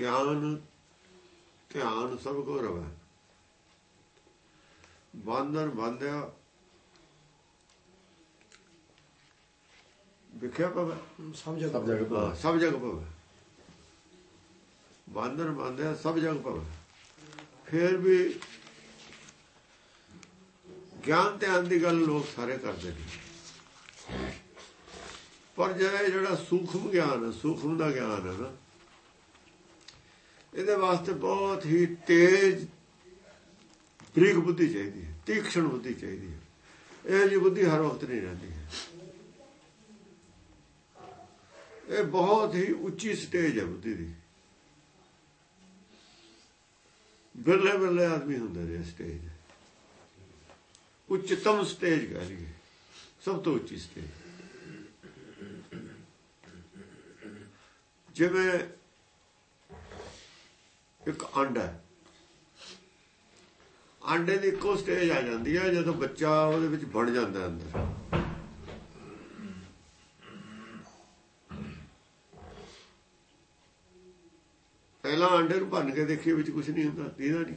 ਗਿਆਨ ਧਿਆਨ ਸਭ ਕੋ ਰਵੇ। ਬੰਧਨ ਬੰਧਿਆ ਵਿਖਿਆ ਪਵੇ। ਸਭ ਜਗ੍ਹਾ ਹਾਂ, ਸਭ ਜਗ ਪਵੇ। ਬੰਧਨ ਬੰਧਿਆ ਸਭ ਜਗ ਪਵੇ। ਫਿਰ ਵੀ ਗਿਆਨ ਧਿਆਨ ਦੀ ਗੱਲ ਲੋਕ ਸਾਰੇ ਕਰਦੇ ਨੇ। ਪਰ ਜਿਹੜਾ ਜਿਹੜਾ ਸੂਖਮ ਗਿਆਨ ਹੈ, ਸੂਖਮ ਦਾ ਗਿਆਨ ਹੈ ਨਾ, ਇਹਦੇ ਵਾਸਤੇ ਬਹੁਤ ਹੀ ਤੇਜ਼ ਬਰੀਕ ਬੁੱਧੀ ਚਾਹੀਦੀ ਹੈ, ਤੀਖਣ ਬੁੱਧੀ ਚਾਹੀਦੀ ਹੈ। ਇਹ ਜੀ ਬੁੱਧੀ ਹਰ ਵਕਤ ਨਹੀਂ ਰਹਿੰਦੀ ਹੈ। ਇਹ ਬਹੁਤ ਹੀ ਉੱਚੀ ਸਟੇਜ ਹੈ ਬੁੱਧੀ ਦੀ। ਬਿਰਲੇ ਬਿਰਲੇ ਆਦਮੀ ਹੁੰਦੇ ਨੇ ਸਟੇਜ। ਉੱਚਤਮ ਸਟੇਜ ਕਹ ਲਈਏ, ਸਭ ਤੋਂ ਉੱਚੀ ਸਟੇਜ। ਜਿਵੇਂ ਇੱਕ ਅੰਡਾ ਹੈ। ਅੰਡੇ ਦੀ ਇੱਕੋ ਸਟੇਜ ਆ ਜਾਂਦੀ ਹੈ, ਜਦੋਂ ਬੱਚਾ ਉਹਦੇ ਵਿੱਚ ਬਣ ਜਾਂਦਾ ਅੰਦਰ। ਪਹਿਲਾਂ ਅੰਡੇ ਨੂੰ ਭੰਨ ਕੇ ਦੇਖੀਏ, ਵਿੱਚ ਕੁਝ ਨਹੀਂ ਹੁੰਦਾ, ਦੀਦਾ ਨਹੀਂ।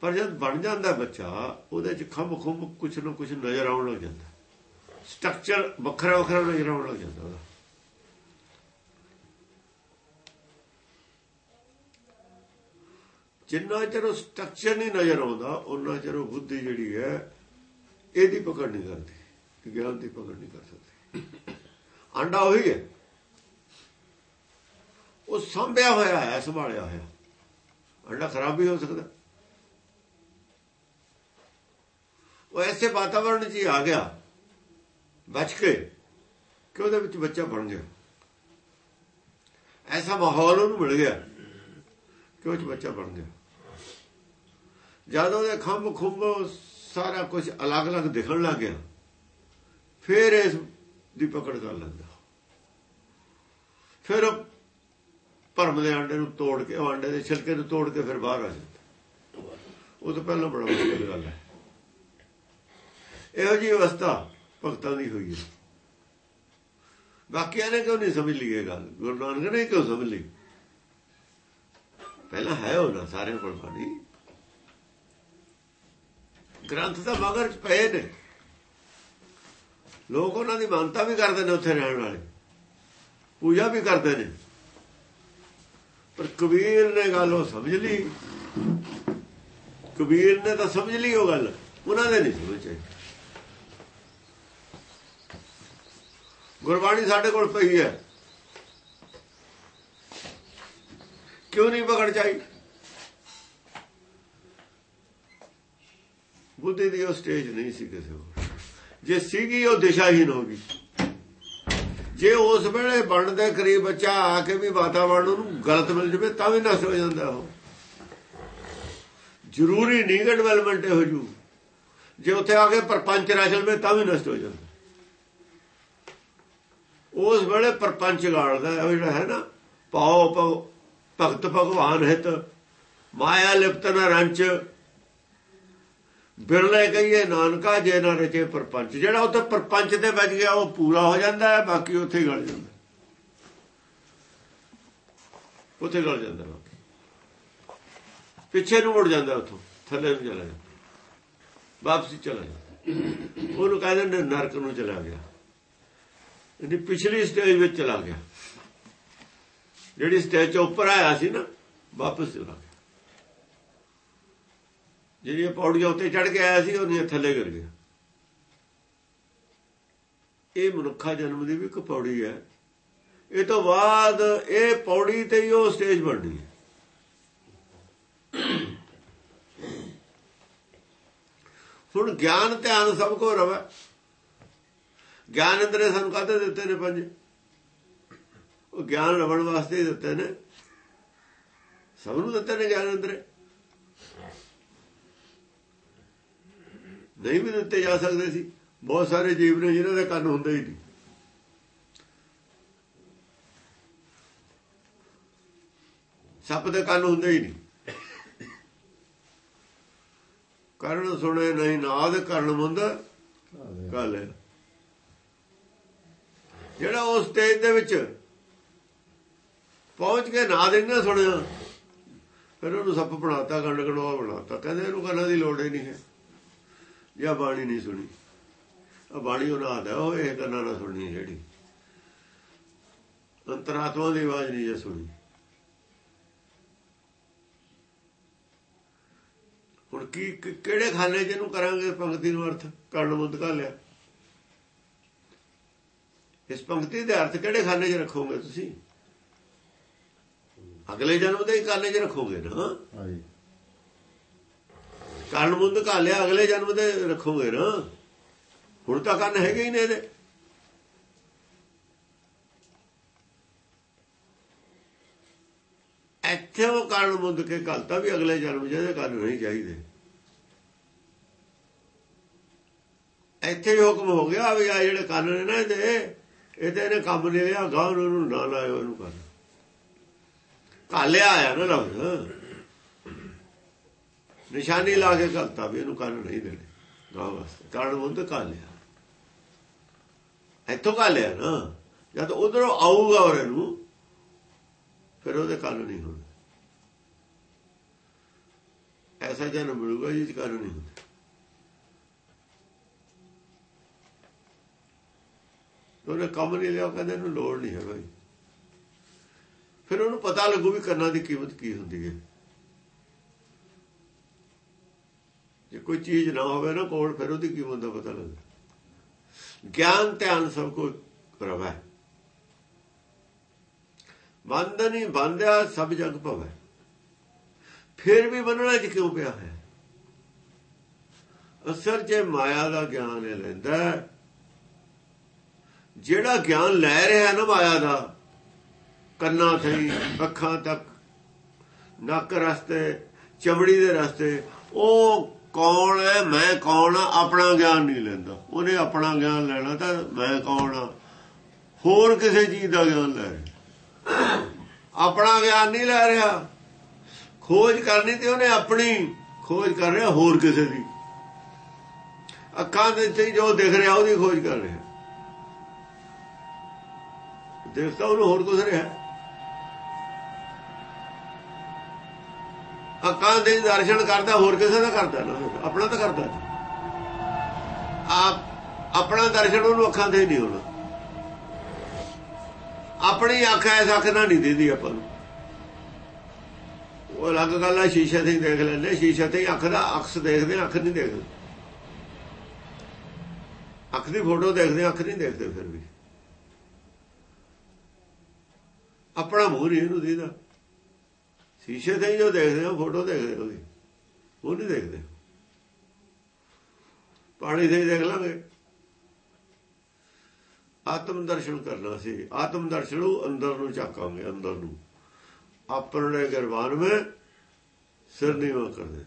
ਪਰ ਜਦ ਬਣ ਜਾਂਦਾ ਬੱਚਾ, ਉਹਦੇ ਚ ਖੰਭ ਖੁੰਭ ਕੁਝ ਨਾ ਕੁਝ ਨਜ਼ਰ ਆਉਣ ਲੱਗ ਜਾਂਦਾ। ਸਟਰਕਚਰ ਵੱਖਰਾ ਵੱਖਰਾ ਨਜ਼ਰ ਆਉਣ ਲੱਗ ਜਾਂਦਾ ਉਹਦਾ। ਜਿੰਨਾ ਚਿਰ ਉਹ ਸਟਰਕਚਰ ਨਹੀਂ ਨਜ਼ਰ ਆਉਂਦਾ ਉਹਨਾਂ ਚਿਰ ਉਹ ਬੁੱਧੀ ਜਿਹੜੀ ਹੈ, ਇਹਦੀ ਪਕੜ ਨਹੀਂ ਕਰਦੀ ਗਿਆਨ ਦੀ ਪਕੜ ਨਹੀਂ ਕਰ ਸਕਦੀ। ਆਂਡਾ ਉਹੀ ਹੈ। ਉਹ ਸੰਭਿਆ ਹੋਇਆ ਹੈ, ਸੰਭਾਲਿਆ ਹੋਇਆ। ਅੰਡਾ ਖਰਾਬ ਵੀ ਹੋ ਸਕਦਾ। ਉਹ ਐਸੇ ਵਾਤਾਵਰਣ 'ਚ ਹੀ ਆ ਗਿਆ। ਬਚ ਕੇ, ਕਿ ਉਹਦੇ ਵਿੱਚ ਬੱਚਾ ਬਣ ਗਿਆ। ਐਸਾ ਮਾਹੌਲ ਉਹਨੂੰ ਮਿਲ ਗਿਆ, ਕਿ ਉਹ 'ਚ ਬੱਚਾ ਬਣ ਗਿਆ। ਜਦ ਉਹਦੇ ਖੰਭ ਖੁੰਭ ਸਾਰਾ ਕੁਝ ਅਲੱਗ-ਅਲੱਗ ਦਿਖਣ ਲੱਗ ਗਿਆ, ਫਿਰ ਇਸ ਦੀ ਪਕੜ ਕਰ ਲੈਂਦਾ। ਫਿਰ ਭਰਮ ਦੇ ਆਂਡੇ ਨੂੰ ਤੋੜ ਕੇ, ਉਹ ਆਂਡੇ ਦੇ ਛਿਲਕੇ ਨੂੰ ਤੋੜ ਕੇ ਫਿਰ ਬਾਹਰ ਆ ਜਾਂਦਾ। ਉਹ ਤਾਂ ਪਹਿਲਾਂ ਬੜਾ ਮੁਸ਼ਕਲ ਗੱਲ ਹੈ। ਇਹੋ ਜੀ ਅਵਸਥਾ ਭਗਤਾਂ ਦੀ ਹੋਈ ਹੈ। ਬਾਕੀਆਂ ਨੇ ਕਿਉਂ ਨਹੀਂ ਸਮਝ ਲਈ ਇਹ ਗੱਲ? ਗੁਰੂ ਨਾਨਕ ਨੇ ਕਿਉਂ ਸਮਝ ਲਈ? ਪਹਿਲਾਂ ਹੈ ਉਹ ਨਾ ਸਾਰੇ ਕੋਲ ਬਾਣੀ। ਗ੍ਰੰਥ ਤਾਂ ਮਗਰ ਚ ਪਏ ਨੇ। ਲੋਕ ਉਹਨਾਂ ਦੀ ਮਾਨਤਾ ਵੀ ਕਰਦੇ ਨੇ ਉੱਥੇ ਰਹਿਣ ਵਾਲੇ। ਪੂਜਾ ਵੀ ਕਰਦੇ ਨੇ। ਪਰ ਕਬੀਰ ਨੇ ਗੱਲ ਉਹ ਸਮਝ ਲਈ। ਕਬੀਰ ਨੇ ਤਾਂ ਸਮਝ ਲਈ ਉਹ ਗੱਲ। ਉਹਨਾਂ ਨੇ ਨਹੀਂ ਸਮਝੀ ਗੁਰਬਾਣੀ ਸਾਡੇ ਕੋਲ ਪਈ ਹੈ। ਕਿਉਂ ਨਹੀਂ ਪਕੜ ਚਾਈ ਬੁੱਧੀ ਦੀ ਉਹ ਸਟੇਜ ਨਹੀਂ ਸੀ ਕਿਸੇ ਹੋਰ। ਜੇ ਸੀਗੀ, ਉਹ ਦਿਸ਼ਾਹੀਨ ਹੋ ਗਈ। ਜੇ ਉਸ ਵੇਲੇ ਬਣਨ ਦੇ ਕਰੀਬ ਬੱਚਾ ਆ ਕੇ ਵੀ ਵਾਤਾਵਰਣ ਨੂੰ ਗਲਤ ਮਿਲ ਜਵੇ, ਤਾਂ ਵੀ ਨਸ਼ਟ ਹੋ ਜਾਂਦਾ ਉਹ। ਜ਼ਰੂਰੀ ਨਹੀਂ ਕਿ ਡਿਵੈਲਪਮੈਂਟ ਹੋ ਜੂ ਜੇ ਉੱਥੇ ਆ ਕੇ ਪਰਪੰਚ ਰਚਲ ਵਿੱਚ ਤਾਂ ਵੀ ਨਸ਼ਟ ਹੋ ਜਾਂਦਾ। ਉਸ ਵੇਲੇ ਪਰਪੰਚ ਗਾਲਦਾ ਉਹ ਜਿਹੜਾ ਹੈ ਨਾ, ਪਾਓ ਭਗਤ ਭਗਵਾਨ ਹਿਤ, ਮਾਇਆ ਲਿਪਤ ਨ ਰੰਚ ਬਿਰਲੇ ਕਹੀਏ, ਨਾਨਕਾ ਜੇ ਨਾ ਰਚੇ ਪਰਪੰਚ। ਜਿਹੜਾ ਉੱਥੇ ਪਰਪੰਚ ਤੇ ਵੱਜ ਗਿਆ, ਉਹ ਪੂਰਾ ਹੋ ਜਾਂਦਾ ਹੈ, ਬਾਕੀ ਉੱਥੇ ਗਲ ਜਾਂਦਾ। ਉੱਥੇ ਗਲ ਜਾਂਦਾ ਬਾਕੀ। ਪਿੱਛੇ ਨੂੰ ਮੁੜ ਜਾਂਦਾ ਉੱਥੋਂ, ਥੱਲੇ ਨੂੰ ਚਲਾ ਜਾਂਦਾ। ਵਾਪਸੀ ਚਲਾ ਜਾਂਦਾ। ਉਹਨੂੰ ਕਹਿੰਦੇ ਨੇ ਨਰਕ ਨੂੰ ਚਲਾ ਗਿਆ। ਇਹਦੀ ਪਿਛਲੀ ਸਟੇਜ ਵਿੱਚ ਚਲਾ ਗਿਆ। ਜਿਹੜੀ ਸਟੇਜ ਤੋਂ ਉੱਪਰ ਆਇਆ ਸੀ ਨਾ, ਵਾਪਸ ਚਲਾ ਗਿਆ। ਜਿਹੜੀ ਪੌੜੀਆਂ ਉੱਤੇ ਚੜ ਕੇ ਆਇਆ ਸੀ ਉਹ ਥੱਲੇ ਗਿਰ ਗਿਆ ਇਹ ਮਨੁੱਖਾ ਜਨਮ ਦੀ ਵੀ ਇੱਕ ਪੌੜੀ ਹੈ। ਇਹ ਤੋਂ ਬਾਅਦ ਇਹ ਪੌੜੀ ਤੇ ਹੀ ਉਹ ਸਟੇਜ ਬਣਦੀ ਹੈ। ਹੁਣ ਗਿਆਨ, ਧਿਆਨ ਸਭ ਕੋ ਰਵੇ। ਗਿਆਨ ਅੰਦਰੇ ਸਾਨੂੰ ਕਾਹਦੇ ਦਿੱਤੇ ਨੇ ਪੰਜ? ਉਹ ਗਿਆਨ ਰਵਣ ਵਾਸਤੇ ਹੀ ਦਿੱਤੇ ਨੇ। ਸਭ ਨੂੰ ਦਿੱਤੇ ਨੇ ਗਿਆਨ ਅੰਦਰੇ ਨਹੀਂ ਵੀ ਦਿੱਤੇ ਜਾ ਸਕਦੇ ਸੀ। ਬਹੁਤ ਸਾਰੇ ਜੀਵ ਨੇ ਜਿਨ੍ਹਾਂ ਦੇ ਕੰਨ ਹੁੰਦੇ ਹੀ ਨਹੀਂ। ਸੱਪ ਦੇ ਕੰਨ ਹੁੰਦੇ ਹੀ ਨਹੀਂ। ਕਰਨ ਸੁਣੇ ਨਹੀਂ, ਨਾਦ ਕਰਨ ਮੁੰਦ ਕਾਲੇ ਜਿਹੜਾ ਉਸ ਸਟੇਜ ਦੇ ਵਿੱਚ ਪਹੁੰਚ ਕੇ ਨਾ ਦੇਣਾ ਸੁਣਿਆ, ਫਿਰ ਉਹਨੂੰ ਸੱਪ ਬਣਾਤਾ ਗੰਡ ਗਣਵਾ ਬਣਾਤਾ। ਕਹਿੰਦੇ ਇਹਨੂੰ ਕੰਨਾਂ ਦੀ ਲੋੜ ਹੀ ਨਹੀਂ ਹੈ। ਜਾਂ ਬਾਣੀ ਨਹੀਂ ਸੁਣੀ? ਆ ਬਾਣੀ ਉਹਨਾਂ ਆਦਾ ਉਹ ਇਹ ਕੰਨਾਂ ਨਾਲ ਸੁਣਨੀ ਜਿਹੜੀ। ਅੰਤਰਾਤਮਾ ਦੀ ਆਵਾਜ਼ ਨਹੀਂ ਜੇ ਸੁਣੀ। ਹੁਣ ਕੀ ਕਿਹੜੇ ਖਾਨੇ ਜਿਹਨੂੰ ਕਰਾਂਗੇ ਪੰਕਤੀ ਨੂੰ ਅਰਥ? ਕਰਨ ਮੁੰਦ ਕਾ ਲਿਆ। ਇਸ ਪੰਕਤੀ ਦੇ ਅਰਥ ਕਿਹੜੇ ਖਾਨੇ 'ਚ ਰੱਖੋਗੇ ਤੁਸੀਂ? ਅਗਲੇ ਜਨਮ ਦੇ ਹੀ ਖਾਨੇ 'ਚ ਰੱਖੋਗੇ ਨਾ। ਹਾਂਜੀ। ਕਰਨ ਮੁੰਦ ਘਾਲਿਆ ਅਗਲੇ ਜਨਮ ਦੇ ਰੱਖੋਗੇ ਨਾ। ਹੁਣ ਤਾਂ ਕੰਨ ਹੈਗੇ ਹੀ ਨੇ ਇਹਦੇ। ਇੱਥੇ ਉਹ ਕਾਰਨ ਮੁੰਦ ਕੇ ਘਲਤਾ ਵੀ ਅਗਲੇ ਜਨਮ ਜਿਹਦੇ ਕੰਨ ਨਹੀਂ ਚਾਹੀਦੇ। ਇੱਥੇ ਹੀ ਹੁਕਮ ਹੋ ਗਿਆ ਵੀ ਆ ਜਿਹੜੇ ਕੰਨ ਨੇ ਨਾ ਇਹਦੇ ਇਹਦੇ ਨੇ ਕੰਮ ਲਿਆ ਗਾਂ ਉਹਨੂੰ ਨਾ ਲਾਇਓ ਇਹਨੂੰ ਕਰ ਕਾਲਿਆ ਆਇਆ ਨਾ ਲਫ਼ਜ਼। ਨਿਸ਼ਾਨੀ ਲਾ ਕੇ ਘਲਤਾ ਵੀ ਇਹਨੂੰ ਕੰਨ ਨਹੀਂ ਦੇਣੇ। ਗਾਂ ਵਾਸਤੇ। ਕਾਰਨ ਮੁੰਦ ਕਾਲਿਆ ਇੱਥੋਂ ਕਾਲਿਆ ਨਾ। ਜਦ ਉਧਰੋਂ ਆਊਗਾ ਔਰ ਇਹਨੂੰ, ਫਿਰ ਉਹਦੇ ਕੰਨ ਨਹੀਂ ਹੋਣੇ ਐਸਾ ਜਨਮ ਮਿਲੂਗਾ ਜਿਸ ਕੰਨ ਨਹੀਂ ਹੁੰਦਾ। ਉਹਨੇ ਕੰਮ ਨਹੀਂ ਲਿਆ ਕਹਿੰਦੇ ਇਹਨੂੰ ਲੋੜ ਨਹੀਂ ਹੈ ਭਾਈ ਫਿਰ ਉਹਨੂੰ ਪਤਾ ਲੱਗੂ ਵੀ ਕੰਨਾਂ ਦੀ ਕੀਮਤ ਕੀ ਹੁੰਦੀ ਹੈ। ਜੇ ਕੋਈ ਚੀਜ਼ ਨਾ ਹੋਵੇ ਨਾ ਕੋਲ ਫਿਰ ਉਹਦੀ ਕੀਮਤ ਦਾ ਪਤਾ ਲੱਗਦਾ ਗਿਆਨ, ਧਿਆਨ ਸਭ ਕੁਝ ਰਵੈ ਬੰਦ ਬੰਦਿਆ, ਸਭ ਜਗ ਭਵੈ। ਫਿਰ ਵੀ ਬੰਨਣਾ ਚ ਕਿਉਂ ਪਿਆ ਹੈ? ਅਸਰ ਜੇ ਮਾਇਆ ਦਾ ਗਿਆਨ ਇਹ ਲੈਂਦਾ ਜਿਹੜਾ ਗਿਆਨ ਲੈ ਰਿਹਾ ਨਾ ਮਾਇਆ ਦਾ, ਕੰਨਾਂ ਥਈ ਅੱਖਾਂ ਤੱਕ, ਨੱਕ ਰਸਤੇ, ਚਮੜੀ ਦੇ ਰਸਤੇ, ਉਹ ਕੌਣ ਹੈ, ਮੈਂ ਕੌਣ ਆ ਆਪਣਾ ਗਿਆਨ ਨਹੀਂ ਲੈਂਦਾ। ਉਹਨੇ ਆਪਣਾ ਗਿਆਨ ਲੈਣਾ ਤਾਂ ਮੈਂ ਕੌਣ ਆ ਹੋਰ ਕਿਸੇ ਚੀਜ਼ ਦਾ ਗਿਆਨ ਲੈ ਰਿਹਾ। ਆਪਣਾ ਗਿਆਨ ਨਹੀਂ ਲੈ ਰਿਹਾ। ਖੋਜ ਕਰਨੀ ਤੇ ਉਹਨੇ ਆਪਣੀ ਖੋਜ ਕਰ ਰਿਹਾ ਹੋਰ ਕਿਸੇ ਦੀ। ਅੱਖਾਂ ਦੇ ਤੇ ਜੋ ਦਿਖ ਰਿਹਾ, ਉਹਦੀ ਖੋਜ ਕਰ ਰਿਹਾ। ਦੇਖਦਾ ਉਹਨੂੰ ਹੋਰ ਕੁਝ ਰਿਹਾ। ਅੱਖਾਂ ਦੇ ਦਰਸ਼ਨ ਕਰਦਾ, ਹੋਰ ਕਿਸੇ ਦਾ ਕਰਦਾ ਨਾ ਆਪਣਾ ਤਾਂ ਕਰਦਾ ਆਪ ਆਪਣਾ ਦਰਸ਼ਨ ਉਹਨੂੰ ਅੱਖਾਂ ਦੇ ਨਹੀਂ ਹੋਣਾ। ਆਪਣੀ ਅੱਖ ਐਸ ਅੱਖ ਨਾਲ ਨਹੀਂ ਦਿੰਦੀ ਆਪਾਂ ਨੂੰ। ਉਹ ਅਲੱਗ ਗੱਲ ਹੈ ਸ਼ੀਸ਼ੇ ਤੇ ਦੇਖ ਲੈਂਦੇ ਸ਼ੀਸ਼ੇ ਤੇ ਅੱਖ ਦਾ ਅਕਸ ਦੇਖਦੇ ਅੱਖ ਨਹੀਂ ਦੇਖਦੇ। ਅੱਖ ਦੀ ਫੋਟੋ ਦੇਖਦੇ ਅੱਖ ਨਹੀਂ ਦੇਖਦੇ ਫਿਰ ਵੀ। ਆਪਣਾ ਮੂੰਹ ਨਹੀਂ ਇਹਨੂੰ ਦੀਦਾ। ਸ਼ੀਸ਼ੇ ਤੇ ਹੀ ਜੋ ਦੇਖਦੇ ਹੋ, ਫੋਟੋ ਦੇਖਦੇ ਉਹਦੀ ਉਹ ਨਹੀਂ ਦੇਖਦੇ। ਪਾਣੀ ਤੇ ਦੇਖ ਲਾਂਗੇ। ਆਤਮ ਦਰਸ਼ਨ ਕਰਨਾ ਸੀ। ਆਤਮ ਦਰਸ਼ਨ ਨੂੰ ਅੰਦਰ ਨੂੰ ਝਾਕਾਂਗੇ, ਅੰਦਰ ਨੂੰ। ਆਪਣੇ ਗਰਵਾਨ ਵਿੱਚ ਸਿਰ ਨੀਵਾ ਕਰਦੇ।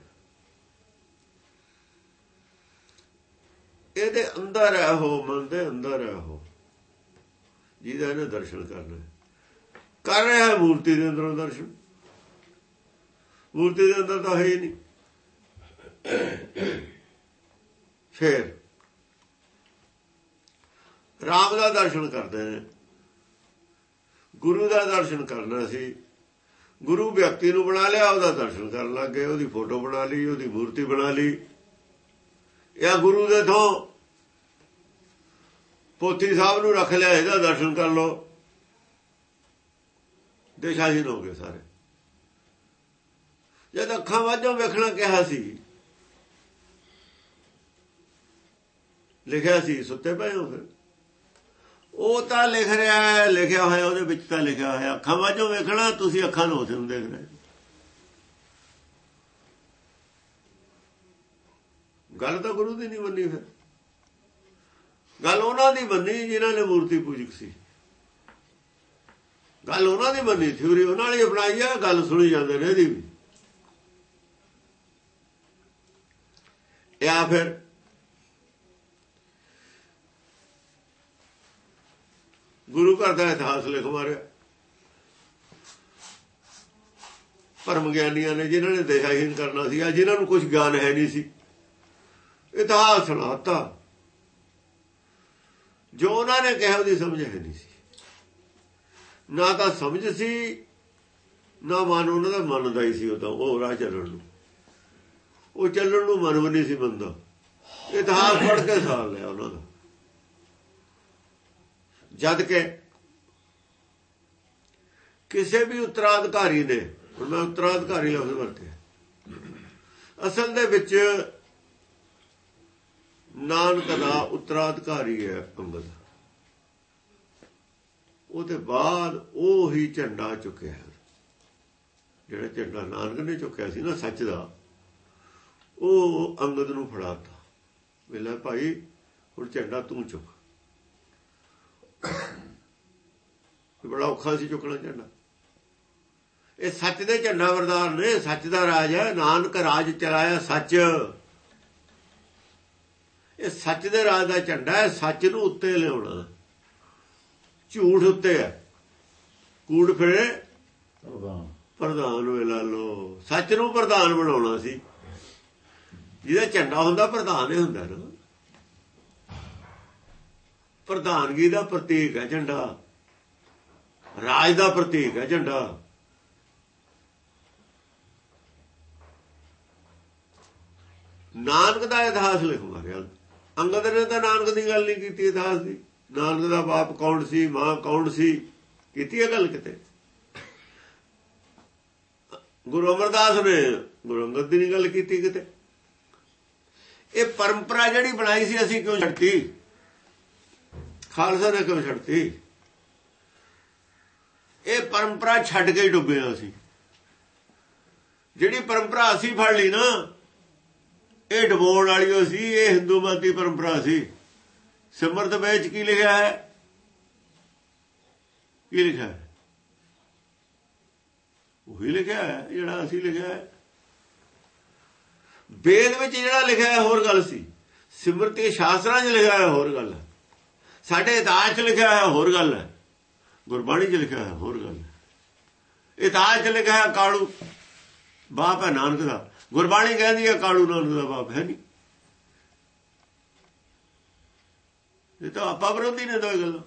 ਇਹਦੇ ਅੰਦਰ ਹੈ ਉਹ, ਮਨ ਦੇ ਅੰਦਰ ਹੈ ਉਹ। ਜਿਹਦਾ ਇਹਨੇ ਦਰਸ਼ਨ ਕਰਨਾ ਕਰ ਰਿਹਾ ਮੂਰਤੀ ਦੇ ਅੰਦਰੋਂ ਦਰਸ਼ਨ। ਮੂਰਤੀ ਦੇ ਅੰਦਰ ਤਾਂ ਹੈ ਹੀ ਨਹੀਂ। ਫੇਰ ਰਾਮ ਦਾ ਦਰਸ਼ਨ ਕਰਦੇ ਨੇ। ਗੁਰੂ ਦਾ ਦਰਸ਼ਨ ਕਰਨਾ ਸੀ। ਗੁਰੂ ਵਿਅਕਤੀ ਨੂੰ ਬਣਾ ਲਿਆ, ਉਹਦਾ ਦਰਸ਼ਨ ਕਰਨ ਲੱਗੇ ਉਹਦੀ ਫੋਟੋ ਬਣਾ ਲਈ, ਉਹਦੀ ਮੂਰਤੀ ਬਣਾ ਲਈ। ਜਾਂ ਗੁਰੂ ਦੇ ਤੋਂ ਪੋਥੀ ਸਾਹਿਬ ਨੂੰ ਰੱਖ ਲਿਆ, ਇਹਦਾ ਦਰਸ਼ਨ ਕਰ ਲੋ ਦੇਸ਼ਾਹੀਨ ਹੋ ਗਏ ਸਾਰੇ। ਜਦ ਅੱਖਾਂ ਵਾਜੋਂ ਵੇਖਣਾ ਕਿਹਾ ਸੀ। ਲਿਖਿਆ ਸੀ, ਸੁੱਤੇ ਪਏ ਹੋ ਫਿਰ। ਉਹ ਤਾਂ ਲਿਖ ਰਿਹਾ ਹੈ, ਲਿਖਿਆ ਹੋਇਆ, ਉਹਦੇ ਵਿੱਚ ਤਾਂ ਲਿਖਿਆ ਹੋਇਆ। ਅੱਖਾਂ ਵਾਜੋਂ ਵੇਖਣਾ, ਤੁਸੀਂ ਅੱਖਾਂ ਨੂੰ ਉਸੇ ਨੂੰ ਦੇਖ ਰਹੇ ਗੱਲ ਤਾਂ ਗੁਰੂ ਦੀ ਨਹੀਂ ਮੰਨੀ ਫਿਰ। ਗੱਲ ਉਹਨਾਂ ਦੀ ਮੰਨੀ ਜਿਨ੍ਹਾਂ ਨੇ ਮੂਰਤੀ ਪੂਜਕ ਸੀ। ਗੱਲ ਉਹਨਾਂ ਦੀ ਮੰਨੀ ਥਿਉਰੀ ਉਹਨਾਂ ਵਾਲੀ ਅਪਣਾਈ ਆ, ਗੱਲ ਸੁਣੀ ਜਾਂਦੇ ਨੇ ਇਹਦੀ ਵੀ। ਜਾਂ ਫਿਰ ਗੁਰੂ ਘਰ ਦਾ ਇਤਿਹਾਸ ਲਿਖ ਮਾਰਿਆ। ਪਰਮ ਗਿਆਨੀਆਂ ਨੇ ਜਿਨ੍ਹਾਂ ਨੇ ਦੇਸ਼ਾਹੀਨ ਕਰਨਾ ਸੀ ਆ ਜਿਨ੍ਹਾਂ ਨੂੰ ਕੁਝ ਗਿਆਨ ਹੈ ਨਹੀਂ ਸੀ। ਇਤਿਹਾਸ ਸੁਣਾਤਾ। ਜੋ ਉਹਨਾਂ ਨੇ ਕਿਹਾ ਉਹਦੀ ਸਮਝ ਹੈ ਨਹੀਂ ਸੀ। ਨਾ ਤਾਂ ਸਮਝ ਸੀ, ਨਾ ਮਨ ਉਹਨਾਂ ਦਾ ਮੰਨਦਾ ਹੀ ਸੀ ਉਹ ਤਾਂ, ਉਹ ਰਾਹ ਚੱਲਣ ਨੂੰ। ਉਹ ਚੱਲਣ ਨੂੰ ਮਨ ਵੀ ਨਹੀਂ ਸੀ ਮੰਨਦਾ। ਇਤਿਹਾਸ ਪੜ੍ਹ ਕੇ ਸਾਰ ਲਿਆ ਉਹਨਾਂ ਦਾ। ਜਦ ਕਿ ਕਿਸੇ ਵੀ ਉਤਰਾਧਿਕਾਰੀ ਨੇ, ਹੁਣ ਮੈਂ ਉਤਰਾਧਿਕਾਰੀ ਲਫ਼ਜ਼ ਵਰਤਿਆ, ਅਸਲ ਦੇ ਵਿੱਚ ਨਾਨਕ ਦਾ ਉਤਰਾਧਿਕਾਰੀ ਹੈ ਅੰਗਦ। ਉਹਦੇ ਬਾਅਦ ਉਹ ਹੀ ਝੰਡਾ ਚੁੱਕਿਆ। ਜਿਹੜਾ ਝੰਡਾ ਨਾਨਕ ਨੇ ਚੁੱਕਿਆ ਸੀ ਨਾ, ਸੱਚ ਦਾ ਉਹ ਅੰਗਦ ਨੂੰ ਫੜਾਤਾ। ਵੇਲੇ ਭਾਈ ਹੁਣ ਝੰਡਾ ਤੂੰ ਚੁੱਕ। ਬੜਾ ਔਖਾ ਸੀ ਚੁੱਕਣਾ ਝੰਡਾ। ਇਹ ਸੱਚ ਦੇ ਝੰਡਾ ਵਰਦਾਰ ਨੇ ਸੱਚ ਦਾ ਰਾਜ ਹੈ। ਨਾਨਕ ਰਾਜ ਚਲਾਇਆ ਸੱਚ। ਇਹ ਸੱਚ ਦੇ ਰਾਜ ਦਾ ਝੰਡਾ ਹੈ ਸੱਚ ਨੂੰ ਉੱਤੇ ਲਿਆਉਣਾ। ਝੂਠ ਉੱਤੇ ਹੈ। ਕੂੜ ਫਿਰੇ। ਪ੍ਰਧਾਨ। ਵੇਲਾ ਲੋ ਸੱਚ ਨੂੰ ਪ੍ਰਧਾਨ ਬਣਾਉਣਾ ਸੀ। ਜਿਹਦਾ ਝੰਡਾ ਹੁੰਦਾ, ਪ੍ਰਧਾਨ ਹੀ ਹੁੰਦਾ ਨਾ। ਪ੍ਰਧਾਨਗੀ ਦਾ ਪ੍ਰਤੀਕ ਹੈ ਝੰਡਾ। ਰਾਜ ਦਾ ਪ੍ਰਤੀਕ ਹੈ ਝੰਡਾ। ਨਾਨਕ ਦਾ ਇਤਿਹਾਸ ਲਿਖਵਾ ਰਿਹਾ ਅੰਗਦ ਨੇ ਤਾਂ ਨਾਨਕ ਦੀ ਗੱਲ ਨਹੀਂ ਕੀਤੀ ਇਤਿਹਾਸ ਦੀ। ਨਾਨਕ ਦਾ ਬਾਪ ਕੌਣ ਸੀ, ਮਾਂ ਕੌਣ ਸੀ? ਕੀਤੀ ਇਹ ਗੱਲ ਕਿਤੇ? ਗੁਰੂ ਅਮਰਦਾਸ ਨੇ ਗੁਰੂ ਅੰਗਦ ਦੀ ਗੱਲ ਕੀਤੀ ਕਿਤੇ? ਇਹ ਪਰੰਪਰਾ ਜਿਹੜੀ ਬਣਾਈ ਸੀ, ਅਸੀਂ ਕਿਉਂ ਛੱਡਤੀ? ਖਾਲਸਾ ਨੇ ਕਿਉਂ ਛੱਡਤੀ? ਇਹ ਪਰੰਪਰਾ ਛੱਡ ਕੇ ਡੁੱਬੇ ਆ ਅਸੀਂ। ਜਿਹੜੀ ਪਰੰਪਰਾ ਅਸੀਂ ਫੜ ਲਈ ਨਾ, ਇਹ ਡਬੋਣ ਵਾਲੀ ਉਹ ਸੀ, ਇਹ ਹਿੰਦੂ ਪਰੰਪਰਾ ਸੀ। ਸਿਮਰਤ ਵਿੱਚ ਕੀ ਲਿਖਿਆ ਹੈ? ਕੀ ਲਿਖਿਆ ਹੈ? ਉਹੀ ਲਿਖਿਆ ਹੈ, ਜਿਹੜਾ ਅਸੀਂ ਲਿਖਿਆ ਹੈ। ਵੇਦ ਵਿੱਚ ਜਿਹੜਾ ਲਿਖਿਆ ਹੈ ਹੋਰ ਗੱਲ ਸੀ। ਸਿਮਰਤੀ ਸ਼ਾਸਤਰਾਂ 'ਚ ਲਿਖਿਆ ਹੈ ਹੋਰ ਗੱਲ ਹੈ। ਸਾਡੇ ਇਤਿਹਾਸ 'ਚ ਲਿਖਿਆ ਹੈ ਹੋਰ ਗੱਲ ਹੈ। ਗੁਰਬਾਣੀ 'ਚ ਲਿਖਿਆ ਹੈ ਹੋਰ ਗੱਲ ਹੈ। ਇਤਿਹਾਸ 'ਚ ਲਿਖਿਆ ਹੈ ਕਾਲੂ ਬਾਪ ਹੈ ਨਾਨਕ ਦਾ। ਗੁਰਬਾਣੀ ਕਹਿੰਦੀ ਹੈ ਕਾਲੂ ਨਾਨਕ ਦਾ ਬਾਪ ਹੈ ਨਹੀਂ। ਇਹ ਤਾਂ ਆਪਾਂ ਵਿਰੋਧੀ ਨੇ ਦੋਏ ਗੱਲਾਂ।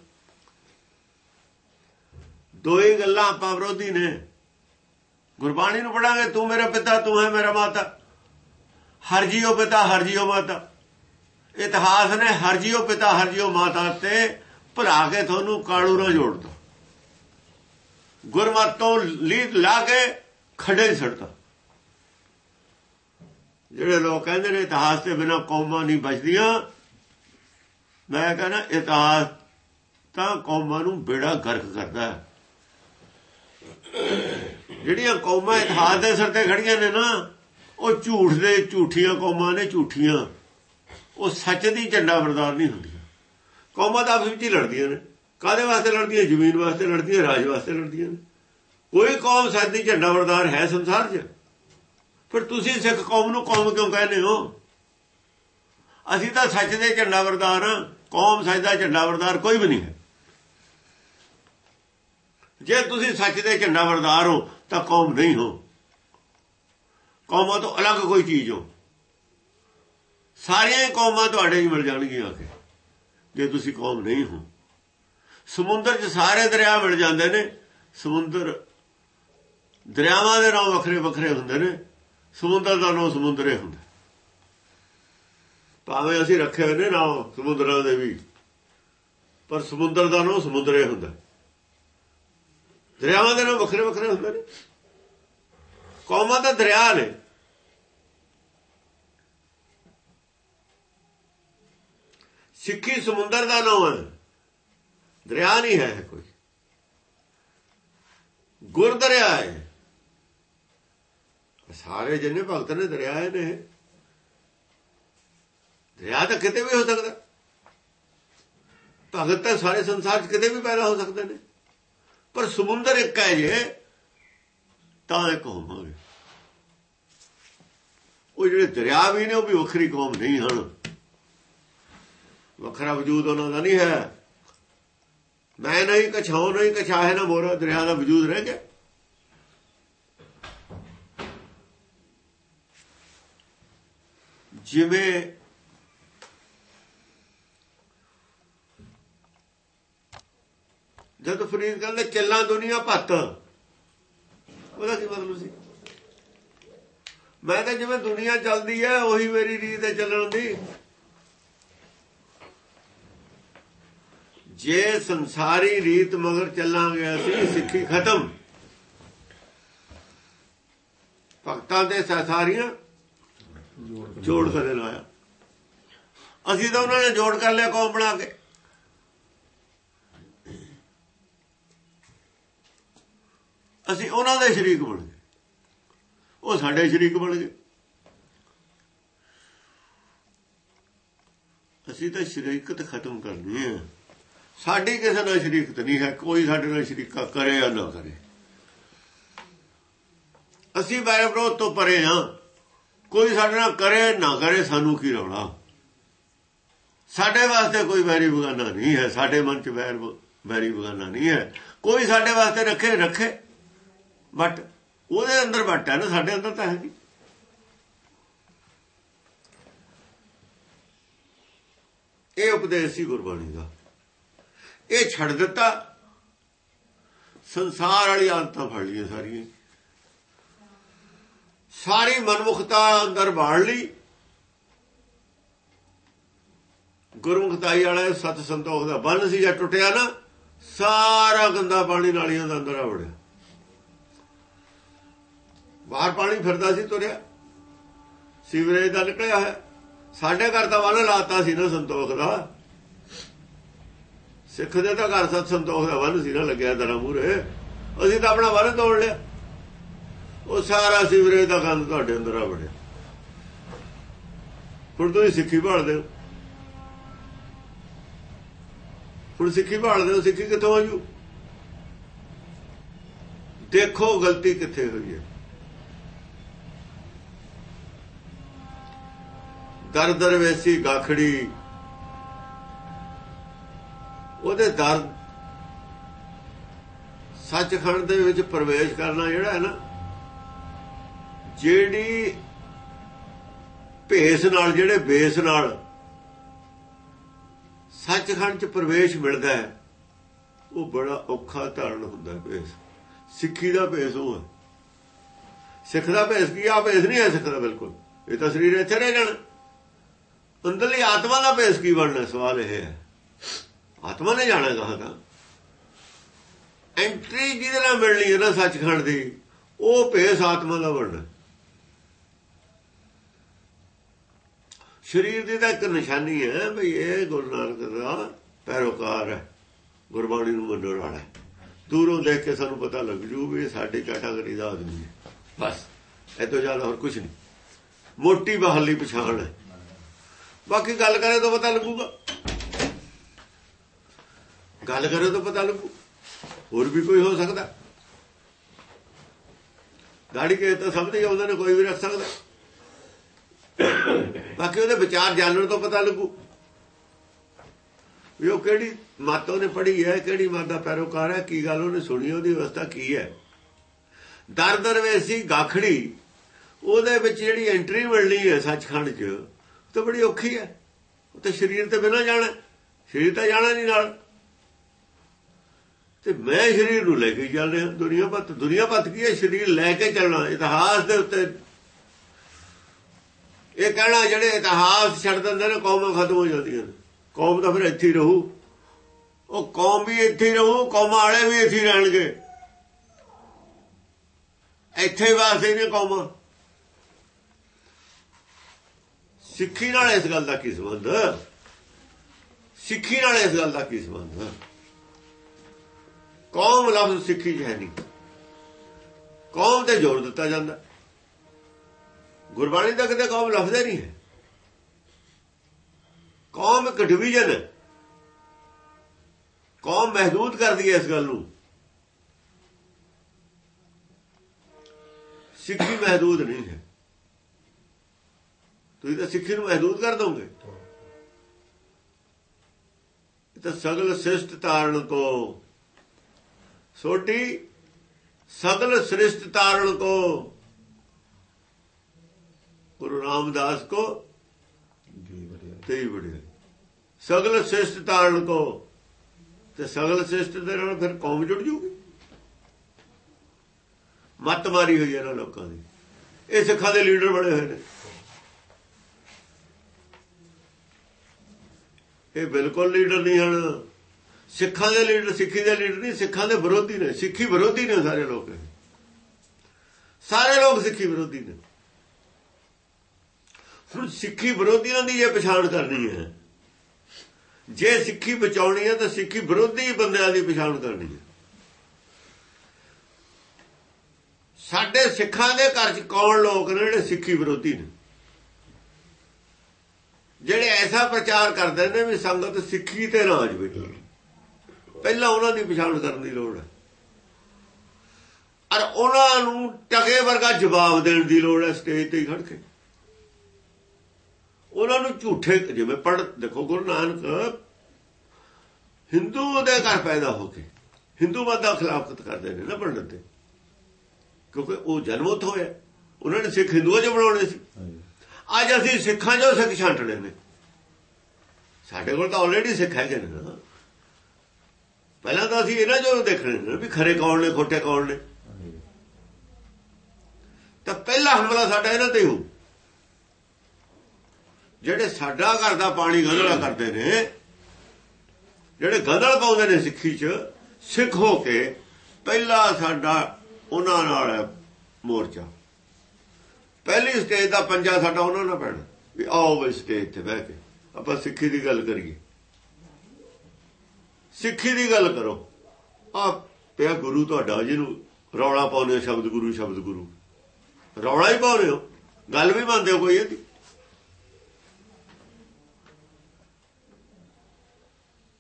ਦੋਏ ਗੱਲਾਂ ਆਪਾਂ ਵਿਰੋਧੀ ਨੇ। ਗੁਰਬਾਣੀ ਨੂੰ ਪੜਾਂਗੇ, ਤੂੰ ਮੇਰਾ ਪਿਤਾ, ਤੂੰ ਹੈ ਮੇਰਾ ਮਾਤਾ। ਹਰ ਜੀਓ ਪਿਤਾ, ਹਰ ਜੀਓ ਮਾਤਾ। ਇਤਿਹਾਸ ਨੇ ਹਰ ਜੀਓ ਪਿਤਾ, ਹਰ ਜੀਓ ਮਾਤਾ ਤੇ ਭਰਾ ਕੇ ਤੁਹਾਨੂੰ ਕਾਲੂ ਨਾਲ ਜੋੜਦਾ ਗੁਰਮਤੋਂ ਲੀਡ ਲਾ ਕੇ ਖੜੇ ਸੜਦਾ ਜਿਹੜੇ ਲੋਕ ਕਹਿੰਦੇ ਨੇ ਇਤਿਹਾਸ ਤੇ ਬਿਨਾ ਕੌਮਾਂ ਨਹੀਂ ਬਚਦੀਆਂ, ਮੈਂ ਕਹਿੰਦਾ ਇਤਿਹਾਸ ਤਾਂ ਕੌਮਾਂ ਨੂੰ ਬੇੜਾ ਗਰਕ ਕਰਦਾ ਜਿਹੜੀਆਂ ਕੌਮਾਂ ਇਤਿਹਾਸ ਦੇ ਸਿਰ ਤੇ ਖੜੀਆਂ ਨੇ ਨਾ ਉਹ ਝੂਠ ਦੇ ਝੂਠੀਆਂ ਕੌਮਾਂ ਨੇ ਝੂਠੀਆਂ। ਉਹ ਸੱਚ ਦੀ ਝੰਡਾ ਬਰਦਾਰ ਨਹੀਂ ਹੁੰਦੀਆਂ। ਕੌਮਾਂ ਤਾਂ ਆਪਸ ਵਿੱਚ ਹੀ ਲੜਦੀਆਂ ਨੇ। ਕਾਦੇ ਵਾਸਤੇ ਲੜਦੀਆਂ? ਜ਼ਮੀਨ ਵਾਸਤੇ ਲੜਦੀਆਂ, ਰਾਜ ਵਾਸਤੇ ਲੜਦੀਆਂ ਨੇ। ਕੋਈ ਕੌਮ ਸੱਚ ਦੀ ਝੰਡਾ ਬਰਦਾਰ ਹੈ ਸੰਸਾਰ 'ਚ? ਫਿਰ ਤੁਸੀਂ ਸਿੱਖ ਕੌਮ ਨੂੰ ਕੌਮ ਕਿਉਂ ਕਹਿੰਦੇ ਹੋ? ਅਸੀਂ ਤਾਂ ਸੱਚ ਦੇ ਝੰਡਾ ਬਰਦਾਰ ਹਾਂ। ਕੌਮ ਸੱਚ ਦਾ ਝੰਡਾ ਬਰਦਾਰ ਕੋਈ ਵੀ ਨਹੀਂ ਹੈ। ਜੇ ਤੁਸੀਂ ਸੱਚ ਦੇ ਝੰਡਾ ਬਰਦਾਰ ਹੋ, ਤਾਂ ਕੌਮ ਨਹੀਂ ਹੋ। ਕੌਮਾਂ ਤੋਂ ਅਲੱਗ ਕੋਈ ਚੀਜ਼ ਹੋ। ਸਾਰੀਆਂ ਕੌਮਾਂ ਤੁਹਾਡੇ ਹੀ ਮਿਲ ਜਾਣਗੀਆਂ ਕਿ। ਜੇ ਤੁਸੀਂ ਕੌਮ ਨਹੀਂ ਹੋ। ਸਮੁੰਦਰ 'ਚ ਸਾਰੇ ਦਰਿਆ ਮਿਲ ਜਾਂਦੇ ਨੇ। ਸਮੁੰਦਰ ਦਰਿਆਵਾਂ ਦੇ ਨਾਂ ਵੱਖਰੇ ਵੱਖਰੇ ਹੁੰਦੇ ਨੇ। ਸਮੁੰਦਰ ਦਾ ਨਾਂ ਸਮੁੰਦਰੇ ਹੁੰਦਾ। ਭਾਵੇਂ ਅਸੀਂ ਰੱਖੇ ਹੋਏ ਨੇ ਨਾਂ ਸਮੁੰਦਰਾਂ ਦੇ ਵੀ। ਪਰ ਸਮੁੰਦਰ ਦਾ ਨਾਂ ਸਮੁੰਦਰੇ ਹੁੰਦਾ। ਦਰਿਆਵਾਂ ਦੇ ਨਾਂ ਵੱਖਰੇ ਵੱਖਰੇ ਹੁੰਦੇ ਨੇ। ਕੌਮਾਂ ਦਾ ਦਰਿਆ ਨੇ ਸਿੱਖੀ ਸਮੁੰਦਰ ਦਾ ਨਾਮ ਹੈ ਦਰਿਆ ਨਹੀਂ ਹੈ ਕੋਈ ਗੁਰ ਦਰਿਆ ਹੈ ਸਾਰੇ ਜਿੰਨੇ ਭਗਤ ਨੇ ਦਰਿਆ ਨੇ ਦਰਿਆ ਤਾਂ ਕਿਤੇ ਵੀ ਹੋ ਸਕਦਾ ਭਗਤ ਤਾਂ ਸਾਰੇ ਸੰਸਾਰ 'ਚ ਕਿਤੇ ਵੀ ਪੈਦਾ ਹੋ ਸਕਦੇ ਨੇ ਪਰ ਸਮੁੰਦਰ ਇੱਕ ਹੈ ਜੇ ਤਾਂ ਇੱਕ ਹੋਵਾਂਗੇ ਉਹ ਜਿਹੜੇ ਦਰਿਆ ਵੀ ਨੇ, ਉਹ ਵੀ ਵੱਖਰੀ ਕੌਮ ਨਹੀਂ ਹਨ। ਵੱਖਰਾ ਵਜੂਦ ਉਹਨਾਂ ਦਾ ਨਹੀਂ ਹੈ। ਮੈਂ ਨਹੀਂ ਕਛਾਉ ਨਹੀਂ ਕਛਾਹੇ ਨਾ ਮੋਰਾ, ਦਰਿਆ ਦਾ ਵਜੂਦ ਰਹਿ ਗਿਆ। ਜਿਵੇਂ ਜਦ ਫਰੀਦ ਕਹਿੰਦੇ, ਚੱਲਾਂ ਦੁਨੀਆ ਭੱਤ। ਉਹਦਾ ਕੀ ਮਤਲਬ ਸੀ? ਮੈਂ ਤਾਂ ਜਿਵੇਂ ਦੁਨੀਆ ਚੱਲਦੀ ਹੈ, ਉਹੀ ਮੇਰੀ ਰੀਤ ਹੈ ਚੱਲਣ ਦੀ। ਜੇ ਸੰਸਾਰੀ ਰੀਤ ਮਗਰ ਚੱਲਾਂਗੇ ਅਸੀਂ, ਸਿੱਖੀ ਖਤਮ। ਭਗਤਾਂ ਦੇ ਸਾਰੀਆਂ ਜੋੜ ਕਰੇ ਲਾਇਆ। ਅਸੀਂ ਤਾਂ ਉਹਨਾਂ ਨੇ ਜੋੜ ਕਰ ਲਿਆ ਕੌਮ ਬਣਾ ਕੇ। ਅਸੀਂ ਉਹਨਾਂ ਦੇ ਸ਼ਰੀਕ ਬਣ ਗਏ। ਉਹ ਸਾਡੇ ਸ਼ਰੀਕ ਬਣ ਗਏ। ਅਸੀਂ ਤਾਂ ਸ਼ਰੀਕਤ ਖਤਮ ਕਰਨੀ ਹੈ। ਸਾਡੀ ਕਿਸੇ ਨਾਲ ਸ਼ਰੀਕਤ ਨਹੀਂ ਹੈ, ਕੋਈ ਸਾਡੇ ਨਾਲ ਸ਼ਰੀਕਾ ਕਰੇ ਜਾਂ ਨਾ ਕਰੇ। ਅਸੀਂ ਵੈਰ ਵਿਰੋਧ ਤੋਂ ਪਰੇ ਹਾਂ। ਕੋਈ ਸਾਡੇ ਨਾਲ ਕਰੇ ਨਾ ਕਰੇ, ਸਾਨੂੰ ਕੀ ਰੌਲਾ? ਸਾਡੇ ਵਾਸਤੇ ਕੋਈ ਵੈਰੀ ਬਗਾਨਾ ਨਹੀਂ ਹੈ। ਸਾਡੇ ਮਨ 'ਚ ਵੈਰ ਵੈਰੀ ਬਗਾਨਾ ਨਹੀਂ ਹੈ। ਕੋਈ ਸਾਡੇ ਵਾਸਤੇ ਰੱਖੇ ਰੱਖੇ। ਬਟ ਉਹਦੇ ਅੰਦਰ ਬਟ ਹੈ ਨਾ, ਸਾਡੇ ਅੰਦਰ ਤਾਂ ਹੈ ਨਹੀਂ ਇਹ ਉਪਦੇਸ਼ ਸੀ ਗੁਰਬਾਣੀ ਦਾ। ਇਹ ਛੱਡ ਦਿੱਤਾ। ਸੰਸਾਰ ਵਾਲੀ ਆਦਤਾਂ ਫੜ ਲਈਆਂ ਸਾਰੀਆਂ। ਸਾਰੀ ਮਨਮੁਖਤਾ ਅੰਦਰ ਬਾੜ ਲਈ। ਗੁਰਮੁਖਤਾਈ ਵਾਲਾ ਸਤ ਸੰਤੋਖ ਦਾ ਬੰਨ ਸੀ ਜਾਂ ਟੁੱਟਿਆ ਨਾ, ਸਾਰਾ ਗੰਦਾ ਪਾਣੀ ਨਾਲੀਆਂ ਦਾ ਅੰਦਰ ਆ ਵੜਿਆ। ਬਾਹਰ ਪਾਣੀ ਫਿਰਦਾ ਸੀ, ਤੁਰਿਆ। ਸੀਵਰੇਜ ਦਾ ਨਿਕਲਿਆ ਹੈ ਸਾਡੇ ਘਰ ਤਾਂ ਵਨ ਲਾਤਾ ਸੀ ਨਾ ਸੰਤੋਖ ਦਾ। ਸਿੱਖ ਦੇ ਤਾਂ ਘਰ ਸਤ ਸੰਤੋਖ ਦਾ ਵਨ ਸੀ ਨਾ, ਲੱਗਿਆ ਦਰਾਂ ਮੂਰੇ ਅਸੀਂ ਤਾਂ ਆਪਣਾ ਵਨ ਤੋੜ ਲਿਆ। ਉਹ ਸਾਰਾ ਸੀਵਰੇਜ ਦਾ ਗੰਦ ਤੁਹਾਡੇ ਅੰਦਰ ਆ ਵੜਿਆ। ਹੁਣ ਤੁਸੀਂ ਸਿੱਖੀ ਭਾਲਦੇ ਹੋ। ਹੁਣ ਸਿੱਖੀ ਭਾਲਦੇ ਹੋ, ਸਿੱਖੀ ਕਿੱਥੋਂ ਆਜੂ ਦੇਖੋ ਗਲਤੀ ਕਿੱਥੇ ਹੋਈ ਹੈ। ਕਰ ਦਰਵੇਸੀ ਗਾਖੜੀ। ਉਹਦੇ ਦਰ ਸੱਚਖੰਡ ਦੇ ਵਿੱਚ ਪ੍ਰਵੇਸ਼ ਕਰਨਾ ਜਿਹੜਾ ਹੈ ਨਾ, ਜਿਹੜੀ ਭੇਸ ਨਾਲ, ਜਿਹੜੇ ਬੇਸ ਨਾਲ ਸੱਚਖੰਡ 'ਚ ਪ੍ਰਵੇਸ਼ ਮਿਲਦਾ ਹੈ, ਉਹ ਬੜਾ ਔਖਾ ਧਾਰਨ ਹੁੰਦਾ ਭੇਸ। ਸਿੱਖੀ ਦਾ ਭੇਸ ਉਹ ਹੈ। ਸਿੱਖ ਦਾ ਭੇਸ ਕੀ ਆ? ਭੇਸ ਨਹੀਂ ਹੈ ਸਿੱਖ ਦਾ ਬਿਲਕੁਲ। ਇਹ ਤਾਂ ਸਰੀਰ ਇੱਥੇ ਰਹਿ ਜਾਣਾ। ਅੰਦਰਲੀ ਆਤਮਾ ਦਾ ਭੇਸ ਕੀ ਬਣਨਾ ਸਵਾਲ ਇਹ ਹੈ। ਆਤਮਾ ਨੇ ਜਾਣਾ ਕਹਾ ਤਾਂ। ਐਂਟਰੀ ਜਿਹਦੇ ਨਾਲ ਮਿਲਣੀ ਹੈ ਨਾ ਸੱਚਖੰਡ ਦੀ, ਉਹ ਭੇਸ ਆਤਮਾ ਦਾ ਬਣਨਾ ਸਰੀਰ ਦੀ ਤਾਂ ਇੱਕ ਨਿਸ਼ਾਨੀ ਹੈ ਭਈ ਇਹ ਗੁਰੂ ਨਾਨਕ ਦਾ ਪੈਰੋਕਾਰ ਹੈ, ਗੁਰਬਾਣੀ ਨੂੰ ਮੰਨਣ ਵਾਲਾ ਦੂਰੋਂ ਦੇਖ ਕੇ ਸਾਨੂੰ ਪਤਾ ਲੱਗ ਜੂ ਵੀ ਸਾਡੀ ਕੈਟਾਗਰੀ ਦਾ ਆਦਮੀ ਹੈ। ਬਸ, ਇਹ ਤੋਂ ਜ਼ਿਆਦਾ ਹੋਰ ਕੁਝ ਨਹੀਂ। ਮੋਟੀ ਬਹਾਲੀ ਪਛਾਣ ਹੈ। ਬਾਕੀ ਗੱਲ ਕਰੇ ਤਾਂ ਪਤਾ ਲੱਗੂਗਾ। ਗੱਲ ਕਰੇ ਤਾਂ ਪਤਾ ਲੱਗੂ। ਹੋਰ ਵੀ ਕੋਈ ਹੋ ਸਕਦਾ। ਦਾੜੀ ਕੇ ਤਾਂ ਸਭ ਦੇ ਆਉਂਦੇ ਨੇ, ਕੋਈ ਵੀ ਰੱਖ ਸਕਦਾ। ਬਾਕੀ ਉਹਦੇ ਵਿਚਾਰ ਜਾਣਨ ਤੋਂ ਪਤਾ ਲੱਗੂ। ਵੀ ਉਹ ਕਿਹੜੀ ਮਤ ਉਹਨੇ ਪੜ੍ਹੀ ਹੈ, ਕਿਹੜੀ ਮਤ ਦਾ ਪੈਰੋਕਾਰ ਹੈ, ਕੀ ਗੱਲ ਉਹਨੇ ਸੁਣੀ, ਉਹਦੀ ਅਵਸਥਾ ਕੀ ਹੈ। ਦਰ ਦਰਵੇਸੀ ਗਾਖੜੀ, ਉਹਦੇ ਵਿੱਚ ਜਿਹੜੀ ਐਂਟਰੀ ਮਿਲਣੀ ਹੈ ਸੱਚਖੰਡ 'ਚ ਤਾਂ ਬੜੀ ਔਖੀ ਹੈ। ਉਹ ਤਾਂ ਸਰੀਰ ਤੇ ਬਿਨਾਂ ਜਾਣਾ, ਸਰੀਰ ਤਾਂ ਜਾਣਾ ਨਹੀਂ ਨਾਲ। ਤੇ ਮੈਂ ਸਰੀਰ ਨੂੰ ਲੈ ਕੇ ਚੱਲ ਰਿਹਾ, ਦੁਨੀਆ ਪਤ ਦੁਨੀਆ ਪਤ ਕੀ ਹੈ? ਸਰੀਰ ਲੈ ਕੇ ਚੱਲਣਾ, ਇਤਿਹਾਸ ਦੇ ਉੱਤੇ। ਇਹ ਕਹਿਣਾ, ਜਿਹੜੇ ਇਤਿਹਾਸ ਛੱਡ ਦਿੰਦੇ ਨੇ, ਕੌਮਾਂ ਖਤਮ ਹੋ ਜਾਂਦੀਆਂ ਨੇ। ਕੌਮ ਤਾਂ ਫਿਰ ਇੱਥੇ ਹੀ ਰਹੂ। ਉਹ ਕੌਮ ਵੀ ਇੱਥੇ ਰਹੂ, ਕੌਮਾਂ ਵਾਲੇ ਵੀ ਇੱਥੇ ਰਹਿਣਗੇ। ਇੱਥੇ ਵਾਸਤੇ ਨੇ ਕੌਮਾਂ। ਸਿੱਖੀ ਨਾਲ ਇਸ ਗੱਲ ਦਾ ਕੀ ਸੰਬੰਧ? ਸਿੱਖੀ ਨਾਲ ਇਸ ਗੱਲ ਦਾ ਕੀ ਸੰਬੰਧ? ਕੌਮ ਲਫ਼ਜ਼ ਸਿੱਖੀ ਚ ਹੈ ਨਹੀਂ। ਕੌਮ ਤੇ ਜ਼ੋਰ ਦਿੱਤਾ ਜਾਂਦਾ। ਗੁਰਬਾਣੀ ਦਾ ਕਿਤੇ ਕੌਮ ਲਫ਼ਜ਼ ਨਹੀਂ ਹੈ। ਕੌਮ ਇੱਕ ਡਿਵੀਜ਼ਨ ਹੈ। ਕੌਮ ਮਹਦੂਦ ਕਰਦੀ ਹੈ ਇਸ ਗੱਲ ਨੂੰ। ਸਿੱਖੀ ਮਹਦੂਦ ਨਹੀਂ ਹੈ। ਤੁਸੀਂ ਤਾਂ ਸਿੱਖੀ ਨੂੰ ਮਹਦੂਦ ਕਰ ਦੋਗੇ। ਇਹ ਤਾਂ ਸਗਲ ਸ੍ਰਿਸ਼ਟ ਤਾਰਨ ਕੋ। ਸੋਟੀ ਸਗਲ ਸ੍ਰਿਸ਼ਟ ਤਾਰਨ ਕੋ। ਗੁਰੂ ਰਾਮਦਾਸ ਕੋ। ਤੇ ਹੀ ਬੜੇ ਸਗਲ ਸ੍ਰਿਸ਼ਟ ਤਾਰਨ ਕੋ। ਤੇ ਸਗਲ ਸਿਸਟ ਦੇ ਨਾਲ ਫਿਰ ਕੌਮ ਜੁੜ ਜੂਗੀ। ਮੱਤ ਮਾਰੀ ਹੋਈ ਇਹਨਾਂ ਲੋਕਾਂ ਦੀ। ਇਹ ਸਿੱਖਾਂ ਦੇ ਲੀਡਰ ਬਣੇ ਹੋਏ ਨੇ। ਇਹ ਬਿਲਕੁਲ ਲੀਡਰ ਨਹੀਂ ਹਨ। ਸਿੱਖਾਂ ਦੇ ਲੀਡਰ, ਸਿੱਖੀ ਦੇ ਲੀਡਰ ਨਹੀਂ, ਸਿੱਖਾਂ ਦੇ ਵਿਰੋਧੀ ਨੇ, ਸਿੱਖੀ ਵਿਰੋਧੀ ਨੇ ਸਾਰੇ ਲੋਕ। ਸਾਰੇ ਲੋਕ ਸਿੱਖੀ ਵਿਰੋਧੀ ਨੇ। ਹੁਣ ਸਿੱਖੀ ਵਿਰੋਧੀਆਂ ਦੀ ਇਹ ਪਛਾਣ ਕਰਨੀ ਹੈ। ਜੇ ਸਿੱਖੀ ਬਚਾਉਣੀ ਹੈ, ਤਾਂ ਸਿੱਖੀ ਵਿਰੋਧੀ ਬੰਦਿਆਂ ਦੀ ਪਛਾਣ ਕਰਨੀ ਹੈ। ਸਾਡੇ ਸਿੱਖਾਂ ਦੇ ਘਰ 'ਚ ਕੌਣ ਲੋਕ ਨੇ ਜਿਹੜੇ ਸਿੱਖੀ ਵਿਰੋਧੀ ਨੇ? ਜਿਹੜੇ ਐਸਾ ਪ੍ਰਚਾਰ ਕਰਦੇ ਨੇ ਵੀ ਸੰਗਤ ਸਿੱਖੀ ਤੇ ਰਾਜ ਬੈਠੀ ਪਹਿਲਾਂ ਉਹਨਾਂ ਦੀ ਪਛਾਣ ਕਰਨ ਦੀ ਲੋੜ ਹੈ। ਔਰ ਉਹਨਾਂ ਨੂੰ ਟਕੇ ਵਰਗਾ ਜਵਾਬ ਦੇਣ ਦੀ ਲੋੜ ਹੈ ਸਟੇਜ ਤੇ ਖੜ ਕੇ। ਉਹਨਾਂ ਨੂੰ ਝੂਠੇ ਜਿਵੇਂ ਪੜ ਦੇਖੋ ਗੁਰੂ ਨਾਨਕ ਹਿੰਦੂ ਦੇ ਘਰ ਪੈਦਾ ਹੋ ਕੇ ਹਿੰਦੂ ਮਤ ਦਾ ਖਿਲਾਫਤ ਕਰਦੇ ਨੇ ਨਾ ਪੰਡਤ ਤੇ। ਕਿਉਂਕਿ ਉਹ ਜਨਮ ਹੋਇਆ। ਉਹਨਾਂ ਨੇ ਸਿੱਖ ਹਿੰਦੂਆਂ ਚ ਬਣਾਉਣੇ ਸੀ। ਅੱਜ ਅਸੀਂ ਸਿੱਖਾਂ ਜੋ ਸਿੱਖ ਛਾਂਟਣੇ ਨੇ ਸਾਡੇ ਕੋਲ ਤਾਂ ਆਲਰੇਡੀ ਸਿੱਖ ਹੈਗੇ ਨੇ। ਨਾ ਪਹਿਲਾਂ ਤਾਂ ਅਸੀਂ ਇਹਨਾਂ ਜੋ ਦੇਖਣੇ ਨੇ ਵੀ ਖਰੇ ਕੌਣ ਨੇ, ਖੋਟੇ ਕੌਣ ਨੇ। ਤਾਂ ਪਹਿਲਾ ਹਮਲਾ ਸਾਡਾ ਇਹਨਾਂ ਤੇ ਹੋ ਜਿਹੜੇ ਸਾਡਾ ਘਰ ਦਾ ਪਾਣੀ ਗੰਧਲਾ ਕਰਦੇ ਨੇ, ਜਿਹੜੇ ਗੰਧਲ ਪਾਉਂਦੇ ਨੇ ਸਿੱਖੀ 'ਚ, ਸਿੱਖ ਹੋ ਕੇ ਪਹਿਲਾ ਸਾਡਾ ਉਹਨਾਂ ਨਾਲ ਮੋਰਚਾ। ਪਹਿਲੀ ਸਟੇਜ ਦਾ ਪੰਜਾ ਸਾਡਾ ਉਹਨਾਂ ਨਾਲ ਪੈਣਾ। ਵੀ ਆਓ ਵੀ ਸਟੇਜ ਤੇ ਬਹਿ ਕੇ। ਆਪਾਂ ਸਿੱਖੀ ਦੀ ਗੱਲ ਕਰੀਏ। ਸਿੱਖੀ ਦੀ ਗੱਲ ਕਰੋ। ਆ ਪਿਆ ਗੁਰੂ ਤੁਹਾਡਾ, ਜਿਹਨੂੰ ਰੌਲਾ ਪਾਉਂਦੇ ਸ਼ਬਦ ਗੁਰੂ ਸ਼ਬਦ ਗੁਰੂ। ਰੌਲਾ ਹੀ ਪਾਉਂਦੇ ਹੋ। ਗੱਲ ਵੀ ਮੰਨਦੇ ਹੋ ਕੋਈ ਇਹਦੀ।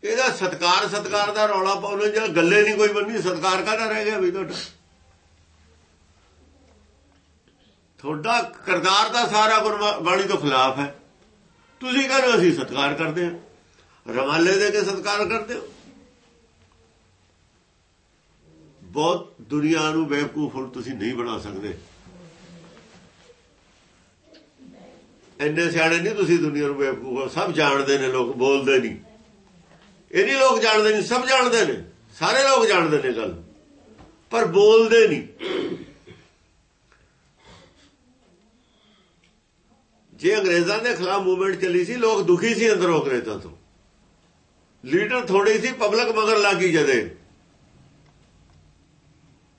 ਇਹਦਾ ਸਤਕਾਰ ਸਤਕਾਰ ਦਾ ਰੌਲਾ ਪਾਉਂਦੇ ਜਿਹੜਾ ਗੱਲੇ ਨਹੀਂ ਕੋਈ ਬੰਨੀ, ਸਤਕਾਰ ਕਾਹਦਾ ਰਹਿ ਗਿਆ ਵੀ ਤੁਹਾਡਾ? ਤੁਹਾਡਾ ਕਰਦਾਰ ਦਾ ਸਾਰਾ ਗੁਰਬਾਣੀ ਤੋਂ ਖਿਲਾਫ ਹੈ। ਤੁਸੀਂ ਕਹਿੰਦੇ ਅਸੀਂ ਸਤਕਾਰ ਕਰਦੇ ਹਾਂ। ਰਵਾਲੇ ਦੇ ਕੇ ਸਤਕਾਰ ਕਰਦੇ ਹੋ। ਬਹੁਤ ਦੁਨੀਆ ਨੂੰ ਬੇਵਕੂਫ ਹੁਣ ਤੁਸੀਂ ਨਹੀਂ ਬਣਾ ਸਕਦੇ। ਇੰਨੇ ਸਿਆਣੇ ਨਹੀਂ ਤੁਸੀਂ ਦੁਨੀਆ ਨੂੰ ਬੇਵਕੂਫ। ਸਭ ਜਾਣਦੇ ਨੇ, ਲੋਕ ਬੋਲਦੇ ਨਹੀਂ। ਇਹ ਨਹੀਂ ਲੋਕ ਜਾਣਦੇ ਨਹੀਂ, ਸਭ ਜਾਣਦੇ ਨੇ। ਸਾਰੇ ਲੋਕ ਜਾਣਦੇ ਨੇ ਗੱਲ। ਪਰ ਬੋਲਦੇ ਨਹੀਂ। ਜੇ ਅੰਗਰੇਜ਼ਾਂ ਦੇ ਖਿਲਾਫ ਮੂਵਮੈਂਟ ਚੱਲੀ ਸੀ, ਲੋਕ ਦੁਖੀ ਸੀ ਅੰਦਰੋਂ ਅੰਗਰੇਜ਼ਾਂ ਤੋਂ। ਲੀਡਰ ਥੋੜੇ ਸੀ ਪਬਲਿਕ ਮਗਰ ਲੱਗੀ ਜਦੇ।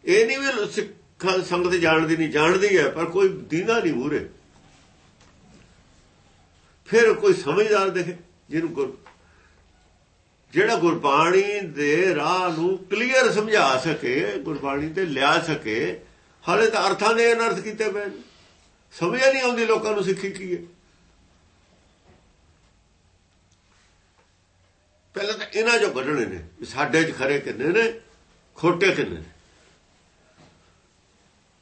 ਇਹ ਨਹੀਂ ਵੀ ਸਿੱਖਾਂ ਸੰਗਤ ਜਾਣਦੀ ਨਹੀਂ, ਜਾਣਦੀ ਹੈ, ਪਰ ਕੋਈ ਦੀਨਾ ਨਹੀਂ ਮੂਰੇ ਫਿਰ ਕੋਈ ਸਮਝਦਾਰ ਦੇਖੇ, ਜਿਹਨੂੰ ਗੁਰ ਜਿਹੜਾ ਗੁਰਬਾਣੀ ਦੇ ਰਾਹ ਨੂੰ ਕਲੀਅਰ ਸਮਝਾ ਸਕੇ, ਗੁਰਬਾਣੀ ਤੇ ਲਿਆ ਸਕੇ, ਹਾਲੇ ਤਾਂ ਅਰਥਾਂ ਦੇ ਅਨਰਥ ਕੀਤੇ ਪਏ ਸਮਝ ਨਹੀਂ ਆਉਂਦੀ ਲੋਕਾਂ ਨੂੰ ਸਿੱਖੀ ਕੀ ਹੈ? ਪਹਿਲਾਂ ਤਾਂ ਇਹਨਾਂ ਜੋ ਕੱਢਣੇ ਨੇ ਸਾਡੇ 'ਚ ਖਰੇ ਕਿੰਨੇ ਨੇ, ਖੋਟੇ ਕਿੰਨੇ ਨੇ।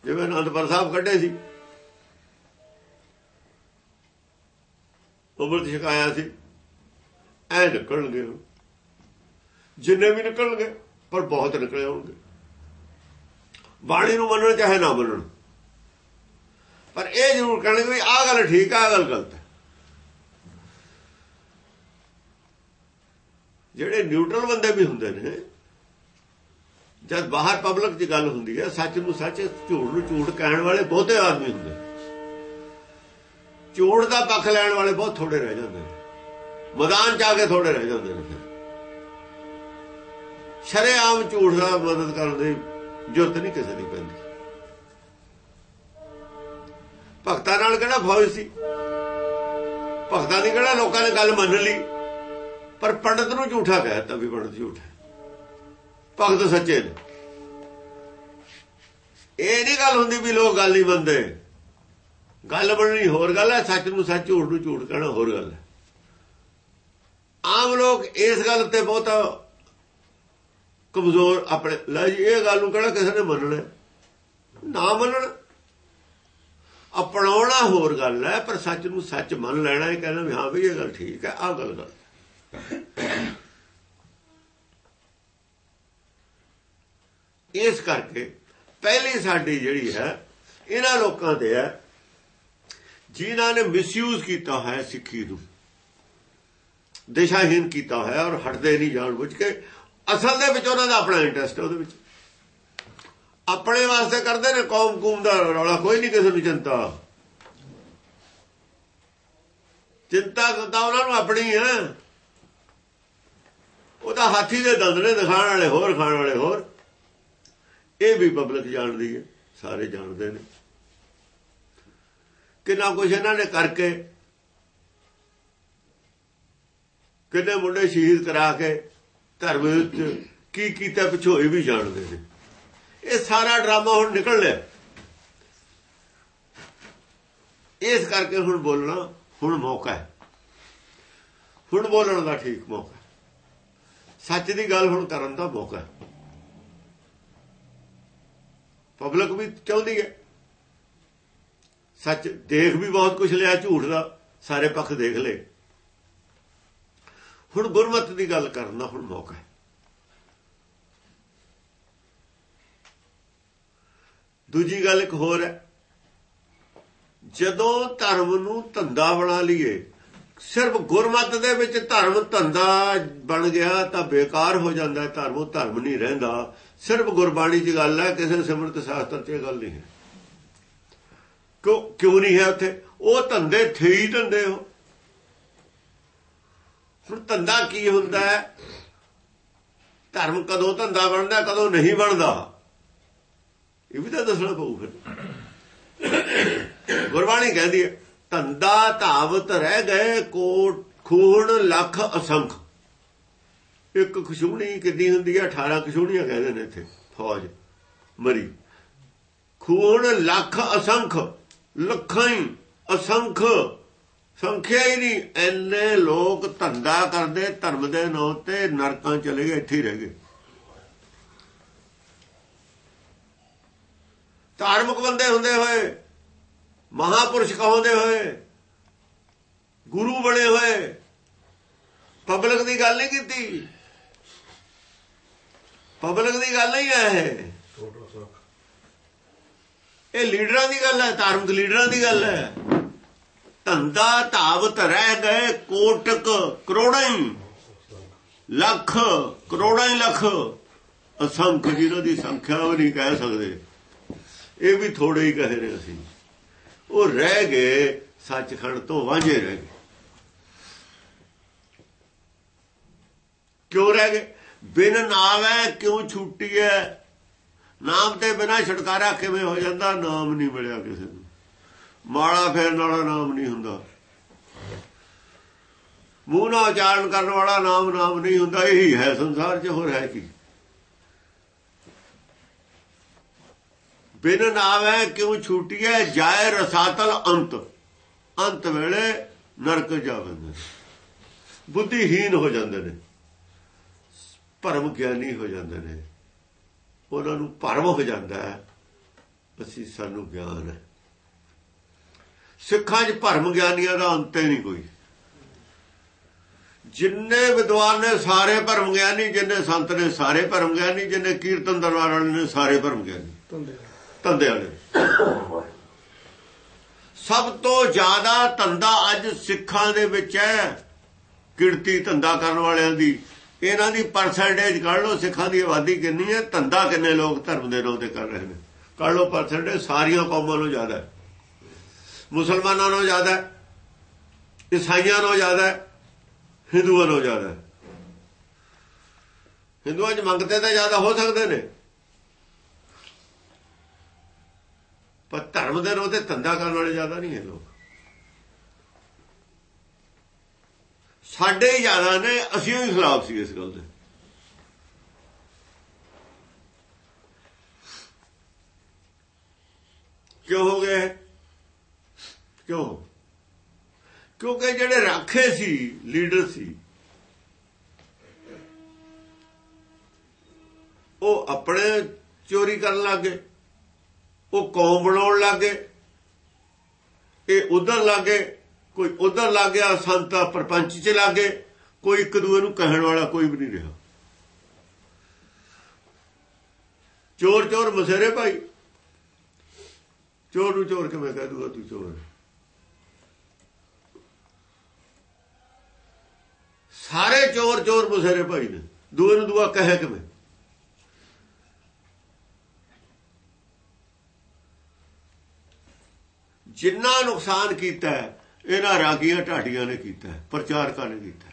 ਜਿਵੇਂ ਅਨੰਦਪੁਰ ਸਾਹਿਬ ਕੱਢੇ ਸੀ। ਉਮਰ ਛਕਾਇਆ ਸੀ। ਐ ਨਿਕਲਣਗੇ ਜਿੰਨੇ ਵੀ ਨਿਕਲਣਗੇ, ਪਰ ਬਹੁਤ ਨਿਕਲੇ ਹੋਣਗੇ। ਬਾਣੀ ਨੂੰ ਮੰਨਣ ਚਾਹੇ ਨਾ ਮੰਨਣ। ਪਰ ਇਹ ਜ਼ਰੂਰ ਕਹਿਣਗੇ ਵੀ ਆਹ ਗੱਲ ਠੀਕ ਆ, ਆਹ ਗੱਲ ਗਲਤ ਹੈ ਜਿਹੜੇ ਨਿਊਟਰਲ ਬੰਦੇ ਵੀ ਹੁੰਦੇ ਨੇ, ਜਦ ਬਾਹਰ ਪਬਲਿਕ 'ਚ ਗੱਲ ਹੁੰਦੀ ਹੈ, ਸੱਚ ਨੂੰ ਸੱਚ, ਝੂਠ ਨੂੰ ਝੂਠ ਕਹਿਣ ਵਾਲੇ ਬਹੁਤੇ ਆਦਮੀ ਹੁੰਦੇ ਝੂਠ ਦਾ ਪੱਖ ਲੈਣ ਵਾਲੇ ਬਹੁਤ ਥੋੜੇ ਰਹਿ ਜਾਂਦੇ ਨੇ। ਮੈਦਾਨ 'ਚ ਆ ਕੇ ਥੋੜੇ ਰਹਿ ਜਾਂਦੇ ਨੇ ਫਿਰ। ਸ਼ਰੇਆਮ ਝੂਠ ਦਾ ਮਦਦ ਕਰਨ ਦੀ ਜ਼ਰੂਰਤ ਨਹੀਂ ਕਿਸੇ ਦੀ ਪੈਂਦੀ। ਭਗਤਾਂ ਨਾਲ ਕਿਹੜਾ ਫੌਜ ਸੀ? ਭਗਤਾਂ ਦੀ ਕਿਹੜਾ ਲੋਕਾਂ ਨੇ ਗੱਲ ਮੰਨ ਲਈ? ਪਰ ਪੰਡਤ ਨੂੰ ਝੂਠਾ ਕਹਿਤਾ ਵੀ ਪੰਡਤ ਝੂਠ ਭਗਤ ਸੱਚੇ ਨੇ। ਇਹ ਨਹੀਂ ਗੱਲ ਹੁੰਦੀ ਵੀ ਲੋਕ ਗੱਲ ਨਹੀਂ ਮੰਨਦੇ। ਗੱਲ ਬਣਨੀ ਹੋਰ ਗੱਲ ਹੈ, ਸੱਚ ਨੂੰ ਸੱਚ, ਝੂਠ ਨੂੰ ਝੂਠ ਕਹਿਣਾ ਹੋਰ ਗੱਲ ਹੈ। ਆਮ ਲੋਕ ਇਸ ਗੱਲ ਤੇ ਬਹੁਤਾ ਕਮਜ਼ੋਰ ਆਪਣੇ ਲੈ ਜੀ, ਇਹ ਗੱਲ ਨੂੰ ਕਿਹੜਾ ਕਿਸੇ ਨੇ ਮੰਨਣਾ ਨਾ ਮੰਨਣਾ। ਅਪਣਾਉਣਾ ਹੋਰ ਗੱਲ ਹੈ, ਪਰ ਸੱਚ ਨੂੰ ਸੱਚ ਮੰਨ ਲੈਣਾ ਇਹ ਕਹਿੰਦਾ ਵੀ ਹਾਂ ਵੀ ਇਹ ਗੱਲ ਠੀਕ ਹੈ, ਆਹ ਗੱਲ ਗਲਤ ਇਸ ਕਰਕੇ ਪਹਿਲੀ ਸਾਡੀ ਜਿਹੜੀ ਹੈ, ਇਹਨਾਂ ਲੋਕਾਂ ਤੇ ਹੈ, ਜਿਨ੍ਹਾਂ ਨੇ ਮਿਸਯੂਜ਼ ਕੀਤਾ ਹੈ ਸਿੱਖੀ ਨੂੰ ਦਿਸ਼ਾਹੀਨ ਕੀਤਾ ਹੈ ਔਰ ਹਟਦੇ ਨਹੀਂ ਜਾਣ ਬੁੱਝ ਕੇ, ਅਸਲ ਦੇ ਵਿੱਚ ਉਹਨਾਂ ਦਾ ਆਪਣਾ ਇੰਟਰਸਟ ਹੈ ਉਹਦੇ ਵਿੱਚ। ਆਪਣੇ ਵਾਸਤੇ ਕਰਦੇ ਨੇ ਕੌਮ ਕੂਮ ਦਾ ਰੌਲਾ, ਕੋਈ ਨਹੀਂ ਕਿਸੇ ਨੂੰ ਚਿੰਤਾ। ਚਿੰਤਾ ਤਾਂ ਉਹਨਾਂ ਨੂੰ ਆਪਣੀ ਹੈ। ਉਹਦਾ ਹਾਥੀ ਦੇ ਦੰਦ ਨੇ ਦਿਖਾਣ ਵਾਲੇ ਹੋਰ, ਖਾਣ ਵਾਲੇ ਹੋਰ। ਇਹ ਵੀ ਪਬਲਿਕ ਜਾਣਦੀ ਹੈ, ਸਾਰੇ ਜਾਣਦੇ ਨੇ। ਕਿੰਨਾ ਕੁਝ ਇਹਨਾਂ ਨੇ ਕਰਕੇ, ਕਿੰਨੇ ਮੁੰਡੇ ਸ਼ਹੀਦ ਕਰਾ ਕੇ, ਧਰਮ ਵਿੱਚ ਕੀ ਕੀਤਾ ਪਿਛੋਂ ਇਹ ਵੀ ਜਾਣਦੇ ਨੇ। ਇਹ ਸਾਰਾ ਡਰਾਮਾ ਹੁਣ ਨਿਕਲ ਲਿਆ ਇਸ ਕਰਕੇ ਹੁਣ ਬੋਲਣਾ ਹੁਣ ਮੌਕਾ ਹੈ। ਹੁਣ ਬੋਲਣ ਦਾ ਠੀਕ ਮੌਕਾ ਸੱਚ ਦੀ ਗੱਲ ਹੁਣ ਕਰਨ ਦਾ ਮੌਕਾ ਹੈ। ਪਬਲਿਕ ਵੀ ਚਾਹੁੰਦੀ ਹੈ। ਸੱਚ ਦੇਖ ਵੀ ਬਹੁਤ ਕੁਝ ਲਿਆ, ਝੂਠ ਦਾ ਸਾਰੇ ਪੱਖ ਦੇਖ ਲਏ। ਹੁਣ ਗੁਰਮਤ ਦੀ ਗੱਲ ਕਰਨ ਦਾ ਹੁਣ ਮੌਕਾ ਹੈ। ਦੂਜੀ ਗੱਲ ਇੱਕ ਹੋਰ ਹੈ। ਜਦੋਂ ਧਰਮ ਨੂੰ ਧੰਦਾ ਬਣਾ ਲਈਏ, ਸਿਰਫ ਗੁਰਮਤ ਦੇ ਵਿੱਚ ਧਰਮ ਧੰਦਾ ਬਣ ਗਿਆ ਤਾਂ ਬੇਕਾਰ ਹੋ ਜਾਂਦਾ ਧਰਮ, ਉਹ ਧਰਮ ਨਹੀਂ ਰਹਿੰਦਾ। ਸਿਰਫ ਗੁਰਬਾਣੀ 'ਚ ਗੱਲ ਹੈ, ਕਿਸੇ ਸਿਮਰਤ ਸ਼ਾਸਤਰ 'ਚ ਗੱਲ ਨਹੀਂ ਹੈ। ਕਿਉਂ ਕਿਉਂ ਨਹੀਂ ਹੈ ਉੱਥੇ? ਉਹ ਧੰਦੇ ਥੇ ਹੀ ਧੰਦੇ ਹੋ। ਹੁਣ ਧੰਦਾ ਕੀ ਹੁੰਦਾ ਹੈ? ਧਰਮ ਕਦੋਂ ਧੰਦਾ ਬਣਦਾ, ਕਦੋਂ ਨਹੀਂ ਬਣਦਾ? ਇਹ ਵੀ ਤਾਂ ਦੱਸਣਾ ਪਊ ਫਿਰ। ਗੁਰਬਾਣੀ ਕਹਿੰਦੀ ਹੈ, ਧੰਦਾ ਧਾਵਤ ਰਹਿ ਗਏ ਕੋਟ ਖੂਨ ਲੱਖ ਅਸੰਖ। ਇੱਕ ਖਸ਼ੂਣੀ ਕਿੰਨੀ ਹੁੰਦੀ ਹੈ 18 ਖਸ਼ੂਣੀਆਂ ਕਹਿੰਦੇ ਨੇ ਇੱਥੇ, ਫੌਜ ਮਰੀ। ਖੂਨ ਲੱਖ ਅਸੰਖ, ਲੱਖਾਂ ਹੀ ਅਸੰਖ। ਸੰਖਿਆ ਹੀ ਨਹੀਂ, ਐਨੇ ਲੋਕ ਧੰਦਾ ਕਰਦੇ, ਧਰਮ ਦੇ ਨਾਂ ਤੇ ਨਰਕਾਂ ਚਲੇ ਗਏ, ਇੱਥੇ ਹੀ ਰਹਿ ਗਏ। ਧਾਰਮਿਕ ਬੰਦੇ ਹੁੰਦੇ ਹੋਏ ਮਹਾਪੁਰਸ਼ ਕਹੋਂਦੇ ਹੋਏ ਗੁਰੂ ਬਣੇ ਹੋਏ ਪਬਲਿਕ ਦੀ ਗੱਲ ਨਹੀਂ ਕੀਤੀ। ਪਬਲਿਕ ਦੀ ਗੱਲ ਨਹੀਂ ਹੈ ਇਹ। ਲੀਡਰਾਂ ਦੀ ਗੱਲ ਹੈ ਧਾਰਮਿਕ ਲੀਡਰਾਂ ਦੀ ਗੱਲ ਹੈ। ਧੰਦਾ ਧਾਵਤ ਰਹਿ ਗਏ ਕੋਟਕ ਕਰੋੜਾਂ ਲੱਖ ਕਰੋੜਾਂ ਲੱਖ। ਅਸੰਖ ਜਿਹਨਾਂ ਦੀ ਸੰਖਿਆ ਵੀ ਨਹੀਂ ਕਹਿ ਸਕਦੇ। ਇਹ ਵੀ ਥੋੜੇ ਹੀ ਕਹਿ ਰਹੇ ਅਸੀਂ ਉਹ ਰਹਿ ਗਏ, ਸੱਚਖੰਡ ਤੋਂ ਵਾਂਝੇ ਰਹਿ ਗਏ। ਕਿਉਂ ਰਹਿ ਗਏ? ਬਿਨ ਨਾਵੇਂ ਕਿਉਂ ਛੁੱਟੀ ਹੈ ਨਾਮ ਤੇ ਬਿਨਾ ਛਟਕਾਰਾ ਕਿਵੇਂ ਹੋ ਜਾਂਦਾ? ਨਾਮ ਨਹੀਂ ਮਿਲਿਆ ਕਿਸੇ ਨੂੰ। ਮਾੜਾ ਫੇਰਨ ਵਾਲਾ ਨਾਮ ਨਹੀਂ ਹੁੰਦਾ। ਮੂੰਹ ਨਾਲ ਉਚਾਰਨ ਕਰਨ ਵਾਲਾ ਨਾਮ ਨਾਮ ਨਹੀਂ ਹੁੰਦਾ। ਇਹੀ ਹੈ ਸੰਸਾਰ 'ਚ, ਹੋਰ ਹੈ ਕੀ? ਬਿਨ ਨਾਵੇਂ ਕਿਉਂ ਛੁੱਟੀਐ ਜਾਏ ਰਸਾਤਲ ਅੰਤ। ਅੰਤ ਵੇਲੇ ਨਰਕ ਜਾਵੰਦੇ ਬੁੱਧੀਹੀਨ ਹੋ ਜਾਂਦੇ ਨੇ। ਭਰਮ ਗਿਆਨੀ ਹੋ ਜਾਂਦੇ ਨੇ। ਉਹਨਾਂ ਨੂੰ ਭਰਮ ਹੋ ਜਾਂਦਾ ਹੈ। ਅਸੀਂ ਸਾਨੂੰ ਗਿਆਨ ਹੈ। ਸਿੱਖਾਂ 'ਚ ਭਰਮ ਗਿਆਨੀਆਂ ਦਾ ਅੰਤ ਨਹੀਂ ਕੋਈ। ਜਿੰਨੇ ਵਿਦਵਾਨ ਨੇ ਸਾਰੇ ਭਰਮ ਗਿਆਨੀ, ਜਿੰਨੇ ਸੰਤ ਨੇ ਸਾਰੇ ਭਰਮ ਗਿਆਨੀ, ਜਿੰਨੇ ਕੀਰਤਨ ਦਰਬਾਰ ਵਾਲੇ ਨੇ ਸਾਰੇ ਭਰਮ ਗਿਆਨੀ। ਧੰਦੇ ਵਾਲੇ। ਸਭ ਤੋਂ ਜ਼ਿਆਦਾ ਧੰਦਾ ਅੱਜ ਸਿੱਖਾਂ ਦੇ ਵਿੱਚ ਹੈ ਕਿਰਤੀ ਧੰਦਾ ਕਰਨ ਵਾਲਿਆਂ ਦੀ। ਇਹਨਾਂ ਦੀ ਪਰਸੈਂਟੇਜ ਕੱਢ ਲਓ, ਸਿੱਖਾਂ ਦੀ ਆਬਾਦੀ ਕਿੰਨੀ ਹੈ, ਧੰਦਾ ਕਿੰਨੇ ਲੋਕ ਧਰਮ ਦੇ ਨਾਂ ਤੇ ਕਰ ਰਹੇ ਨੇ। ਕੱਢ ਲਓ ਪਰਸੈਂਟੇਜ ਸਾਰੀਆਂ ਕੌਮਾਂ ਨਾਲੋਂ ਜ਼ਿਆਦਾ ਹੈ। ਮੁਸਲਮਾਨਾਂ ਨਾਲੋਂ ਜ਼ਿਆਦਾ ਹੈ, ਈਸਾਈਆਂ ਨਾਲੋਂ ਜ਼ਿਆਦਾ ਹੈ, ਹਿੰਦੂਆਂ ਨਾਲੋਂ ਜ਼ਿਆਦਾ ਹੈ। ਹਿੰਦੂਆਂ 'ਚ ਮੰਗਤੇ ਤਾਂ ਜ਼ਿਆਦਾ ਹੋ ਸਕਦੇ ਨੇ। ਪਰ ਧਰਮ ਦੇ ਨਾਂ ਤੇ ਧੰਦਾ ਕਰਨ ਵਾਲੇ ਜ਼ਿਆਦਾ ਨਹੀਂ ਹੈ ਲੋਕ। ਸਾਡੇ ਜ਼ਿਆਦਾ ਨੇ ਅਸੀਂ ਵੀ ਖਿਲਾਫ ਸੀ ਇਸ ਗੱਲ ਦੇ। ਕਿਉਂ ਹੋ ਗਏ? ਕਿਉਂ? ਕਿਉਂਕਿ ਜਿਹੜੇ ਰਾਖੇ ਸੀ, ਲੀਡਰ ਸੀ, ਉਹ ਆਪਣੇ ਚੋਰੀ ਕਰਨ ਲੱਗੇ ਉਹ ਕੌਮ ਬਣਾਉਣ ਲੱਗੇ। ਇਹ ਉਧਰ ਲੱਗੇ, ਕੋਈ ਉਧਰ ਲੱਗ ਗਿਆ ਸੰਤ ਪਰਪੰਚ ਚ ਲੱਗੇ, ਕੋਈ ਇੱਕ ਦੂਏ ਨੂੰ ਕਹਿਣ ਵਾਲਾ ਕੋਈ ਵੀ ਨਹੀਂ ਰਿਹਾ। ਚੋਰ ਚੋਰ ਮਸੇਰੇ ਭਾਈ। ਚੋਰ ਨੂੰ ਚੋਰ ਕਿਵੇਂ ਕਹਿ ਦੂਗਾ, ਤੂੰ ਚੋਰ ਸਾਰੇ ਚੋਰ ਚੋਰ ਮਸੇਰੇ ਭਾਈ ਨੇ। ਦੂਏ ਨੂੰ ਦੂਆ ਕਹੇ ਕਿਵੇਂ? ਜਿੰਨਾ ਨੁਕਸਾਨ ਕੀਤਾ ਇਹਨਾਂ ਰਾਗੀਆਂ ਢਾਡੀਆਂ ਨੇ ਕੀਤਾ ਪ੍ਰਚਾਰਕਾਂ ਨੇ ਕੀਤਾ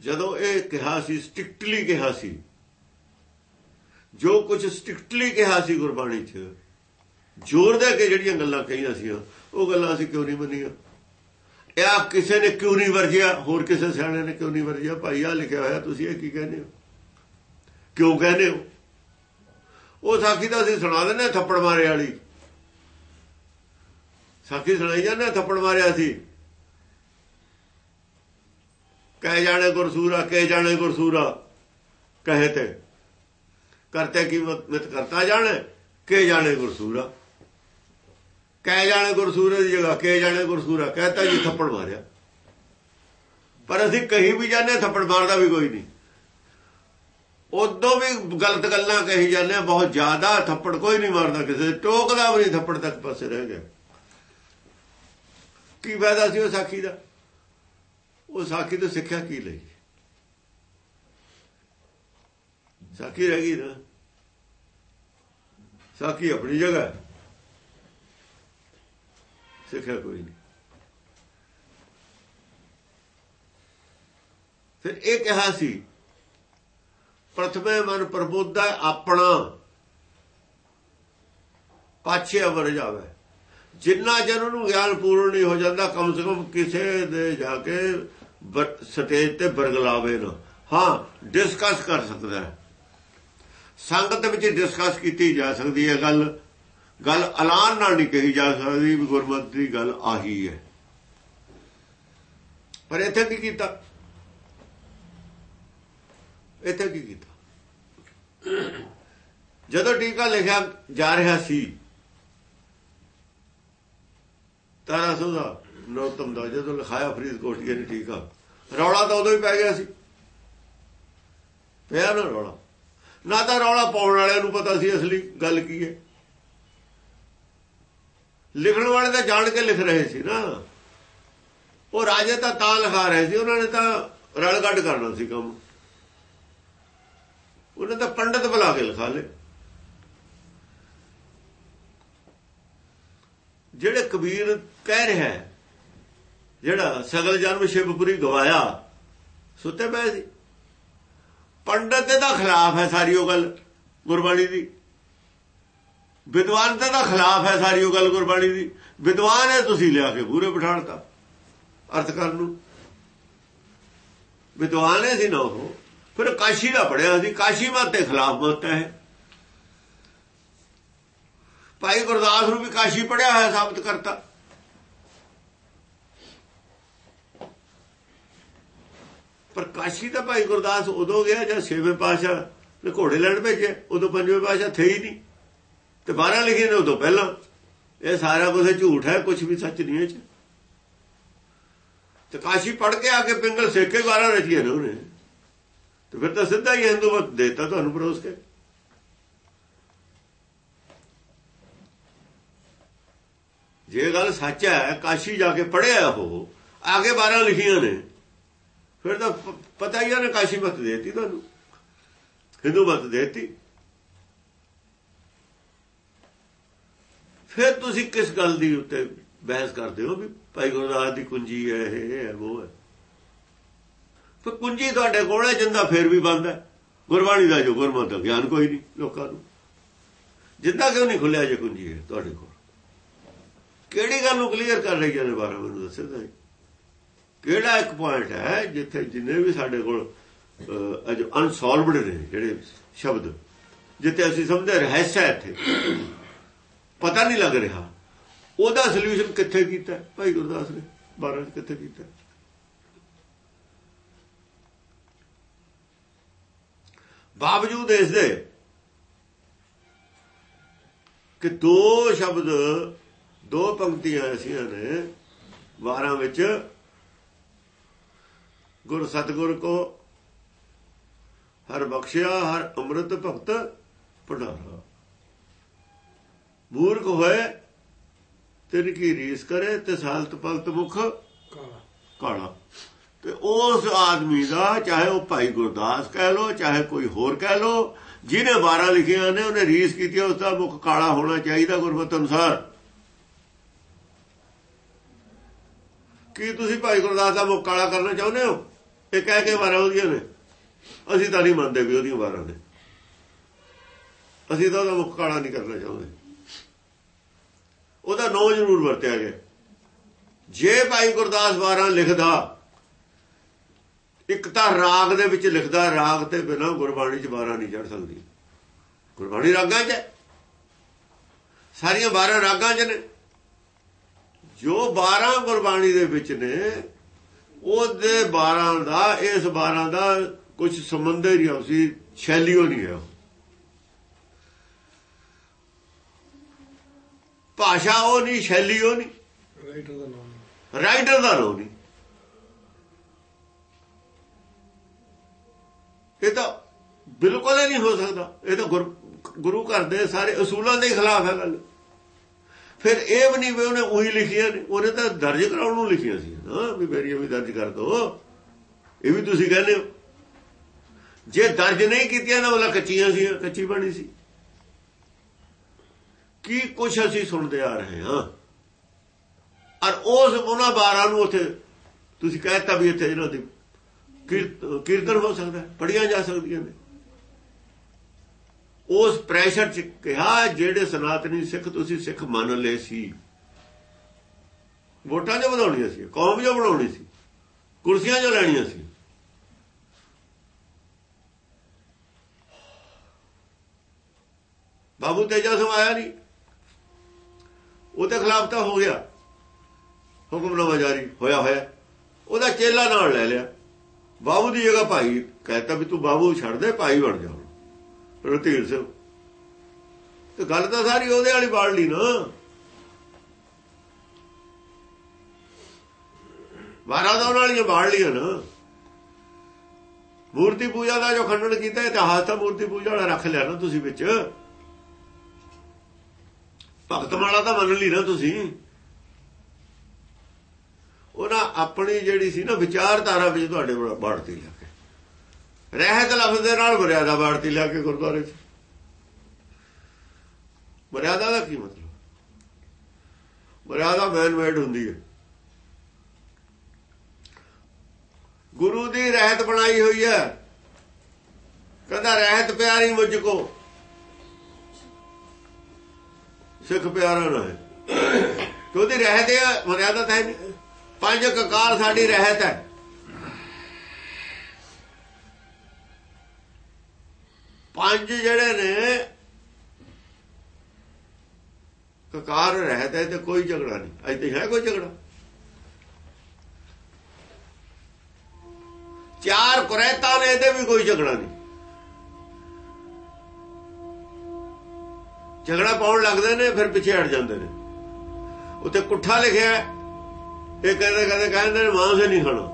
ਜਦੋਂ ਇਹ ਕਿਹਾ ਸੀ, ਸਟ੍ਰਿਕਟਲੀ ਕਿਹਾ ਸੀ, ਜੋ ਕੁਝ ਸਟ੍ਰਿਕਟਲੀ ਕਿਹਾ ਸੀ ਗੁਰਬਾਣੀ 'ਚ, ਜ਼ੋਰ ਦੇ ਕੇ ਜਿਹੜੀਆਂ ਗੱਲਾਂ ਕਹੀਆਂ ਸੀ, ਉਹ ਗੱਲਾਂ ਅਸੀਂ ਕਿਉਂ ਨਹੀਂ ਮੰਨੀਆਂ? ਇਹ ਕਿਸੇ ਨੇ ਕਿਉਂ ਨਹੀਂ ਵਰਜਿਆ? ਹੋਰ ਕਿਸੇ ਸਿਆਣੇ ਨੇ ਕਿਉਂ ਨਹੀਂ ਵਰਜਿਆ? ਭਾਈ ਆ ਲਿਖਿਆ ਹੋਇਆ, ਤੁਸੀਂ ਇਹ ਕੀ ਕਹਿੰਦੇ ਹੋ? ਕਿਉਂ ਕਹਿੰਦੇ ਹੋ? ਉਹ ਸਾਖੀ ਤਾਂ ਅਸੀਂ ਸੁਣਾ ਦਿੰਦੇ ਥੱਪੜ ਮਾਰੇ ਵਾਲੀ। ਸਾਖੀ ਸੁਣਾਈ ਜਾਂਦੇ ਥੱਪੜ ਮਾਰਿਆ ਸੀ। ਕਹਿ ਜਾਣੇ ਗੁਰਸੂਰਾ ਕਹਿ ਜਾਣੇ ਗੁਰਸੂਰਾ ਕਹੇ ਤੇ। ਕਰਤੇ ਕੀ ਮਤ ਕਰਤਾ ਜਾਣੇ, ਕਹਿ ਜਾਣੇ ਗੁਰਸੂਰਾ ਕਹਿ ਜਾਣੇ ਗੁਰਸੂਰੇ ਦੀ ਜਗ੍ਹਾ, ਕਹਿ ਜਾਣੇ ਗੁਰਸੂਰਾ ਕਹਤਾ ਜੀ ਥੱਪੜ ਮਾਰਿਆ। ਪਰ ਅਸੀਂ ਕਹੀ ਵੀ ਜਾਂਦੇ ਥੱਪੜ ਮਾਰਦਾ ਵੀ ਕੋਈ ਨਹੀਂ। ਉਦੋਂ ਵੀ ਗਲਤ ਗੱਲਾਂ ਕਹੀ ਜਾਂਦੇ ਬਹੁਤ ਜ਼ਿਆਦਾ ਥੱਪੜ ਕੋਈ ਨਹੀਂ ਮਾਰਦਾ ਕਿਸੇ ਟੋਕਦਾ ਵੀ ਥੱਪੜ ਤੱਕ ਪਾਸੇ ਰਹਿ ਗਿਆ। ਕੀ ਫਾਇਦਾ ਸੀ ਉਹ ਸਾਖੀ ਦਾ? ਉਹ ਸਾਖੀ ਤੋਂ ਸਿੱਖਿਆ ਕੀ ਲਈ? ਸਾਖੀ ਰਹਿ ਗਈ ਨਾ। ਸਾਖੀ ਆਪਣੀ ਜਗ੍ਹਾ ਸਿੱਖਿਆ ਕੋਈ ਨਹੀਂ। ਫਿਰ ਇਹ ਕਿਹਾ ਸੀ ਪ੍ਰਥਮੇ ਮਨ ਪ੍ਰਬੁੱਧਾ ਆਪਣਾ। ਪਾਛੇ ਅਵਰ ਜਾਵੇ। ਜਿੰਨਾ ਜਨ ਨੂੰ ਗਿਆਨ ਪੂਰਨ ਨਹੀਂ ਹੋ ਜਾਂਦਾ, ਕਮ ਸੇ ਕਮ ਕਿਸੇ ਦੇ ਜਾ ਕੇ ਸਟੇਜ ਤੇ ਬਰਗਲਾਵੇ ਨਾ। ਹਾਂ ਡਿਸਕਸ ਕਰ ਸਕਦਾ ਹੈ। ਸੰਗਤ ਵਿੱਚ ਡਿਸਕਸ ਕੀਤੀ ਜਾ ਸਕਦੀ ਹੈ ਗੱਲ। ਗੱਲ ਐਲਾਨ ਨਾਲ ਨਹੀਂ ਕਹੀ ਜਾ ਸਕਦੀ ਵੀ ਗੁਰਮਤਿ ਦੀ ਗੱਲ ਆਹੀ ਹੈ। ਪਰ ਇੱਥੇ ਕੀ ਕੀਤਾ? ਇੱਥੇ ਕੀ ਕੀਤਾ? ਜਦੋਂ ਟੀਕਾ ਲਿਖਿਆ ਜਾ ਰਿਹਾ ਸੀ, ਤਾਰਾ ਸੁਦਾ ਨੌਤਮ ਦਾ, ਜਦੋਂ ਲਿਖਾਇਆ ਫਰੀਦਕੋਟ ਨੇ ਟੀਕਾ, ਰੌਲਾ ਤਾਂ ਉਦੋਂ ਹੀ ਪੈ ਗਿਆ ਸੀ। ਪਿਆ ਨਾ ਰੌਲਾ। ਨਾ ਤਾਂ ਰੌਲਾ ਪਾਉਣ ਵਾਲਿਆਂ ਨੂੰ ਪਤਾ ਸੀ ਅਸਲੀ ਗੱਲ ਕੀ ਹੈ। ਲਿਖਣ ਵਾਲੇ ਤਾਂ ਜਾਣ ਕੇ ਲਿਖ ਰਹੇ ਸੀ ਨਾ। ਉਹ ਰਾਜੇ ਤਾਂ ਤਾਂ ਲਿਖਾ ਰਹੇ ਸੀ, ਉਹਨਾਂ ਨੇ ਤਾਂ ਰਲ ਗੱਡ ਕਰਨਾ ਸੀ ਕੰਮ। ਉਹਨੇ ਤਾਂ ਪੰਡਤ ਬੁਲਾ ਕੇ ਲਿਖਾ ਲੇ ਜਿਹੜੇ ਕਬੀਰ ਕਹਿ ਰਿਹਾ ਜਿਹੜਾ ਸਗਲ ਜਨਮ ਸ਼ਿਵਪੁਰੀ ਗਵਾਇਆ, ਸੁੱਤੇ ਪਏ ਸੀ। ਪੰਡਤ ਦੇ ਦਾ ਖਿਲਾਫ ਹੈ ਸਾਰੀ ਉਹ ਗੱਲ ਗੁਰਬਾਣੀ ਦੀ। ਵਿਦਵਾਨ ਦੇ ਦਾ ਖਿਲਾਫ ਹੈ ਸਾਰੀ ਉਹ ਗੱਲ ਗੁਰਬਾਣੀ ਦੀ। ਵਿਦਵਾਨ ਹੈ ਤੁਸੀਂ ਲਿਆ ਕੇ ਪੂਰੇ ਬਿਠਾਣਤਾ ਅਰਥ ਕਰਨ ਨੂੰ। ਵਿਦਵਾਨ ਹੈ ਸੀ ਨਾ ਉਹ। ਫਿਰ ਕਾਸ਼ੀ ਦਾ ਪੜਿਆ ਸੀ, ਕਾਸ਼ੀ ਮਤ ਦੇ ਖਿਲਾਫ ਮਤ ਹੈ। ਭਾਈ ਗੁਰਦਾਸ ਨੂੰ ਵੀ ਕਾਸ਼ੀ ਪੜਿਆ ਹੋਇਆ ਸਾਬਤ ਕਰਤਾ। ਪਰ ਕਾਸ਼ੀ ਦਾ ਭਾਈ ਗੁਰਦਾਸ ਉਦੋਂ ਗਿਆ ਜਦ ਛੇਵੇਂ ਪਾਸ਼ਾ ਨੇ ਘੋੜੇ ਲੈਣ ਭੇਜੇ ਉਦੋਂ ਪੰਜਵੇਂ ਪਾਸ਼ਾ ਥੇ ਹੀ ਨਹੀਂ। ਤੇ 12 ਲਿਖੇ ਨੇ ਉਦੋਂ ਪਹਿਲਾਂ। ਇਹ ਸਾਰਾ ਕੁਝ ਝੂਠ ਹੈ ਕੁਝ ਵੀ ਸੱਚ ਨਹੀਂ ਹੈ। ਚ ਤੇ ਕਾਸ਼ੀ ਪੜ ਕੇ ਆ ਕੇ ਪਿੰਗਲ ਸੇਕੇ 12 ਰਚੀਆਂ ਨੇ ਉਹਨੇ। ਤੇ ਫਿਰ ਤਾਂ ਸਿੱਧਾ ਹੀ ਹਿੰਦੂ ਮਤ ਦੇਤਾ ਤੁਹਾਨੂੰ ਪਰੋਸ ਕੇ। ਜੇ ਗੱਲ ਸੱਚ ਹੈ, ਕਾਸ਼ੀ ਜਾ ਕੇ ਪੜਿਆ ਉਹ, ਆਗੇ 12 ਲਿਖੀਆਂ ਨੇ, ਫਿਰ ਤਾਂ ਪਤਾ ਹੀ ਉਹਨੇ ਕਾਸ਼ੀ ਮਤ ਦੇਤੀ ਤੁਹਾਨੂੰ। ਹਿੰਦੂ ਮਤ ਦੇਤੀ। ਫਿਰ ਤੁਸੀਂ ਕਿਸ ਗੱਲ ਦੀ ਉੱਤੇ ਬਹਿਸ ਕਰਦੇ ਹੋ ਵੀ ਭਾਈ ਗੁਰਦਾਸ ਦੀ ਕੁੰਜੀ ਹੈ, ਇਹ ਹੈ, ਉਹ ਹੈ? ਫਿਰ ਕੁੰਜੀ ਤੁਹਾਡੇ ਕੋਲ ਹੈ ਜਿੰਦਾ ਫੇਰ ਵੀ ਬੰਦ ਹੈ। ਗੁਰਬਾਣੀ ਦਾ ਜੋ ਗੁਰਮਤਿ ਦਾ ਗਿਆਨ ਕੋਈ ਨਹੀਂ ਲੋਕਾਂ ਨੂੰ। ਜਿੰਦਾ ਕਿਉਂ ਨਹੀਂ ਖੁੱਲਿਆ ਜੇ ਕੁੰਜੀ ਹੈ ਤੁਹਾਡੇ ਕੋਲ? ਕਿਹੜੀ ਗੱਲ ਨੂੰ ਕਲੀਅਰ ਕਰ ਰਹੀ ਜਾਂਦੇ ਬਾਰੇ ਮੈਨੂੰ ਦੱਸੋ ਤਾਂ ਕਿਹੜਾ ਇੱਕ ਪੁਆਇੰਟ ਹੈ ਜਿੱਥੇ ਜਿੰਨੇ ਵੀ ਸਾਡੇ ਕੋਲ ਅਜ ਅਨਸੋਲਵਡ ਨੇ ਜਿਹੜੇ ਸ਼ਬਦ, ਜਿੱਥੇ ਅਸੀਂ ਸਮਝਦੇ ਰਹਿਸ ਹੈ ਇੱਥੇ। ਪਤਾ ਨਹੀਂ ਲੱਗ ਰਿਹਾ। ਉਹਦਾ ਸੋਲੂਸ਼ਨ ਕਿੱਥੇ ਕੀਤਾ? ਭਾਈ ਗੁਰਦਾਸ ਨੇ 12 ਕਿੱਥੇ ਕੀਤਾ? ਬਾਵਜੂਦ ਇਸ ਦੇ ਕਿ ਦੋ ਸ਼ਬਦ ਦੋ ਪੰਕਤੀਆਂ ਐਸੀਆਂ ਨੇ 12 ਵਿੱਚ ਗੁਰ ਸਤਗੁਰ ਕੋ ਹਰ ਬਖਸ਼ਿਆ ਹਰ ਅੰਮ੍ਰਿਤ ਭਗਤ ਪੜਾਰਾ ਮੂਰਖ ਹੋਏ ਤਿਨ ਕੀ ਰੀਸ ਕਰੇ ਤੇ ਸਾਲਤ ਪਲਤ ਮੁਖ ਕਾਲਾ। ਕਾਲਾ। ਤੇ ਉਸ ਆਦਮੀ ਦਾ, ਚਾਹੇ ਉਹ ਭਾਈ ਗੁਰਦਾਸ ਕਹਿ ਲੋ ਚਾਹੇ ਕੋਈ ਹੋਰ ਕਹਿ ਲੋ ਜਿਹਨੇ 12 ਲਿਖਿਆ ਨੇ, ਉਹਨੇ ਰੀਸ ਕੀਤੀ, ਉਸ ਦਾ ਮੁਖ ਕਾਲਾ ਹੋਣਾ ਚਾਹੀਦਾ ਗੁਰਮਤਿ ਅਨੁਸਾਰ। ਕੀ ਤੁਸੀਂ ਭਾਈ ਗੁਰਦਾਸ ਦਾ ਮੁਖ ਕਾਲਾ ਕਰਨਾ ਚਾਹੁੰਦੇ ਹੋ? ਇਹ ਕਹਿ ਕੇ 12 ਉਹਦੀਆਂ ਨੇ। ਅਸੀਂ ਤਾਂ ਨਹੀਂ ਮੰਨਦੇ ਵੀ ਉਹਦੀਆਂ 12 ਨੇ। ਅਸੀਂ ਤਾਂ ਉਹਦਾ ਮੁਖ ਕਾਲਾ ਨਹੀਂ ਕਰਨਾ ਚਾਹੁੰਦੇ। ਉਹਦਾ ਨੋ ਜ਼ਰੂਰ ਵਰਤਿਆ ਗਿਆ। ਜੇ ਭਾਈ ਗੁਰਦਾਸ 12 ਲਿਖਦਾ ਇੱਕ ਤਾਂ ਰਾਗ ਦੇ ਵਿੱਚ ਲਿਖਦਾ ਰਾਗ ਤੇ ਬਿਨਾ ਗੁਰਬਾਣੀ 'ਚ 12 ਨਹੀਂ ਚੜ ਸਕਦੀ। ਗੁਰਬਾਣੀ ਰਾਗਾਂ 'ਚ ਸਾਰੀਆਂ 12 ਰਾਗਾਂ 'ਚ ਨੇ। ਜੋ 12 ਗੁਰਬਾਣੀ ਦੇ ਵਿੱਚ ਨੇ ਉਹਦੇ 12 ਦਾ ਇਸ 12 ਦਾ ਕੁਝ ਸੰਬੰਧ ਹੀ ਨਹੀਂ ਉਸੀ ਸ਼ੈਲੀਓ ਨਹੀਂ ਹੈ ਭਾਸ਼ਾ ਉਹ ਨਹੀਂ ਸ਼ੈਲੀ ਉਹ ਨਹੀਂ। ਰਾਈਟਰ ਦਾ ਨਾਮ ਰਾਈਟਰ ਦਾ ਨਾਮ ਨਹੀਂ। ਇਹ ਤਾਂ ਬਿਲਕੁਲ ਹੀ ਨਹੀਂ ਹੋ ਸਕਦਾ। ਇਹ ਤਾਂ ਗੁਰੂ ਘਰ ਦੇ ਸਾਰੇ ਅਸੂਲਾਂ ਦੇ ਖਿਲਾਫ ਹੈ ਗੱਲ। ਫਿਰ ਇਹ ਵੀ ਨਹੀਂ ਵੀ ਉਹਨੇ ਉਹੀ ਲਿਖੀਆਂ ਨੇ। ਉਹਨੇ ਤਾਂ ਦਰਜ ਕਰਾਉਣ ਨੂੰ ਲਿਖੀਆਂ ਸੀ। ਨਾ ਵੀ ਮੇਰੀਆਂ ਵੀ ਦਰਜ ਕਰ ਦੋ। ਇਹ ਵੀ ਤੁਸੀਂ ਕਹਿੰਦੇ ਹੋ। ਜੇ ਦਰਜ ਨਹੀਂ ਕੀਤੀਆਂ ਨਾ ਮਤਲਬ ਕੱਚੀਆਂ ਸੀ ਕੱਚੀ ਬਣੀ ਸੀ। ਕੀ ਕੁਛ ਅਸੀਂ ਸੁਣਦੇ ਆ ਰਹੇ ਹਾਂ? ਔਰ ਉਸ ਉਹਨਾਂ 12 ਨੂੰ ਉੱਥੇ ਤੁਸੀਂ ਕਹਿਤਾ ਵੀ ਇੱਥੇ ਇਹਨਾਂ ਦੀ ਕੀਰਤਨ ਹੋ ਸਕਦਾ ਪੜੀਆਂ ਜਾ ਸਕਦੀਆਂ ਨੇ। ਉਸ ਪ੍ਰੈਸ਼ਰ ਚ ਕਿਹਾ, ਜਿਹੜੇ ਸਨਾਤਨੀ ਸਿੱਖ ਤੁਸੀਂ ਸਿੱਖ ਮੰਨ ਲਏ ਸੀ, ਵੋਟਾਂ ਜੋ ਬਣਾਉਣੀਆਂ ਸੀ, ਕੌਮ ਜੋ ਬਣਾਉਣੀ ਸੀ, ਕੁਰਸੀਆਂ ਜੋ ਲੈਣੀਆਂ ਸੀ, ਬਾਬੂ ਤੇਜਾ ਸਿੰਘ ਆਇਆ ਨਹੀਂ ਉਹਦੇ ਖਿਲਾਫ ਤਾਂ ਹੋ ਗਿਆ। ਹੁਕਮਨਾਮਾ ਜਾਰੀ ਹੋਇਆ ਹੋਇਆ। ਉਹਦਾ ਚੇਲਾ ਨਾਲ ਲੈ ਲਿਆ। ਬਾਬੂ ਦੀ ਜਗ੍ਹਾ ਭਾਈ ਕਹਿੰਦਾ ਵੀ ਤੂੰ ਬਾਬੂ ਛੱਡ ਦੇ, ਭਾਈ ਬਣ ਜਾ ਰਤੀਰ ਸਿੰਘ ਤੇ ਗੱਲ ਤਾਂ ਸਾਰੀ ਉਹਦੇ ਵਾਲੀ ਬਾੜ ਲਈ ਨਾ। ਵਾਰਾ ਦਾ ਉਹਨਾਂ ਵਾਲੀਆਂ ਬਾੜ ਲਈਆਂ ਨਾ। ਮੂਰਤੀ ਪੂਜਾ ਦਾ ਜੋ ਖੰਡਨ ਕੀਤਾ, ਇਤਿਹਾਸ ਤਾਂ ਮੂਰਤੀ ਪੂਜਾ ਵਾਲਾ ਰੱਖ ਲਿਆ ਨਾ ਤੁਸੀਂ ਵਿੱਚ। ਭਗਤ ਵਾਲਾ ਤਾਂ ਮੰਨ ਲਈ ਨਾ ਤੁਸੀਂ। ਉਹਨਾਂ ਆਪਣੀ ਜਿਹੜੀ ਸੀ ਨਾ ਵਿਚਾਰਧਾਰਾ ਵਿੱਚ ਤੁਹਾਡੇ ਬਾੜਤੀ ਲਿਆ ਕੇ। ਰਹਿਤ ਲਫ਼ਜ਼ ਦੇ ਨਾਲ ਮਰਿਆਦਾ ਬਾੜਤੀ ਲਿਆ ਕੇ ਗੁਰਦੁਆਰੇ 'ਚ। ਮਰਿਆਦਾ ਦਾ ਕੀ ਮਤਲਬ? ਮਰਿਆਦਾ ਮੈਨ ਮੇਡ ਹੁੰਦੀ ਹੈ। ਗੁਰੂ ਦੀ ਰਹਿਤ ਬਣਾਈ ਹੋਈ ਹੈ। ਕਹਿੰਦਾ ਰਹਿਤ ਪਿਆਰੀ ਮੁਝ ਕੋ। ਸਿੱਖ ਪਿਆਰਾ ਨਾ ਹੈ ਕਿ ਰਹਿਤ ਹੈ ਮਰਿਆਦਾ ਤਾਂ ਹੈ ਨਹੀਂ। ਪੰਜ ਕਕਾਰ ਸਾਡੀ ਰਹਿਤ ਹੈ। ਪੰਜ ਜਿਹੜੇ ਨੇ ਕਕਾਰ ਰਹਿਤ ਹੈ ਤੇ ਕੋਈ ਝਗੜਾ ਨਹੀਂ। ਅੱਜ ਤੇ ਹੈ ਕੋਈ ਝਗੜਾ? ਚਾਰ ਕੁਰੈਤਾ ਨੇ, ਇਹਦੇ ਵੀ ਕੋਈ ਝਗੜਾ ਨਹੀਂ। ਝਗੜਾ ਪਾਉਣ ਲੱਗਦੇ ਨੇ, ਫਿਰ ਪਿੱਛੇ ਹਟ ਜਾਂਦੇ ਨੇ। ਉੱਤੇ ਕੁੱਠਾ ਲਿਖਿਆ ਇਹ ਕਹਿੰਦੇ ਕਹਿੰਦੇ ਕਹਿੰਦੇ ਨੇ ਮਾਂ ਸੇ ਨਹੀਂ ਖਾਣਾ।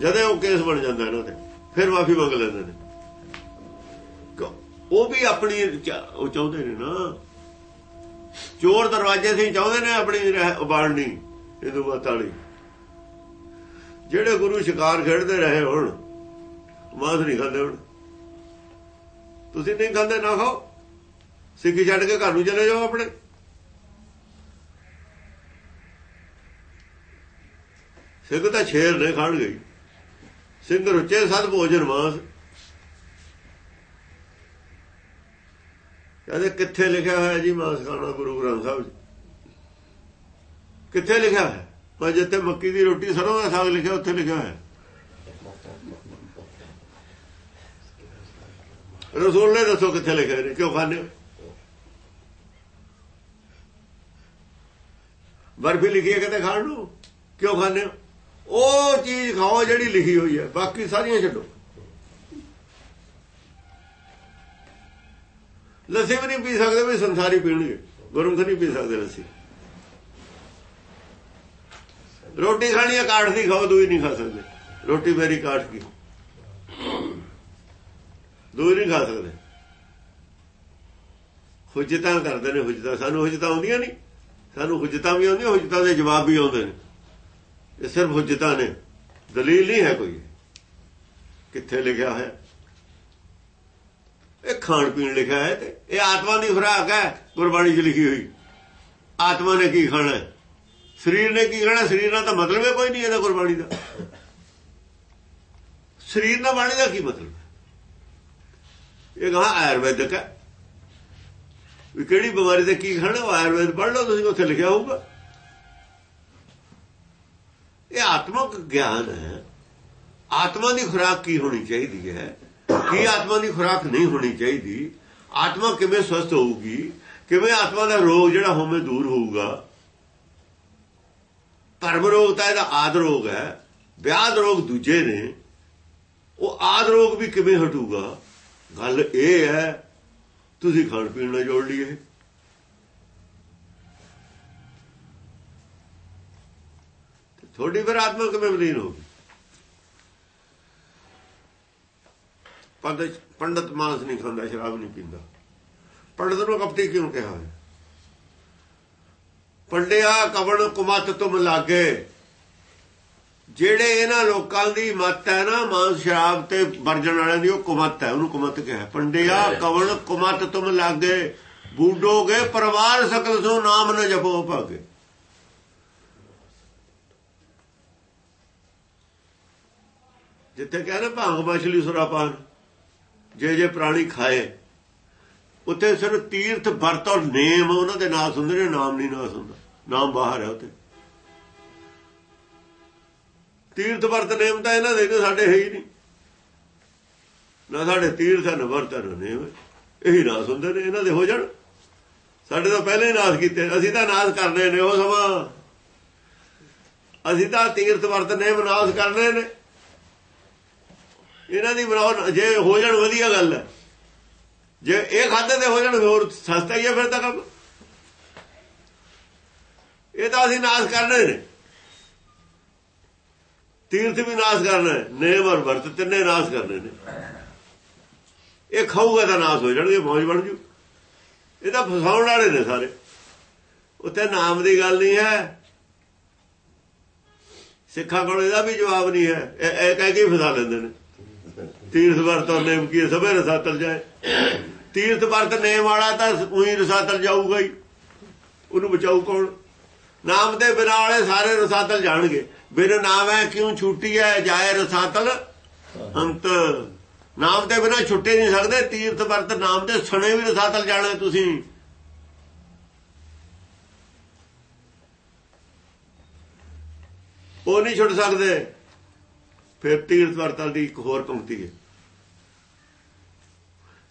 ਜਦੋਂ ਉਹ ਕੇਸ ਬਣ ਜਾਂਦਾ ਇਹਨਾਂ ਤੇ, ਫਿਰ ਮਾਫੀ ਮੰਗ ਲੈਂਦੇ ਨੇ। ਉਹ ਵੀ ਆਪਣੀ ਉਹ ਚਾਹੁੰਦੇ ਨੇ ਨਾ। ਚੋਰ ਦਰਵਾਜ਼ੇ ਸੀ ਚਾਹੁੰਦੇ ਨੇ ਆਪਣੀ ਬਾੜਨੀ ਇਹਦੋਂ ਵਾਲੀ ਜਿਹੜੇ ਗੁਰੂ ਸ਼ਿਕਾਰ ਖੇਡਦੇ ਰਹੇ ਹੁਣ, ਮਾਸ ਨਹੀਂ ਖਾਂਦੇ ਹੁਣ। ਤੁਸੀਂ ਨਹੀਂ ਖਾਂਦੇ, ਨਾ ਖਾਓ। ਸਿੱਖੀ ਛੱਡ ਕੇ ਘਰ ਨੂੰ ਚਲੇ ਜਾਓ ਆਪਣੇ। ਸਿੰਘ ਤਾਂ ਛੇਰ ਨੇ ਖਾਣ ਗਈ। ਸਿੰਘ ਰੁਚੇ ਸਦ ਭੋਜਨ ਮਾਸ ਕਹਿੰਦੇ, ਕਿੱਥੇ ਲਿਖਿਆ ਹੋਇਆ ਜੀ ਮਾਸ ਖਾਣਾ ਗੁਰੂ ਗ੍ਰੰਥ ਸਾਹਿਬ ਜੀ? ਕਿੱਥੇ ਲਿਖਿਆ ਹੈ ਪਰ ਜਿੱਥੇ ਮੱਕੀ ਦੀ ਰੋਟੀ ਸਰੋਂ ਦਾ ਸਾਗ ਲਿਖਿਆ, ਉੱਥੇ ਲਿਖਿਆ ਹੋਇਆ। ਰਸੂਲ ਨੇ ਦੱਸੋ ਕਿੱਥੇ ਲਿਖਿਆ ਨੇ, ਕਿਉਂ ਖਾਣੇ ਬਰਫੀ ਲਿਖੀ ਹੈ ਕਿਤੇ ਖਾਣ ਨੂੰ? ਕਿਉਂ ਖਾਣੇ ਉਹ ਚੀਜ਼ ਖਾਓ ਜਿਹੜੀ ਲਿਖੀ ਹੋਈ ਹੈ, ਬਾਕੀ ਸਾਰੀਆਂ ਛੱਡੋ। ਲੱਸੀ ਵੀ ਨਹੀਂ ਪੀ ਸਕਦੇ ਵੀ ਸੰਸਾਰੀ ਪੀਣਗੇ, ਗੁਰਮੁਖ ਨਹੀਂ ਪੀ ਸਕਦੇ ਲੱਸੀ। ਰੋਟੀ ਖਾਣੀ ਹੈ, ਕਾਠ ਦੀ ਖਾਓ, ਦੂਈ ਨਹੀਂ ਖਾ ਸਕਦੇ। ਰੋਟੀ ਮੇਰੀ ਕਾਠ ਕੀ ਦੂਈ ਨਹੀਂ ਖਾ ਸਕਦੇ। ਹੁਜਤਾਂ ਕਰਦੇ ਨੇ, ਹੁਜਤਾਂ, ਸਾਨੂੰ ਹੁਜਤਾਂ ਆਉਂਦੀਆਂ ਨਹੀਂ। ਸਾਨੂੰ ਹੁਜਤਾਂ ਵੀ ਆਉਂਦੀਆਂ, ਹੁਜਤਾਂ ਦੇ ਜਵਾਬ ਵੀ ਆਉਂਦੇ ਨੇ। ਇਹ ਸਿਰਫ ਹੁਜਤਾਂ ਨੇ, ਦਲੀਲ ਨਹੀਂ ਹੈ ਕੋਈ। ਕਿੱਥੇ ਲਿਖਿਆ ਹੈ? ਇਹ ਖਾਣ ਪੀਣ ਲਿਖਿਆ ਹੈ ਤੇ ਇਹ ਆਤਮਾ ਦੀ ਖੁਰਾਕ ਹੈ, ਗੁਰਬਾਣੀ 'ਚ ਲਿਖੀ ਹੋਈ। ਆਤਮਾ ਨੇ ਕੀ ਖਾਣਾ ਸਰੀਰ ਨੇ ਕੀ ਖਾਣਾ ਸਰੀਰ ਨਾਲ ਤਾਂ ਮਤਲਬ ਹੈ ਕੋਈ ਨਹੀਂ ਇਹਦਾ ਗੁਰਬਾਣੀ ਦਾ। ਸਰੀਰ ਨਾਲ ਬਾਣੀ ਦਾ ਕੀ ਮਤਲਬ ਇਹ ਕਹਾ ਆਯੁਰਵੈਦਿਕ ਹੈ। ਵੀ ਕਿਹੜੀ ਬਿਮਾਰੀ ਦੇ ਕੀ ਖਾਣਾ ਉਹ ਆਯੁਰਵੈਦ ਪੜ੍ਹ ਲਓ, ਤੁਸੀਂ ਉੱਥੇ ਲਿਖਿਆ ਹੋਊਗਾ। ਇਹ ਆਤਮਿਕ ਗਿਆਨ ਹੈ। ਆਤਮਾ ਦੀ ਖੁਰਾਕ ਕੀ ਹੋਣੀ ਚਾਹੀਦੀ ਹੈ? ਕੀ ਆਤਮਾ ਦੀ ਖੁਰਾਕ ਨਹੀਂ ਹੋਣੀ ਚਾਹੀਦੀ? ਆਤਮਾ ਕਿਵੇਂ ਸਵਸਥ ਹੋਊਗੀ? ਕਿਵੇਂ ਆਤਮਾ ਦਾ ਰੋਗ ਜਿਹੜਾ ਹੋਵੇ ਦੂਰ ਹੋਊਗਾ? ਪਰਮ ਰੋਗ ਤਾਂ ਇਹਦਾ ਆਦ ਰੋਗ ਹੈ। ਵਿਆਦ ਰੋਗ ਦੂਜੇ ਨੇ। ਉਹ ਆਦ ਰੋਗ ਵੀ ਕਿਵੇਂ ਹਟੂਗਾ? ਗੱਲ ਇਹ ਹੈ, ਤੁਸੀਂ ਖਾਣ ਪੀਣ ਨਾਲ ਜੋੜ ਲਈਏ। ਥੋੜੀ ਫਿਰ ਆਤਮਾ ਕਿਵੇਂ ਬਲੀਨ ਹੋਊਗੀ ਪੰਡਤ ਪੰਡਤ ਮਾਸ ਨਹੀਂ ਖਾਂਦਾ ਸ਼ਰਾਬ ਨਹੀਂ ਪੀਂਦਾ। ਪੰਡਤ ਨੂੰ ਕਪਟੀ ਕਿਉਂ ਕਿਹਾ? ਹੈ ਪੰਡਿਆ ਕਵਣ ਕੁਮਤ ਤੁਮ ਲਾਗੇ। ਜਿਹੜੇ ਇਹਨਾਂ ਲੋਕਾਂ ਦੀ ਮਤ ਹੈ ਨਾ ਮਾਂਸ ਸ਼ਰਾਬ ਤੇ ਵਰਜਣ ਵਾਲਿਆਂ ਦੀ ਉਹ ਕੁਮਤ ਹੈ ਉਹਨੂੰ ਕੁਮਤ ਕਿਹਾ। ਪੰਡਿਆ ਕਵਣ ਕੁਮਤ ਤੁਮ ਲਾਗੇ। ਬੂਡੋਗੇ ਪਰਿਵਾਰ ਸਕਲ ਸੋ ਨਾਮ ਨ ਜਪੋ ਭਾਗੇ। ਜਿੱਥੇ ਕਹਿੰਦੇ ਭਾਂਗ ਮਛਲੀ ਸੁਰਾਪਾਨ ਜੇ ਜੇ ਪ੍ਰਾਣੀ ਖਾਏ। ਉੱਥੇ ਸਿਰਫ ਤੀਰਥ ਵਰਤ ਔਰ ਨੇਮ, ਉਹਨਾਂ ਦੇ ਨਾਮ ਹੁੰਦੇ ਨੇ, ਨਾਮ ਨਹੀਂ ਨਾਮ ਹੁੰਦਾ ਨਾਮ ਬਾਹਰ ਹੈ ਉੱਥੇ। ਤੀਰਥ ਵਰਤ ਨੇਮ ਤਾਂ ਇਹਨਾਂ ਦੇ ਸਾਡੇ ਹੈ ਹੀ ਨਹੀਂ। ਨਾ ਸਾਡੇ ਤੀਰਥ ਹਨ, ਵਰਤ ਹਨ, ਨੇਮ। ਇਹੀ ਨਾਸ ਹੁੰਦੇ ਨੇ, ਇਹਨਾਂ ਦੇ ਹੋ ਜਾਣ। ਸਾਡੇ ਤਾਂ ਪਹਿਲੇ ਹੀ ਨਾਸ ਕੀਤੇ। ਅਸੀਂ ਤਾਂ ਨਾਸ ਕਰਨੇ ਨੇ ਉਹ ਸਮਾਂ। ਅਸੀਂ ਤਾਂ ਤੀਰਥ ਵਰਤ ਨੇਮ ਨਾਸ ਕਰਨੇ ਨੇ। ਇਹਨਾਂ ਦੀ ਬਣਾਉ ਜੇ ਹੋ ਜਾਣ ਵਧੀਆ ਗੱਲ ਹੈ। ਜੇ ਇਹ ਖਾਦੇ ਤੇ ਹੋ ਜਾਣ ਹੋਰ ਸਸਤਾ ਹੀ ਹੈ ਫਿਰ ਤਾਂ ਕੰਮ। ਇਹ ਤਾਂ ਅਸੀਂ ਨਾਸ ਕਰਨੇ ਨੇ। ਤੀਰਥ ਵੀ ਨਾਸ ਕਰਨਾ ਹੈ। ਨੇਮ ਔਰ ਵਰਤ ਤਿੰਨੇ ਨਾਸ ਕਰਨੇ ਨੇ। ਇਹ ਖਾਊਗਾ ਤਾਂ ਨਾਸ ਹੋ ਜਾਣਗੇ ਮੌਜ ਬਣ ਜੂ। ਇਹ ਤਾਂ ਫਸਾਉਣ ਵਾਲੇ ਨੇ ਸਾਰੇ। ਉੱਥੇ ਨਾਮ ਦੀ ਗੱਲ ਨਹੀਂ ਹੈ। ਸਿੱਖਾਂ ਕੋਲ ਇਹਦਾ ਵੀ ਜਵਾਬ ਨਹੀਂ ਹੈ। ਇਹ ਕਹਿ ਕੇ ਫਸਾ ਲੈਂਦੇ ਨੇ। ਤੀਰਥ ਵਰਤ ਔਰ ਨੇਮ ਕੀ ਸਭੇ ਰਸਾਤਲ ਜਾਏ। ਤੀਰਥ ਵਰਤ ਨੇਮ ਵਾਲਾ ਤਾਂ ਉਹੀ ਰਸਾਤਲ ਜਾਊਗਾ ਹੀ। ਉਹਨੂੰ ਬਚਾਊ ਕੌਣ? ਨਾਮ ਦੇ ਬਿਨਾਂ ਵਾਲੇ ਸਾਰੇ ਰਸਾਤਲ ਜਾਣਗੇ। ਬਿਨ ਨਾਮ ਹੈ ਕਿਉਂ ਛੁੱਟੀ ਹੈ? ਜਾਏ ਰਸਾਤਲ ਅੰਤ। ਨਾਮ ਦੇ ਬਿਨਾਂ ਛੁੱਟੇ ਨਹੀਂ ਸਕਦੇ। ਤੀਰਥ ਵਰਤ ਨਾਮ ਦੇ ਸਣੇ ਵੀ ਰਸਾਤਲ ਜਾਣਾ ਤੁਸੀਂ। ਉਹ ਨਹੀਂ ਛੁੱਟ ਸਕਦੇ। ਫਿਰ ਤੀਰਥ ਵਰਤਾਂ ਦੀ ਇੱਕ ਹੋਰ ਪੰਕਤੀ ਹੈ।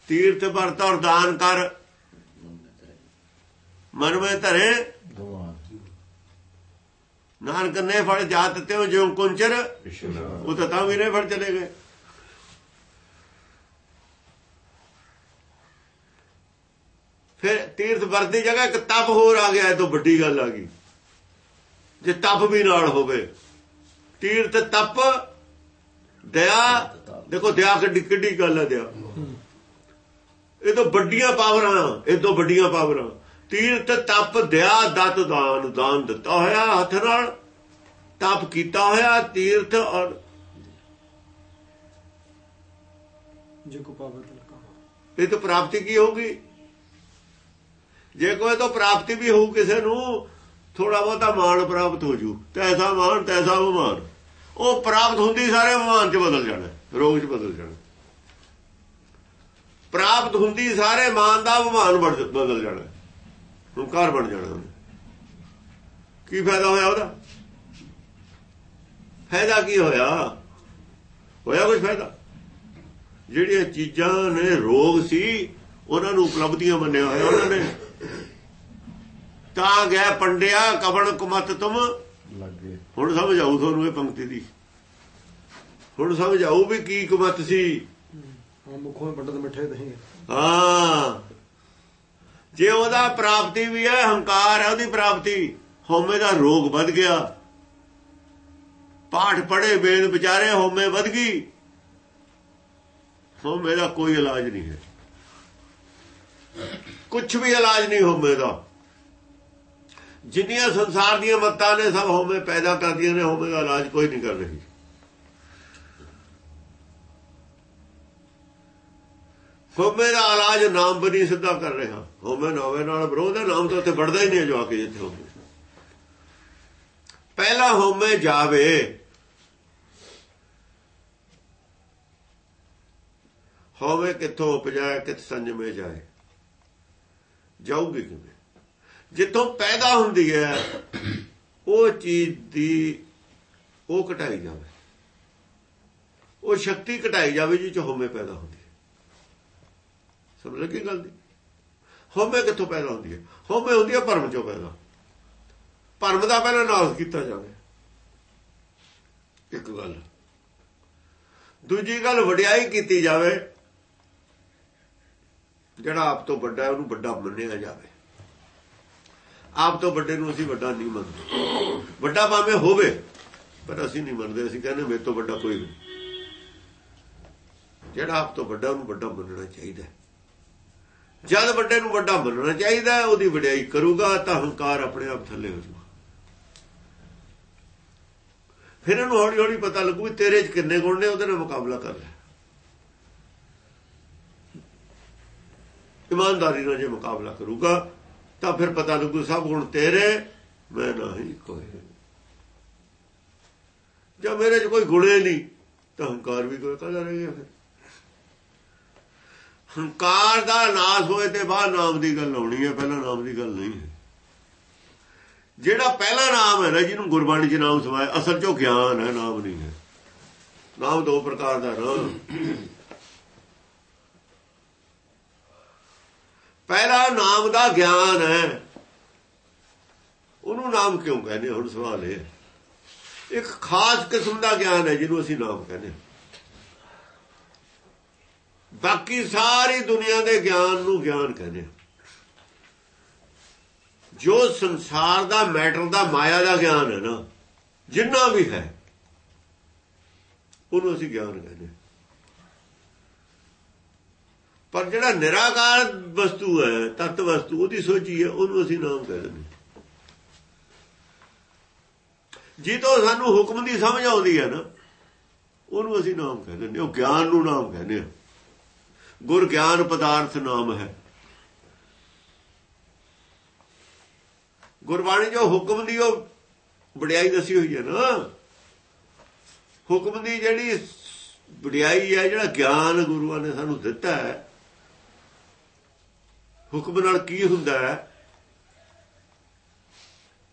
ਤੀਰਥ ਵਰਤ ਔਰ ਦਾਨ ਕਰ। ਮਨ ਵਿੱਚ ਧਰੇ ਨਾਨਕ ਨੇ ਫੜ ਜਾਤ ਤੇ ਜਿਉ ਕੁੰਚਰ ਉਹ ਤਾਂ ਤਾਂ ਵੀ ਨੇ ਫੜ ਚਲੇ ਗਏ। ਫਿਰ ਤੀਰਥ ਵਰਤ ਦੀ ਜਗ੍ਹਾ ਇੱਕ ਤਪ ਹੋਰ ਆ ਗਿਆ ਇਹ ਤੋਂ ਵੱਡੀ ਗੱਲ ਆ ਗਈ। ਜੇ ਤਪ ਵੀ ਨਾਲ ਹੋਵੇ। ਤੀਰਥ ਤਪ ਦਇਆ। ਦੇਖੋ ਦਇਆ ਕਿੱਡੀ ਕਿੱਡੀ ਗੱਲ ਹੈ ਦਇਆ। ਇਹ ਤੋਂ ਵੱਡੀਆਂ ਪਾਵਰਾਂ ਇਹ ਤੋਂ ਵੱਡੀਆਂ ਪਾਵਰਾਂ। ਤੀਰਥ ਤਪ ਦਇਆ ਦਤ ਦਾਨ ਦਾਨ ਦਿੱਤਾ ਹੋਇਆ ਹੱਥ ਨਾਲ। ਤਪ ਕੀਤਾ ਹੋਇਆ ਤੀਰਥ ਔਰ ਜੇ ਕੋ ਪਾਵੇ ਤਲਕਾ ਇਹ ਤੋਂ ਪ੍ਰਾਪਤੀ ਕੀ ਹੋਊਗੀ? ਜੇ ਕੋਈ ਤੋਂ ਪ੍ਰਾਪਤੀ ਵੀ ਹੋਊ ਕਿਸੇ ਨੂੰ ਥੋੜਾ ਬਹੁਤਾ ਮਾਣ ਪ੍ਰਾਪਤ ਹੋ ਜੂ। ਤੈਸਾ ਮਾਣ ਤੈਸਾ ਮਾਣ ਉਹ ਪ੍ਰਾਪਤ ਹੁੰਦੀ ਸਾਰੇ ਮਾਨ ਚ ਬਦਲ ਜਾਣਾ ਰੋਗ ਚ ਬਦਲ ਜਾਣਾ। ਪ੍ਰਾਪਤ ਹੁੰਦੀ ਸਾਰੇ ਮਾਨ ਦਾ ਵਿਮਾਨ ਬਦਲ ਜਾਣਾ। ਹੰਕਾਰ ਬਣ ਜਾਣਾ ਉਹਨੇ। ਕੀ ਫਾਇਦਾ ਹੋਇਆ ਉਹਦਾ? ਫਾਇਦਾ ਕੀ ਹੋਇਆ? ਹੋਇਆ ਕੁਝ ਫਾਇਦਾ? ਜਿਹੜੀਆਂ ਚੀਜ਼ਾਂ ਨੇ ਰੋਗ ਸੀ ਉਹਨਾਂ ਨੂੰ ਉਪਲਬਧੀਆਂ ਮੰਨਿਆ ਹੋਇਆ ਉਹਨਾਂ ਨੇ। ਤਾਂ ਗਿਆ ਪੰਡਿਆ ਕਵਣ ਕੁਮਤ ਤੁਮ? ਲੱਗੇ। ਹੁਣ ਸਮਝ ਆਊ ਤੁਹਾਨੂੰ ਇਹ ਪੰਕਤੀ ਦੀ। ਹੁਣ ਸਮਝ ਆਊ ਵੀ ਕੀ ਕੁਮਤ ਸੀ। ਮੁਖੋਂ ਪੰਡਤ ਮਿੱਠੇ ਦਹੀਂ। ਹਾਂ। ਜੇ ਉਹਦਾ ਪ੍ਰਾਪਤੀ ਵੀ ਹੈ, ਹੰਕਾਰ ਹੈ, ਉਹਦੀ ਪ੍ਰਾਪਤੀ, ਹਉਮੈ ਦਾ ਰੋਗ ਵੱਧ ਗਿਆ। ਪਾਠ ਪੜੇ ਬੇਨ ਵਿਚਾਰੇ, ਹਉਮੈ ਵੱਧ ਗਈ। ਹਉਮੈ ਦਾ ਕੋਈ ਇਲਾਜ ਨਹੀਂ ਹੈ। ਕੁਝ ਵੀ ਇਲਾਜ ਨਹੀਂ ਹਉਮੈ ਦਾ। ਜਿੰਨੀਆਂ ਸੰਸਾਰ ਦੀਆਂ ਮੱਤਾਂ ਨੇ, ਸਭ ਹਉਮੈ ਪੈਦਾ ਕਰਦੀਆਂ ਨੇ, ਹਉਮੈ ਦਾ ਇਲਾਜ ਕੋਈ ਨਹੀਂ ਕਰ ਰਹੀ। ਹੋਮੇ ਦਾ ਇਲਾਜ ਨਾਮ ਬਣੀ ਸਿੱਧਾ ਕਰ ਰਿਹਾ। ਹੋਮੇ ਨੋਵੇ ਨਾਲ ਵਿਰੋਧ ਹੈ, ਨਾਮ ਤਾਂ ਉੱਥੇ ਵੜਦਾ ਹੀ ਨਹੀਂ ਜੋ ਆ ਕੇ ਜਿੱਥੇ ਹੋਮੇ ਪਹਿਲਾ ਹੋਮੇ ਜਾਵੇ। ਹੋਵੇ ਕਿੱਥੋਂ ਉਪਜਾਏ ਕਿਤ ਸੰਜਮੇ ਜਾਏ? ਜਾਊਗੀ ਕਿਵੇਂ? ਜਿੱਥੋਂ ਪੈਦਾ ਹੁੰਦੀ ਹੈ, ਉਹ ਚੀਜ਼ ਦੀ ਉਹ ਘਟਾਈ ਜਾਵੇ। ਉਹ ਸ਼ਕਤੀ ਘਟਾਈ ਜਾਵੇ ਜਿਹ ਚ ਹੋਮੇ ਪੈਦਾ ਹੁੰਦੀ ਸਮਝ ਲੱਗੀ ਗੱਲ ਦੀ? ਹੋਮੇ ਕਿੱਥੋਂ ਪੈਦਾ ਹੁੰਦੀ ਹੈ? ਹੋਮੇ ਹੁੰਦੀ ਹੈ, ਭਰਮ ਚੋਂ ਪੈਦਾ। ਭਰਮ ਦਾ ਪਹਿਲਾਂ ਨਾਸ ਕੀਤਾ ਜਾਵੇ। ਇੱਕ ਗੱਲ। ਦੂਜੀ ਗੱਲ, ਵਡਿਆਈ ਕੀਤੀ ਜਾਵੇ। ਜਿਹੜਾ ਆਪ ਤੋਂ ਵੱਡਾ ਹੈ, ਉਹਨੂੰ ਵੱਡਾ ਮੰਨਿਆ ਜਾਵੇ। ਆਪ ਤੋਂ ਵੱਡੇ ਨੂੰ ਅਸੀਂ ਵੱਡਾ ਨਹੀਂ ਮੰਨਦੇ। ਵੱਡਾ ਭਾਵੇਂ ਹੋਵੇ, ਪਰ ਅਸੀਂ ਨਹੀਂ ਮੰਨਦੇ। ਅਸੀਂ ਕਹਿੰਦੇ, ਮੇਰੇ ਤੋਂ ਵੱਡਾ ਕੋਈ ਨਹੀਂ। ਜਿਹੜਾ ਆਪ ਤੋਂ ਵੱਡਾ, ਉਹਨੂੰ ਵੱਡਾ ਮੰਨਣਾ ਚਾਹੀਦਾ ਜਦ ਵੱਡੇ ਨੂੰ ਵੱਡਾ ਮੰਨਣਾ ਚਾਹੀਦਾ, ਉਹਦੀ ਵਡਿਆਈ ਕਰੂਗਾ, ਤਾਂ ਹੰਕਾਰ ਆਪਣੇ ਆਪ ਥੱਲੇ ਹੋ ਜਾਊਗਾ। ਫਿਰ ਇਹਨੂੰ ਹੌਲੀ ਹੌਲੀ ਪਤਾ ਲੱਗੂ ਵੀ ਤੇਰੇ 'ਚ ਕਿੰਨੇ ਗੁਣ ਨੇ, ਉਹਦੇ ਨਾਲ ਮੁਕਾਬਲਾ ਕਰ ਲੈ। ਇਮਾਨਦਾਰੀ ਨਾਲ ਜੇ ਮੁਕਾਬਲਾ ਕਰੂਗਾ, ਤਾਂ ਫਿਰ ਪਤਾ ਲੱਗੂ ਸਭ ਗੁਣ ਤੇਰੇ, ਮੈਂ ਨਹੀਂ ਕੋਈ। ਜੇ ਮੇਰੇ 'ਚ ਕੋਈ ਗੁਣੇ ਨਹੀਂ, ਤਾਂ ਹੰਕਾਰ ਵੀ ਕੋਈ ਕਦਾ ਰਹਿ ਫਿਰ। ਹੰਕਾਰ ਦਾ ਨਾਸ ਹੋਏ ਤੇ ਬਾਅਦ ਨਾਮ ਦੀ ਗੱਲ ਆਉਣੀ ਹੈ, ਪਹਿਲਾਂ ਨਾਮ ਦੀ ਗੱਲ ਨਹੀਂ ਹੈ। ਜਿਹੜਾ ਪਹਿਲਾ ਨਾਮ ਹੈ ਨਾ, ਜਿਹਨੂੰ ਗੁਰਬਾਣੀ 'ਚ ਨਾਮ ਸਮਾਇਆ ਅਸਲ 'ਚੋਂ ਗਿਆਨ ਹੈ, ਨਾਮ ਨਹੀਂ ਹੈ। ਨਾਮ ਦੋ ਪ੍ਰਕਾਰ ਦਾ ਨਾਮ ਪਹਿਲਾ ਨਾਮ ਦਾ ਗਿਆਨ ਹੈ। ਉਹਨੂੰ ਨਾਮ ਕਿਉਂ ਕਹਿੰਦੇ ਹੁਣ ਸਵਾਲ ਇਹ ਇੱਕ ਖਾਸ ਕਿਸਮ ਦਾ ਗਿਆਨ ਹੈ, ਜਿਹਨੂੰ ਅਸੀਂ ਨਾਮ ਕਹਿੰਦੇ ਹਾਂ ਬਾਕੀ ਸਾਰੀ ਦੁਨੀਆ ਦੇ ਗਿਆਨ ਨੂੰ ਗਿਆਨ ਕਹਿੰਦੇ ਜੋ ਸੰਸਾਰ ਦਾ ਮੈਟਰ ਦਾ ਮਾਇਆ ਦਾ ਗਿਆਨ ਹੈ ਨਾ, ਜਿੰਨਾ ਵੀ ਹੈ, ਉਹਨੂੰ ਅਸੀਂ ਗਿਆਨ ਕਹਿੰਦੇ ਪਰ ਜਿਹੜਾ ਨਿਰਾਕਾਰ ਵਸਤੂ ਹੈ, ਤਤ ਵਸਤੂ, ਉਹਦੀ ਸੋਚੀ ਹੈ, ਉਹਨੂੰ ਅਸੀਂ ਨਾਮ ਕਹਿੰਦੇ ਨੇ ਜੀ ਤੋਂ ਸਾਨੂੰ ਹੁਕਮ ਦੀ ਸਮਝ ਆਉਂਦੀ ਹੈ ਨਾ, ਉਹਨੂੰ ਅਸੀਂ ਨਾਮ ਕਹਿੰਦੇ ਨੇ ਉਹ ਗਿਆਨ ਨੂੰ ਨਾਮ ਕਹਿੰਦੇ ਆ। ਗੁਰ ਗਿਆਨ ਪਦਾਰਥ ਨਾਮ ਹੈ। ਗੁਰਬਾਣੀ ਜੋ ਹੁਕਮ ਦੀ ਉਹ ਵਡਿਆਈ ਦੱਸੀ ਹੋਈ ਹੈ ਨਾ। ਹੁਕਮ ਦੀ ਜਿਹੜੀ ਵਡਿਆਈ ਹੈ, ਜਿਹੜਾ ਗਿਆਨ ਗੁਰੂਆਂ ਨੇ ਸਾਨੂੰ ਦਿੱਤਾ ਹੈ, ਹੁਕਮ ਨਾਲ ਕੀ ਹੁੰਦਾ ਹੈ?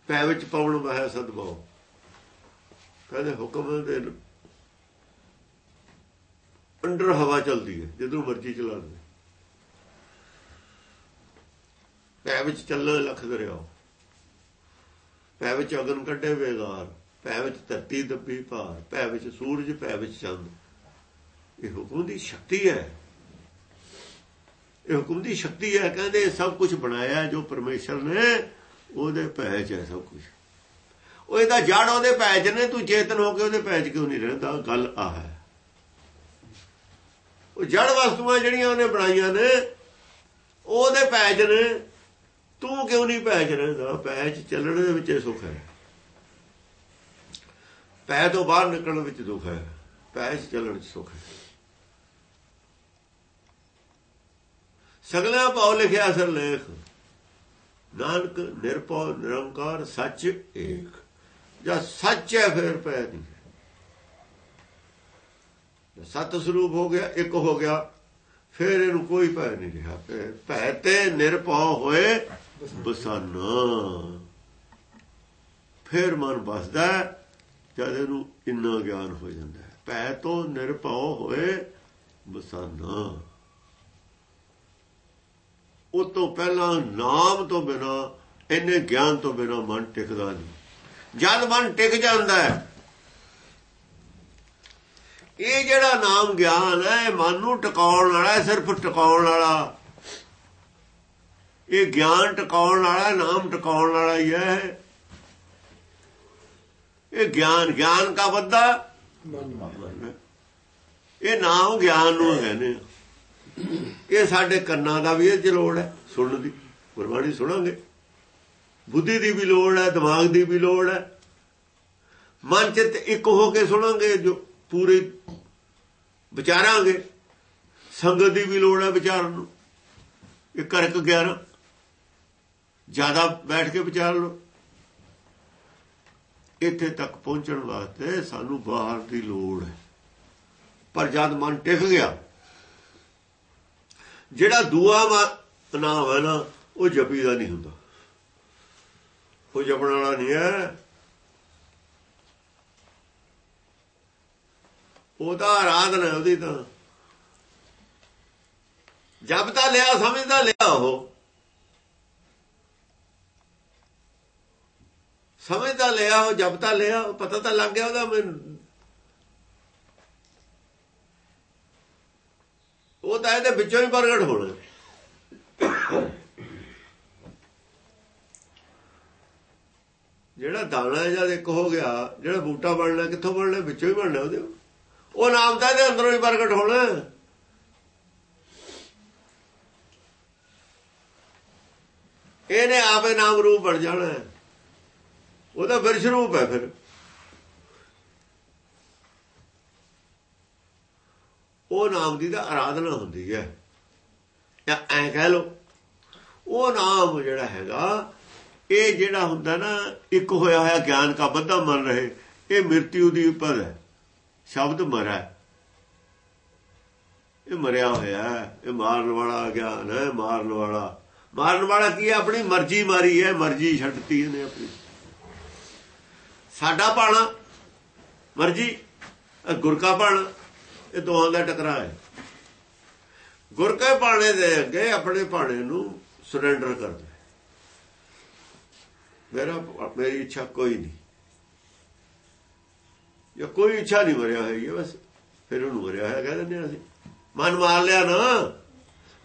ਪੈ ਵਿੱਚ ਪਾਉਣ ਵਾਹ ਸਦਭਾਵ। ਕਹਿੰਦੇ ਹੁਕਮ ਦੇ ਅੰਡਰ ਹਵਾ ਚੱਲਦੀ ਹੈ ਜਦੋਂ ਮਰਜ਼ੀ ਚਲਾ ਲਵੇ ਪੈ ਵਿੱਚ ਚੱਲਣ ਲੱਖ ਦਰਿਆ ਪੈ ਵਿੱਚ ਅਗਨ ਕੱਢੇ ਵੇਗਾਰ ਪੈ ਵਿੱਚ ਧਰਤੀ ਦੱਬੀ ਭਾਰ, ਪੈ ਵਿੱਚ ਸੂਰਜ, ਪੈ ਵਿੱਚ ਚੰਦ। ਇਹ ਹੁਕਮ ਦੀ ਸ਼ਕਤੀ ਹੈ। ਇਹ ਹੁਕਮ ਦੀ ਸ਼ਕਤੀ ਹੈ, ਕਹਿੰਦੇ ਸਭ ਕੁਝ ਬਣਾਇਆ ਜੋ ਪਰਮੇਸ਼ਰ ਨੇ, ਉਹਦੇ ਪੈ ਚ ਹੈ ਸਭ ਕੁਝ ਉਹ ਇਹਦਾ ਜੜ ਉਹਦੇ ਪੈ ਚ ਨੇ, ਤੂੰ ਚੇਤਨ ਹੋ ਕੇ ਉਹਦੇ ਪੈ ਚ ਕਿਉਂ ਨਹੀਂ ਰਹਿੰਦਾ? ਗੱਲ ਆ ਹੈ। ਉਹ ਜੜ ਵਸਤੂਆਂ ਜਿਹੜੀਆਂ ਉਹਨੇ ਬਣਾਈਆਂ ਨੇ, ਉਹਦੇ ਪੈ ਚ ਨੇ। ਤੂੰ ਕਿਉਂ ਨਹੀਂ ਪੈ ਚ ਰਹਿੰਦਾ? ਪੈ ਚ ਚੱਲਣ ਦੇ ਵਿੱਚ ਸੁੱਖ ਹੈ। ਪੈ ਤੋਂ ਬਾਹਰ ਨਿਕਲਣ ਵਿੱਚ ਦੁੱਖ ਹੈ। ਪੈ ਚ ਚੱਲਣ ਚ ਸੁੱਖ ਹੈ। ਸਗਲਾ ਪਾਉ ਲਿਖਿਆ ਸਰ ਲੇਖ। ਨਾਨਕ ਨਿਰਪਉ ਨਿਰੰਕਾਰ ਸੱਚ ਏਕ। ਜਾਂ ਸੱਚ ਹੈ ਫਿਰ ਪੈ ਨਹੀਂ ਸਤ ਸਰੂਪ ਹੋ ਗਿਆ, ਇੱਕ ਹੋ ਗਿਆ। ਫਿਰ ਇਹਨੂੰ ਕੋਈ ਭੈ ਨਹੀਂ ਰਿਹਾ। ਫਿਰ ਭੈ ਤੇ ਨਿਰਭਉ ਹੋਏ ਬਸਨ। ਫਿਰ ਮਨ ਬਸਦਾ ਜਦ ਇਹਨੂੰ ਇੰਨਾ ਗਿਆਨ ਹੋ ਜਾਂਦਾ ਹੈ। ਭੈ ਤੋਂ ਨਿਰਭਉ ਹੋਏ ਬਸਨ। ਉਹ ਤੋਂ ਪਹਿਲਾਂ ਨਾਮ ਤੋਂ ਬਿਨਾ, ਇੰਨੇ ਗਿਆਨ ਤੋਂ ਬਿਨਾ ਮਨ ਟਿਕਦਾ ਨਹੀਂ। ਜਦ ਮਨ ਟਿਕ ਜਾਂਦਾ ਹੈ ਇਹ ਜਿਹੜਾ ਨਾਮ ਗਿਆਨ ਹੈ ਮਨ ਨੂੰ ਟਿਕਾਉਣ ਵਾਲਾ ਸਿਰਫ ਟਿਕਾਉਣ ਵਾਲਾ। ਇਹ ਗਿਆਨ ਟਿਕਾਉਣ ਵਾਲਾ, ਨਾਮ ਟਿਕਾਉਣ ਵਾਲਾ ਹੀ ਹੈ। ਇਹ ਗਿਆਨ ਗਿਆਨ ਦਾ ਵੱਦਾ ਇਹ ਨਾਮ ਗਿਆਨ ਨੂੰ ਕਹਿੰਦੇ ਇਹ ਸਾਡੇ ਕੰਨਾਂ ਦਾ ਵੀ ਇਹ ਲੋੜ ਹੈ, ਸੁਣਨ ਦੀ। ਗੁਰਬਾਣੀ ਸੁਣਾਂਗੇ। ਬੁੱਧੀ ਦੀ ਵੀ ਲੋੜ ਹੈ, ਦਿਮਾਗ ਦੀ ਵੀ ਲੋੜ ਹੈ। ਮਨ ਚ ਇੱਕ ਹੋ ਕੇ ਸੁਣਾਂਗੇ ਜੋ। ਪੂਰੇ ਵਿਚਾਰਾਂਗੇ। ਸੰਗਤ ਦੀ ਵੀ ਲੋੜ ਹੈ ਵਿਚਾਰਨ ਨੂੰ। ਇਹ ਕਰਕ ਗਿਆਨ ਜ਼ਿਆਦਾ ਬੈਠ ਕੇ ਵਿਚਾਰ ਲਓ। ਇੱਥੇ ਤੱਕ ਪਹੁੰਚਣ ਵਾਸਤੇ ਸਾਨੂੰ ਬਾਹਰ ਦੀ ਲੋੜ ਹੈ। ਪਰ ਜਦ ਮਨ ਟਿਕ ਗਿਆ, ਜਿਹੜਾ ਦੂਆ ਨਾਮ ਹੈ ਨਾ, ਉਹ ਜਪੀ ਦਾ ਨਹੀਂ ਹੁੰਦਾ। ਉਹ ਜਪਣ ਵਾਲਾ ਨਹੀਂ ਹੈ। ਉਹਦਾ ਆਰਾਧਨਾ ਉਹਦੀ ਤਾਂ। ਜਪ ਤਾਂ ਲਿਆ, ਸਮਝਦਾ ਲਿਆ ਉਹ। ਸਮਝਦਾ ਲਿਆ ਉਹ ਜਪ ਤਾਂ ਲਿਆ, ਪਤਾ ਤਾਂ ਲੱਗ ਗਿਆ ਉਹਦਾ ਮੈਨੂੰ। ਉਹ ਤਾਂ ਇਹਦੇ ਵਿੱਚੋਂ ਹੀ ਪ੍ਰਗਟ ਹੋਣਾ। ਜਿਹੜਾ ਦਾਣਾ ਜਦ ਇੱਕ ਹੋ ਗਿਆ, ਜਿਹੜਾ ਬੂਟਾ ਬਣਨਾ, ਕਿੱਥੋਂ ਬਣਨਾ, ਵਿੱਚੋਂ ਹੀ ਬਣਨਾ ਉਹਦੇ। ਉਹ ਨਾਮ ਤਾਂ ਇਹਦੇ ਅੰਦਰੋਂ ਹੀ ਪ੍ਰਗਟ ਹੋਣਾ। ਇਹਨੇ ਆਪੇ ਨਾਮ ਰੂਪ ਬਣ ਜਾਣਾ। ਉਹਦਾ ਵਿਰਸ਼ ਰੂਪ ਹੈ ਫਿਰ। ਉਹ ਨਾਮ ਦੀ ਤਾਂ ਆਰਾਧਨਾ ਹੁੰਦੀ ਹੈ। ਜਾਂ ਐ ਕਹਿ ਲੋ ਉਹ ਨਾਮ ਜਿਹੜਾ ਹੈਗਾ, ਇਹ ਜਿਹੜਾ ਹੁੰਦਾ ਨਾ, ਇੱਕ ਹੋਇਆ ਹੋਇਆ ਗਿਆਨ ਕਾ ਬੱਧਾ ਮੰਨ ਰਹੇ, ਇਹ ਮਰਤਿਉ ਦੀ ਉਪਰ ਹੈ। ਸ਼ਬਦ ਮਰਾ। ਇਹ ਮਰਿਆ ਹੋਇਆ ਇਹ ਮਾਰਨ ਵਾਲਾ ਗਿਆਨ ਹੈ ਮਾਰਨ ਵਾਲਾ। ਮਾਰਨ ਵਾਲਾ ਕੀ ਹੈ? ਆਪਣੀ ਮਰਜ਼ੀ ਮਾਰੀ ਹੈ, ਮਰਜ਼ੀ ਛੱਡਤੀ ਇਹਨੇ ਆਪਣੀ। ਸਾਡਾ ਪਾਣਾ, ਮਰਜ਼ੀ ਗੁਰ ਕਾ ਪਾਣਾ, ਇਹ ਦੋਹਾਂ ਦਾ ਟਕਰਾਅ ਹੈ। ਗੁਰ ਕੇ ਪਾਣੇ ਦੇ ਅੱਗੇ ਆਪਣੇ ਪਾਣੇ ਨੂੰ ਸਰੈਂਡਰ ਕਰ ਦੇ ਮੇਰਾ, ਮੇਰੀ ਇੱਛਾ ਕੋਈ ਨਹੀਂ। ਜਾਂ ਕੋਈ ਇੱਛਾ ਨਹੀਂ ਮਰਿਆ ਹੈ, ਬਸ ਫਿਰ ਉਹਨੂੰ ਮਰਿਆ ਹੋਇਆ ਕਹਿ ਦਿੰਦੇ ਅਸੀਂ। ਮਨ ਮਾਰ ਲਿਆ ਨਾ।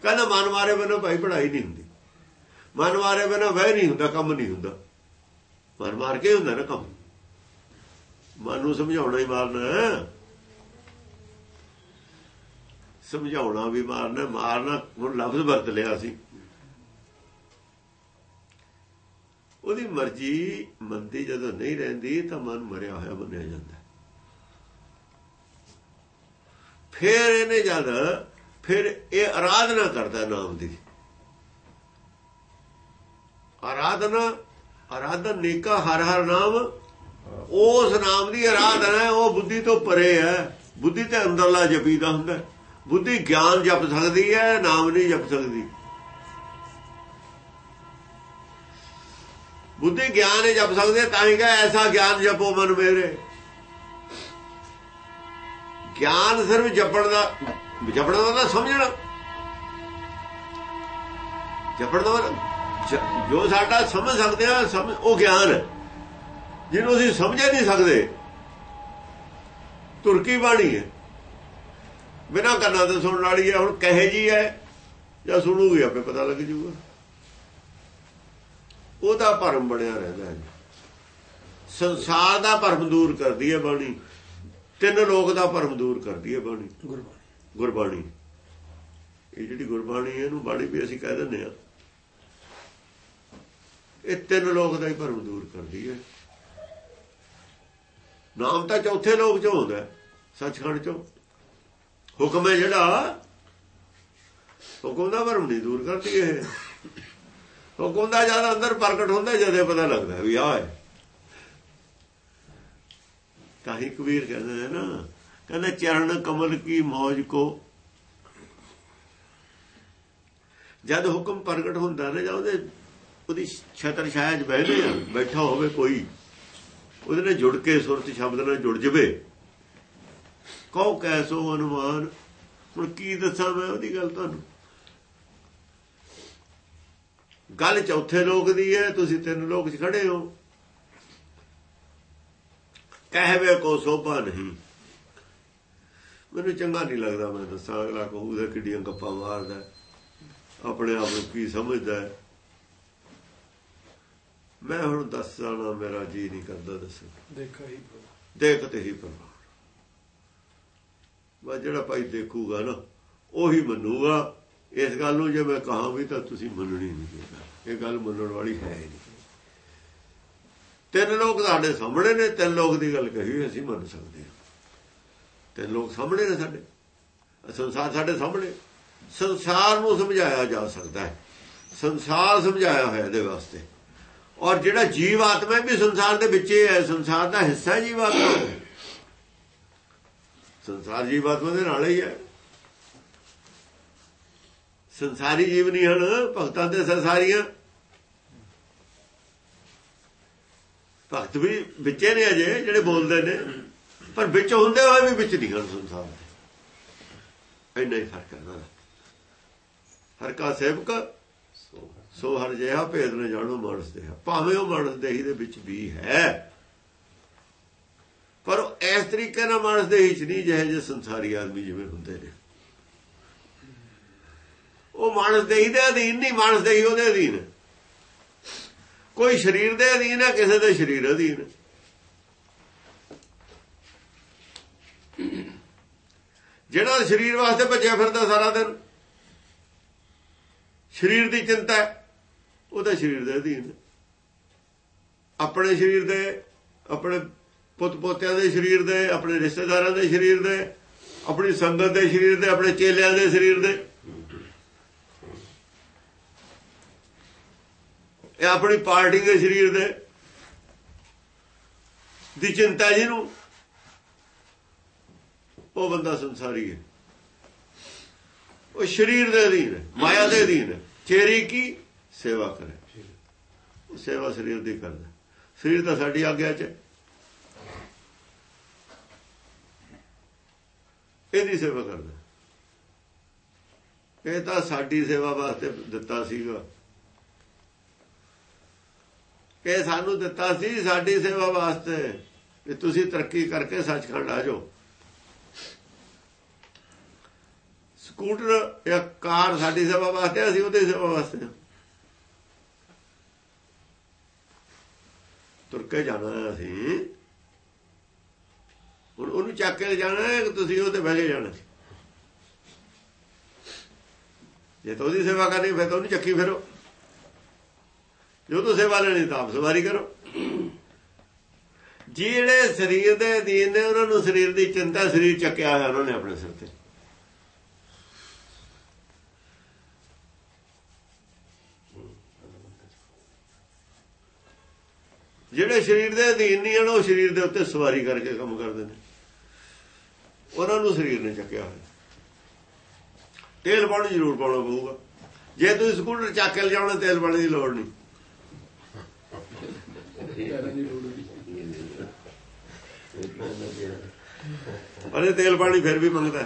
ਕਹਿੰਦਾ ਮਨ ਮਾਰੇ ਬਿਨਾਂ ਭਾਈ ਪੜ੍ਹਾਈ ਨਹੀਂ ਹੁੰਦੀ। ਮਨ ਮਾਰੇ ਬਿਨਾਂ ਵਹਿ ਨਹੀਂ ਹੁੰਦਾ, ਕੰਮ ਨਹੀਂ ਹੁੰਦਾ। ਮਨ ਮਾਰ ਕੇ ਹੁੰਦਾ ਨਾ ਕੰਮ। ਮਨ ਨੂੰ ਸਮਝਾਉਣਾ ਹੀ ਮਾਰਨਾ ਸਮਝਾਉਣਾ ਵੀ ਮਾਰਨਾ ਮਾਰਨਾ, ਹੁਣ ਲਫ਼ਜ਼ ਵਰਤ ਲਿਆ ਸੀ ਉਹਦੀ ਮਰਜ਼ੀ ਮੰਦੀ ਜਦੋਂ ਨਹੀਂ ਰਹਿੰਦੀ ਤਾਂ ਮਨ ਮਰਿਆ ਹੋਇਆ ਮੰਨਿਆ ਜਾਂਦਾ। ਫਿਰ ਇਹਨੇ ਜਦ, ਫਿਰ ਇਹ ਆਰਾਧਨਾ ਕਰਦਾ ਨਾਮ ਦੀ। ਆਰਾਧਨਾ ਆਰਾਧਨ ਨੇਕਾ ਹਰ ਹਰ ਨਾਮ। ਉਸ ਨਾਮ ਦੀ ਆਰਾਧਨਾ ਉਹ ਬੁੱਧੀ ਤੋਂ ਪਰੇ ਹੈ। ਬੁੱਧੀ ਤੇ ਅੰਦਰਲਾ ਜਪੀਦਾ ਹੁੰਦਾ। ਬੁੱਧੀ ਗਿਆਨ ਜਪ ਸਕਦੀ ਹੈ, ਨਾਮ ਨਹੀਂ ਜਪ ਸਕਦੀ। ਬੁੱਧੀ ਗਿਆਨ ਜਪ ਸਕਦੇ, ਤਾਂ ਹੀ ਕਹੇ, ਐਸਾ ਗਿਆਨ ਜਪੋ ਮਨ ਮੇਰੇ। ਗਿਆਨ ਸਿਰਫ ਜਪਣ ਦਾ ਜਪਣ ਦਾ ਤਾਂ ਸਮਝਣਾ। ਜਪਣ ਦਾ ਜੋ ਸਾਡਾ ਸਮਝ ਸਕਦੇ ਆ, ਸਮਝ, ਉਹ ਗਿਆਨ ਜਿਹਨੂੰ ਅਸੀਂ ਸਮਝੇ ਨਹੀਂ ਸਕਦੇ, ਤੁਰਕੀ ਬਾਣੀ ਹੈ। ਬਿਨਾਂ ਕੰਨਾਂ ਤੋਂ ਸੁਣਨ ਵਾਲੀ ਹੈ, ਹੁਣ ਕਹੇ ਜੀ ਹੈ, ਜਾਂ ਸੁਣੂਗੀ, ਆਪੇ ਪਤਾ ਲੱਗ ਜੂਗਾ। ਉਹਦਾ ਭਰਮ ਬਣਿਆ ਰਹਿੰਦਾ ਹੈ ਸੰਸਾਰ ਦਾ ਭਰਮ ਦੂਰ ਕਰਦੀ ਹੈ ਬਾਣੀ। ਤਿੰਨ ਲੋਕ ਦਾ ਭਰਮ ਦੂਰ ਕਰਦੀ ਹੈ ਬਾਣੀ। ਗੁਰਬਾਣੀ। ਗੁਰਬਾਣੀ। ਇਹ ਜਿਹੜੀ ਗੁਰਬਾਣੀ ਇਹਨੂੰ ਬਾਣੀ ਵੀ ਅਸੀਂ ਕਹਿ ਦਿੰਦੇ ਆ ਇਹ ਤਿੰਨ ਲੋਕ ਦਾ ਹੀ ਭਰਮ ਦੂਰ ਕਰਦੀ ਹੈ। ਨਾਮ ਤਾਂ ਚੌਥੇ ਲੋਕ ਚ ਹੁੰਦਾ ਸੱਚਖੰਡ ਚੋਂ। ਹੁਕਮ ਹੈ ਜਿਹੜਾ ਹੁਕਮ ਦਾ ਭਰਮ ਨਹੀਂ ਦੂਰ ਕਰਦੀ ਇਹ। ਹੁਕਮ ਦਾ ਜਦ ਅੰਦਰ ਪ੍ਰਗਟ ਹੁੰਦਾ ਜਦੇ ਪਤਾ ਲੱਗਦਾ ਵੀ ਆਹ ਹੈ। ਤਾਂ ਹੀ ਕਬੀਰ ਕਹਿੰਦੇ ਨੇ ਨਾ, ਕਹਿੰਦਾ ਚਰਨ ਕਮਲ ਕੀ ਮੌਜ ਕੋ। ਜਦ ਹੁਕਮ ਪ੍ਰਗਟ ਹੁੰਦਾ ਨਾ, ਜਾਂ ਉਹਦੇ ਉਹਦੀ ਛਤਰ ਛਾਇਆ 'ਚ ਬਹਿਦੇ ਆ, ਬੈਠਾ ਹੋਵੇ ਕੋਈ, ਉਹਦੇ ਨਾਲ ਜੁੜ ਕੇ ਸੁਰਤ ਸ਼ਬਦ ਨਾਲ ਜੁੜ ਜਵੇ। ਕਹੋ ਕੈਸੋ ਅਨੁਮਾਨ, ਹੁਣ ਕੀ ਦੱਸਾਂ ਮੈਂ ਉਹਦੀ ਗੱਲ ਤੁਹਾਨੂੰ? ਗੱਲ ਚੌਥੇ ਲੋਕ ਦੀ ਹੈ, ਤੁਸੀਂ ਤਿੰਨ ਲੋਕ 'ਚ ਖੜੇ ਹੋ। ਕਹਿਵੇ ਕੋ ਸੋਭਾ ਨਹੀਂ। ਮੈਨੂੰ ਚੰਗਾ ਨਹੀਂ ਲੱਗਦਾ ਮੈਂ ਦੱਸਾਂ ਅਗਲਾ ਕਹੂਗਾ ਕਿੱਡੀਆਂ ਗੱਪਾਂ ਮਾਰਦਾ ਆਪਣੇ ਆਪ ਨੂੰ ਕੀ ਸਮਝਦਾ ਹੈ। ਮੈਂ ਹੁਣ ਦੱਸਣਾ ਮੇਰਾ ਜੀ ਨਹੀਂ ਕਰਦਾ ਦੱਸਣ। ਦੇਖਾ ਹੀ ਦੇਖਤੇ ਹੀ ਪ੍ਰਮਾਣ ਵਾ ਜਿਹੜਾ ਭਾਈ ਦੇਖੂਗਾ ਨਾ ਉਹੀ ਮੰਨੂਗਾ। ਇਸ ਗੱਲ ਨੂੰ ਜੇ ਮੈਂ ਕਹਾਂ ਵੀ ਤਾਂ ਤੁਸੀਂ ਮੰਨਣੀ ਨਹੀਂ। ਇਹ ਗੱਲ ਮੰਨਣ ਵਾਲੀ ਹੈ ਨਹੀਂ। ਤਿੰਨ ਲੋਕ ਸਾਡੇ ਸਾਹਮਣੇ ਨੇ, ਤਿੰਨ ਲੋਕ ਦੀ ਗੱਲ ਕਹੀ ਅਸੀਂ ਮੰਨ ਸਕਦੇ ਹਾਂ। ਤਿੰਨ ਲੋਕ ਸਾਹਮਣੇ ਨੇ ਸਾਡੇ। ਸੰਸਾਰ ਸਾਡੇ ਸਾਹਮਣੇ। ਸੰਸਾਰ ਨੂੰ ਸਮਝਾਇਆ ਜਾ ਸਕਦਾ ਹੈ। ਸੰਸਾਰ ਸਮਝਾਇਆ ਹੋਇਆ ਇਹਦੇ ਵਾਸਤੇ। ਔਰ ਜਿਹੜਾ ਜੀਵ ਆਤਮਾ ਵੀ ਸੰਸਾਰ ਦੇ ਵਿੱਚ ਹੀ ਹੈ, ਸੰਸਾਰ ਦਾ ਹਿੱਸਾ ਜੀਵ ਆਤਮਾ ਸੰਸਾਰ ਜੀਵ ਆਤਮਾ ਦੇ ਨਾਲ ਹੀ ਹੈ। ਸੰਸਾਰੀ ਜੀਵ ਨਹੀਂ ਹਨ ਭਗਤਾਂ ਦੇ ਸੰਸਾਰੀਆਂ ਭਗਤ ਵੀ ਵਿੱਚੇ ਨੇ ਅਜੇ ਜਿਹੜੇ ਬੋਲਦੇ ਨੇ, ਪਰ ਵਿੱਚ ਹੁੰਦੇ ਹੋਏ ਵੀ ਵਿੱਚ ਨਹੀਂ ਹਨ ਸੰਸਾਰ ਦੇ। ਇੰਨਾ ਹੀ ਫ਼ਰਕ ਹੈ ਨਾ। ਹਰ ਕਾ ਸੇਵਕ, ਸੋ ਹਰ ਜਿਹਾ ਭੇਦ ਨੇ ਜਾਣੋ ਮਾਨਸ ਦੇ ਭਾਵੇਂ ਉਹ ਮਾਨਸ ਦੇਹੀ ਦੇ ਵਿੱਚ ਵੀ ਹੈ, ਪਰ ਉਹ ਇਸ ਤਰੀਕੇ ਨਾਲ ਮਾਨਸ ਦੇਹੀ ਚ ਨਹੀਂ ਜਿਹੇ ਜੇ ਸੰਸਾਰੀ ਆਦਮੀ ਜਿਵੇਂ ਹੁੰਦੇ ਨੇ। ਉਹ ਮਾਨਸ ਦੇਹੀ ਦੇ ਅਧੀਨ ਨਹੀਂ, ਮਾਨਸ ਦੇਹੀ ਉਹਦੇ ਅਧੀਨ। ਕੋਈ ਸਰੀਰ ਦੇ ਅਧੀਨ ਹੈ, ਕਿਸੇ ਦੇ ਸਰੀਰ ਅਧੀਨ ਜਿਹੜਾ ਸਰੀਰ ਵਾਸਤੇ ਭੱਜਿਆ ਫਿਰਦਾ ਸਾਰਾ ਦਿਨ, ਸਰੀਰ ਦੀ ਚਿੰਤਾ ਹੈ ਤਾਂ ਸਰੀਰ ਦੇ ਅਧੀਨ ਆਪਣੇ ਸਰੀਰ ਦੇ, ਆਪਣੇ ਪੁੱਤ ਪੋਤਿਆਂ ਦੇ ਸਰੀਰ ਦੇ, ਆਪਣੇ ਰਿਸ਼ਤੇਦਾਰਾਂ ਦੇ ਸਰੀਰ ਦੇ, ਆਪਣੀ ਸੰਗਤ ਦੇ ਸਰੀਰ ਦੇ, ਆਪਣੇ ਚੇਲਿਆਂ ਦੇ ਸਰੀਰ ਦੇ। ਇਹ ਆਪਣੀ ਪਾਰਟੀ ਦੇ ਸਰੀਰ ਦੇ, ਦੀ ਚਿੰਤਾ ਜਿਹਨੂੰ, ਉਹ ਬੰਦਾ ਸੰਸਾਰੀ ਹੈ। ਉਹ ਸਰੀਰ ਦੇ ਅਧੀਨ ਹੈ, ਮਾਇਆ ਦੇ ਅਧੀਨ ਹੈ। ਚੇਰੀ ਕੀ? ਸੇਵਾ ਕਰੇ। ਉਹ ਸੇਵਾ ਸਰੀਰ ਦੀ ਕਰਦਾ। ਸਰੀਰ ਤਾਂ ਸਾਡੀ ਆਗਿਆ ਚ ਇਹਦੀ ਸੇਵਾ ਕਰਦਾ। ਇਹ ਤਾਂ ਸਾਡੀ ਸੇਵਾ ਵਾਸਤੇ ਦਿੱਤਾ ਸੀਗਾ। ਇਹ ਸਾਨੂੰ ਦਿੱਤਾ ਸੀ ਸਾਡੀ ਸੇਵਾ ਵਾਸਤੇ ਕਿ ਤੁਸੀਂ ਤਰੱਕੀ ਕਰਕੇ ਸੱਚਖੰਡ ਆ ਜਾਓ। ਸਕੂਟਰ ਜਾਂ ਕਾਰ ਸਾਡੀ ਸੇਵਾ ਵਾਸਤੇ, ਅਸੀਂ ਉਹਦੇ ਸੇਵਾ ਵਾਸਤੇ ਤੁਰ ਕੇ ਜਾਣਾ ਅਸੀਂ। ਹੁਣ ਉਹਨੂੰ ਚੱਕ ਕੇ ਜਾਣਾ ਹੈ ਕਿ ਤੁਸੀਂ ਉਹਦੇ ਬਹਿ ਕੇ ਜਾਣਾ ਜੇ ਤਾਂ ਉਹਦੀ ਸੇਵਾ ਕਰਨੀ, ਫਿਰ ਤਾਂ ਉਹਨੂੰ ਚੱਕੀ ਫਿਰੋ। ਜੋ ਤੁਸੀਂ ਸੇਵਾ ਲੈਣੀ ਤਾਂ ਆਪ ਸਵਾਰੀ ਕਰੋ। ਜਿਹੜੇ ਸਰੀਰ ਦੇ ਅਧੀਨ ਨੇ, ਉਹਨਾਂ ਨੂੰ ਸਰੀਰ ਦੀ ਚਿੰਤਾ ਸਰੀਰ ਚੱਕਿਆ ਹੋਇਆ ਉਹਨਾਂ ਨੇ ਆਪਣੇ ਸਿਰ ਤੇ। ਜਿਹੜੇ ਸਰੀਰ ਦੇ ਅਧੀਨ ਨਹੀਂ ਹਨ, ਉਹ ਸਰੀਰ ਦੇ ਉੱਤੇ ਸਵਾਰੀ ਕਰਕੇ ਕੰਮ ਕਰਦੇ ਨੇ। ਉਹਨਾਂ ਨੂੰ ਸਰੀਰ ਨੇ ਚੱਕਿਆ ਹੋਇਆ। ਤੇਲ ਪਾਣੀ ਜ਼ਰੂਰ ਪਾਉਣਾ ਪਊਗਾ। ਜੇ ਤੁਸੀਂ ਸਕੂਟਰ ਚੱਕ ਕੇ ਲਿਜਾਉਣਾ, ਤੇਲ ਪਾਣੀ ਦੀ ਲੋੜ ਨਹੀਂ। ਅਰੇ ਤੇਲ ਪਾਣੀ ਫਿਰ ਵੀ ਮੰਗਦਾ।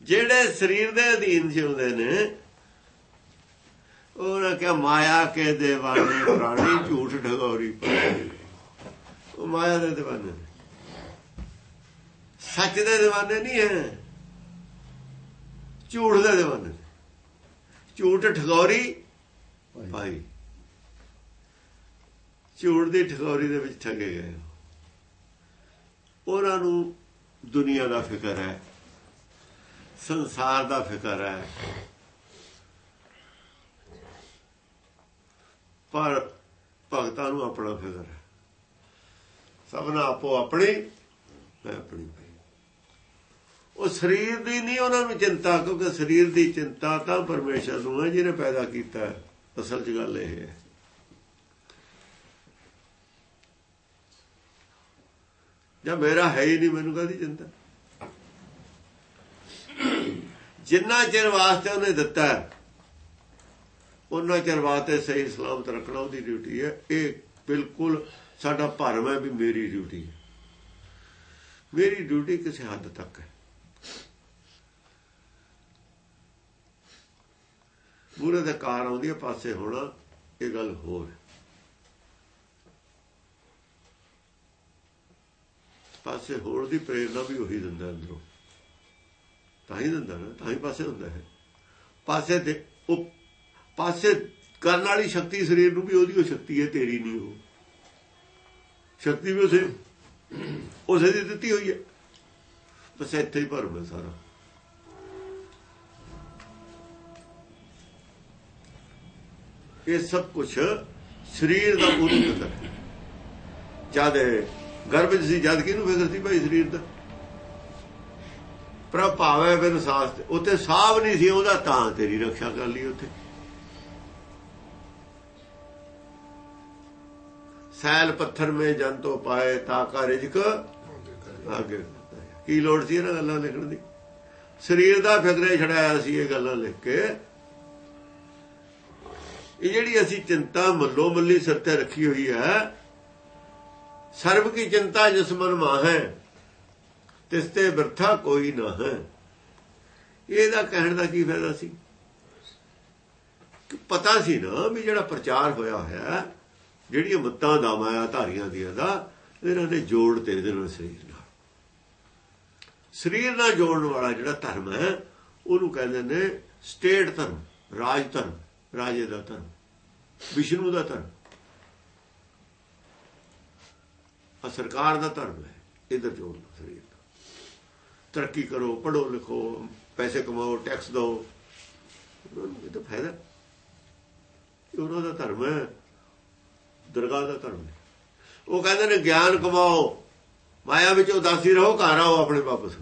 ਜਿਹੜੇ ਸਰੀਰ ਦੇ ਅਧੀਨ ਜਿਉਂਦੇ ਨੇ, ਉਹਨਾਂ ਕਿਹਾ, ਮਾਇਆ ਕੇ ਦੇਵਾਨੇ ਪ੍ਰਾਣੀ ਝੂਠ ਢਗੋਰੀ ਉਹ ਮਾਇਆ ਦੇ دیਵਾਨੇ ਸੱਚ ਦੇ دیਵਾਨੇ ਨਹੀਂ ਹੈ। ਝੂਠ ਦੇ دیਵਾਨੇ ਝੂਠ ਠਗੌਰੀ ਭਾਈ। ਝੂਠ ਦੀ ਠਗੌਰੀ ਦੇ ਵਿੱਚ ਠੱਗੇ ਗਏ ਉਹਨਾਂ ਨੂੰ ਦੁਨੀਆ ਦਾ ਫਿਕਰ ਹੈ ਸੰਸਾਰ ਦਾ ਫਿਕਰ ਹੈ। ਪਰ ਭਗਤਾਂ ਨੂੰ ਆਪਣਾ ਫਿਕਰ ਹੈ। ਸਭਨਾ ਆਪੋ ਆਪਣੀ ਮੈਂ ਆਪਣੀ। ਉਹ ਸਰੀਰ ਦੀ ਨਹੀਂ, ਉਹਨਾਂ ਨੂੰ ਚਿੰਤਾ, ਕਿਉਂਕਿ ਸਰੀਰ ਦੀ ਚਿੰਤਾ ਤਾਂ ਪਰਮੇਸ਼ਰ ਨੂੰ ਹੈ ਜਿਹਨੇ ਪੈਦਾ ਕੀਤਾ ਅਸਲ 'ਚ ਗੱਲ ਇਹ ਹੈ। ਜਾਂ ਮੇਰਾ ਹੈ ਹੀ ਨਹੀਂ, ਮੈਨੂੰ ਕਾਹਦੀ ਚਿੰਤਾ? ਜਿੰਨਾ ਚਿਰ ਵਾਸਤੇ ਉਹਨੇ ਦਿੱਤਾ ਉਹਨਾਂ ਚਿਰ ਵਾਸਤੇ ਸਹੀ ਸਲਾਮਤ ਰੱਖਣਾ ਉਹਦੀ ਡਿਊਟੀ ਹੈ। ਇਹ ਬਿਲਕੁਲ ਸਾਡਾ ਭਰਮ ਹੈ ਵੀ ਮੇਰੀ ਡਿਊਟੀ ਹੈ। ਮੇਰੀ ਡਿਊਟੀ ਕਿਸੇ ਹੱਦ ਤੱਕ ਹੈ। ਪੂਰੇ ਦੇ ਕਾਰ ਆਉਂਦੀ ਹੈ ਪਾਸੇ ਹੋਣਾ ਇਹ ਗੱਲ ਹੋਰ ਪਾਸੇ ਹੋਣ ਦੀ ਪ੍ਰੇਰਣਾ ਵੀ ਉਹੀ ਦਿੰਦਾ ਅੰਦਰੋਂ। ਤਾਂ ਹੀ ਦਿੰਦਾ ਨਾ, ਤਾਂ ਹੀ ਪਾਸੇ ਹੁੰਦਾ ਹੈ। ਪਾਸੇ ਦੇ ਉਹ ਪਾਸੇ ਕਰਨ ਵਾਲੀ ਸ਼ਕਤੀ ਸਰੀਰ ਨੂੰ ਵੀ ਉਹਦੀ ਉਹ ਸ਼ਕਤੀ ਹੈ, ਤੇਰੀ ਨਹੀਂ ਉਹ। ਸ਼ਕਤੀ ਵੀ ਉਸੇ ਉਸੇ ਦੀ ਦਿੱਤੀ ਹੋਈ ਹੈ। ਬਸ ਇੱਥੇ ਹੀ ਭਰਮ ਹੈ ਸਾਰਾ। ਇਹ ਸਭ ਕੁਝ ਸਰੀਰ ਦਾ ਉਹਨੂੰ ਪਤਾ ਜਦ ਗਰਭ ਵਿੱਚ ਸੀ, ਜਦ ਕਿਹਨੂੰ ਫਿਕਰ ਸੀ ਭਾਈ ਸਰੀਰ ਦਾ? ਪ੍ਰਭ ਭਾਵੇ ਬਿਨ ਸਾਸ ਤੇ, ਉੱਥੇ ਸਾਹ ਨਹੀਂ ਸੀ ਉਹਦਾ, ਤਾਂ ਤੇਰੀ ਰੱਖਿਆ ਕਰ ਲਈ ਉੱਥੇ। ਸੈਲ ਪੱਥਰ ਮੇ ਜਨ ਤੋਂ ਪਾਏ, ਤਾਂ ਕਾ ਰਿਜਕ ਆਗੇ। ਕੀ ਲੋੜ ਸੀ ਇਹਨਾਂ ਗੱਲਾਂ ਲਿਖਣ ਦੀ? ਸਰੀਰ ਦਾ ਫਿਕਰੇ ਛੜਾਇਆ ਸੀ ਇਹ ਗੱਲਾਂ ਲਿਖ ਕੇ। ਇਹ ਜਿਹੜੀ ਅਸੀਂ ਚਿੰਤਾ ਮੱਲੋ ਮੱਲੀ ਸਿਰ ਤੇ ਰੱਖੀ ਹੋਈ ਹੈ, ਸਰਬ ਕੀ ਚਿੰਤਾ ਜਿਸ ਮਨ ਮਾ ਹੈ ਤਿਸ ਤੇ ਬਿਰਥਾ ਕੋਈ ਨਾ ਹੈ ਇਹਦਾ ਕਹਿਣ ਦਾ ਕੀ ਫਾਇਦਾ ਸੀ? ਪਤਾ ਸੀ ਨਾ ਵੀ ਜਿਹੜਾ ਪ੍ਰਚਾਰ ਹੋਇਆ ਹੋਇਆ, ਜਿਹੜੀਆਂ ਮੱਤਾਂ ਦਾ ਮਾਇਆ ਧਾਰੀਆਂ ਦੀਆਂ ਦਾ, ਇਹਨਾਂ ਨੇ ਜੋੜ ਤੇ ਇਹਦੇ ਨਾਲ ਸਰੀਰ ਨਾਲ। ਸਰੀਰ ਨਾਲ ਜੋੜਨ ਵਾਲਾ ਜਿਹੜਾ ਧਰਮ ਹੈ, ਉਹਨੂੰ ਕਹਿੰਦੇ ਨੇ ਸਟੇਟ ਧਰਮ, ਰਾਜ ਧਰਮ। ਰਾਜੇ ਦਾ ਧਰਮ ਵਿਸ਼ਨੂੰ ਦਾ ਧਰਮ ਆ ਸਰਕਾਰ ਦਾ ਧਰਮ ਹੈ, ਇਧਰ ਲਓ ਸਰੀਰ ਦਾ। ਤਰੱਕੀ ਕਰੋ ਪੜੋ ਲਿਖੋ, ਪੈਸੇ ਕਮਾਓ ਟੈਕਸ ਦਿਓ। ਇਹ ਤਾਂ ਫਾਇਦਾ ਉਹਨਾਂ ਦਾ ਧਰਮ ਹੈ, ਦਰਗਾਹ ਦਾ ਧਰਮ ਉਹ ਕਹਿੰਦੇ ਨੇ, ਗਿਆਨ ਕਮਾਓ, ਮਾਇਆ ਵਿੱਚ ਉਦਾਸੀ ਰਹੋ, ਘਰ ਆਓ ਆਪਣੇ ਵਾਪਸ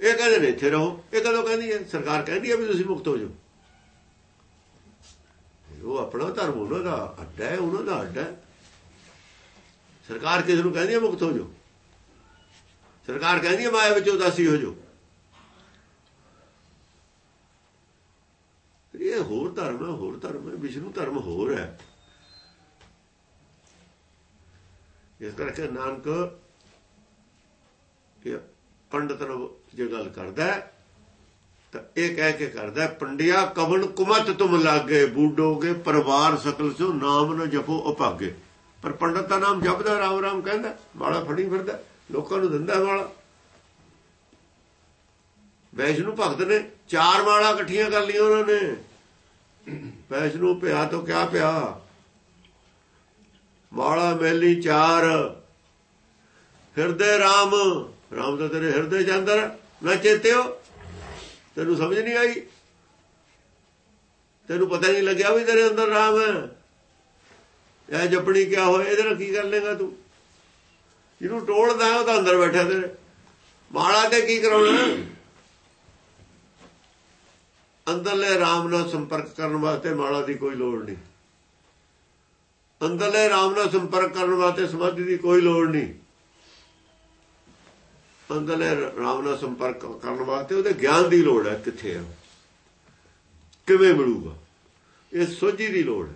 ਇਹ ਕਹਿੰਦੇ ਨੇ, ਇੱਥੇ ਰਹੋ। ਇਹ ਕਦੋਂ ਕਹਿੰਦੀ ਹੈ ਸਰਕਾਰ ਕਹਿੰਦੀ ਹੈ ਵੀ ਤੁਸੀਂ ਮੁਕਤ ਹੋ ਜਾਓ। ਉਹ ਆਪਣਾ ਧਰਮ, ਉਹਨਾਂ ਦਾ ਅੱਡਾ ਹੈ, ਉਹਨਾਂ ਦਾ ਅੱਡਾ ਸਰਕਾਰ ਕਿਸ ਨੂੰ ਕਹਿੰਦੀ ਹੈ ਮੁਕਤ ਹੋ ਜਾਓ। ਸਰਕਾਰ ਕਹਿੰਦੀ ਹੈ ਮਾਇਆ ਵਿੱਚ ਉਦਾਸੀ ਹੋ ਜਾਓ। ਇਹ ਹੋਰ ਧਰਮ ਹੈ, ਹੋਰ ਧਰਮ ਹੈ, ਵਿਸ਼ਨੂੰ ਧਰਮ ਹੋਰ ਹੈ। ਇਸ ਕਰਕੇ ਨਾਨਕ ਇਹ ਪੰਡਤ ਨੂੰ ਜੇ ਗੱਲ ਕਰਦਾ ਤਾਂ ਇਹ ਕਹਿ ਕੇ ਕਰਦਾ ਪੰਡਿਆ ਕਵਨ ਕੁਮਤ ਤੁਮ ਲਾਗੇ ਬੂਡੋਗੇ ਪਰਿਵਾਰ ਸਕਲ ਸੋ ਨਾਮ ਨ ਜਪੋ ਉਪਾਗੇ ਪਰ ਪੰਡਤ ਦਾ ਨਾਮ ਜਪਦਾ, ਰਾਮ ਰਾਮ ਕਹਿੰਦਾ, ਵਾਲਾ ਫੜੀ ਫਿਰਦਾ, ਲੋਕਾਂ ਨੂੰ ਦਿੰਦਾ ਵਾਲਾ। ਵੈਸ਼ਨੂ ਭਗਤ ਨੇ ਚਾਰ ਮਾਲਾ ਇਕੱਠੀਆਂ ਕਰ ਲਈਆਂ ਉਹਨਾਂ ਨੇ। ਵੈਸ਼ਨੂ ਪਿਆ ਤੋਂ ਕਿਆ ਪਿਆ? ਮਾਲਾ ਮੈਲੀ ਚਾਰ। ਹਿਰਦੇ ਰਾਮ ਰਾਮ ਦਾ ਤੇਰੇ ਹਿਰਦੇ ਚ ਅੰਦਰ ਨਾ ਚੇਤਿਓ ਤੈਨੂੰ ਸਮਝ ਨਹੀਂ ਆਈ? ਤੈਨੂੰ ਪਤਾ ਨਹੀਂ ਲੱਗਿਆ ਵੀ ਤੇਰੇ ਅੰਦਰ ਰਾਮ ਹੈ? ਇਹ ਜਪਣੀ ਕਿਆ ਹੋਏ? ਇਹਦੇ ਨਾਲ ਕੀ ਕਰ ਲੇਗਾ ਤੂੰ? ਜਿਹਨੂੰ ਟੋਲਦਾ ਉਹ ਤਾਂ ਅੰਦਰ ਬੈਠਾ ਤੇਰੇ। ਮਾਲਾ ਤੇ ਕੀ ਕਰਾਉਣਾ? ਅੰਦਰਲੇ ਰਾਮ ਨਾਲ ਸੰਪਰਕ ਕਰਨ ਵਾਸਤੇ ਮਾਲਾ ਦੀ ਕੋਈ ਲੋੜ ਨਹੀਂ। ਅੰਦਰਲੇ ਰਾਮ ਨਾਲ ਸੰਪਰਕ ਕਰਨ ਵਾਸਤੇ ਸਮਾਧੀ ਦੀ ਕੋਈ ਲੋੜ ਨਹੀਂ। ਅੰਦਰਲੇ ਰਾਮ ਨਾਲ ਸੰਪਰਕ ਕਰਨ ਵਾਸਤੇ ਉਹਦੇ ਗਿਆਨ ਦੀ ਲੋੜ ਹੈ ਕਿੱਥੇ ਆ? ਕਿਵੇਂ ਮਿਲੂਗਾ? ਇਹ ਸੋਝੀ ਦੀ ਲੋੜ ਹੈ।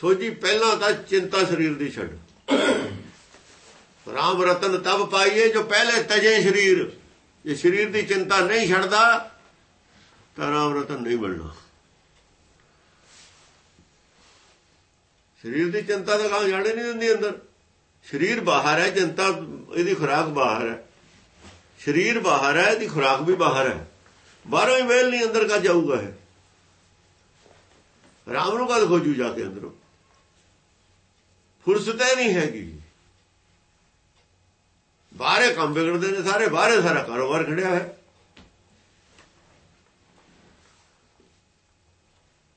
ਸੋਝੀ ਪਹਿਲਾਂ ਤਾਂ ਚਿੰਤਾ ਸਰੀਰ ਦੀ ਛੱਡ। ਰਾਮ ਰਤਨ ਤਬ ਪਾਈਏ ਜੋ ਪਹਿਲੇ ਤਜੇ ਸਰੀਰ। ਜੇ ਸਰੀਰ ਦੀ ਚਿੰਤਾ ਨਹੀਂ ਛੱਡਦਾ, ਤਾਂ ਰਾਮ ਰਤਨ ਨਹੀਂ ਮਿਲਣਾ। ਸਰੀਰ ਦੀ ਚਿੰਤਾ ਤਾਂ ਕਾਂ ਜਾਣੇ ਨਹੀਂ ਦਿੰਦੀ ਅੰਦਰ। ਸਰੀਰ ਬਾਹਰ ਹੈ ਚਿੰਤਾ ਇਹਦੀ ਖੁਰਾਕ ਬਾਹਰ ਹੈ। ਸਰੀਰ ਬਾਹਰ ਹੈ, ਇਹਦੀ ਖੁਰਾਕ ਵੀ ਬਾਹਰ ਹੈ। ਬਾਹਰੋਂ ਹੀ ਵੇਲ ਨਹੀਂ, ਅੰਦਰ ਕਾ ਜਾਊਗਾ ਹੈ ਰਾਮ ਨੂੰ ਕਦ ਖੋਜੂ ਜਾ ਕੇ ਅੰਦਰੋਂ? ਫੁਰਸਤ ਨਹੀਂ ਹੈਗੀ। ਬਾਹਰੇ ਕੰਮ ਵਿਗੜਦੇ ਨੇ ਸਾਰੇ, ਬਾਹਰੇ ਸਾਰਾ ਕਾਰੋਬਾਰ ਖੜਿਆ ਹੈ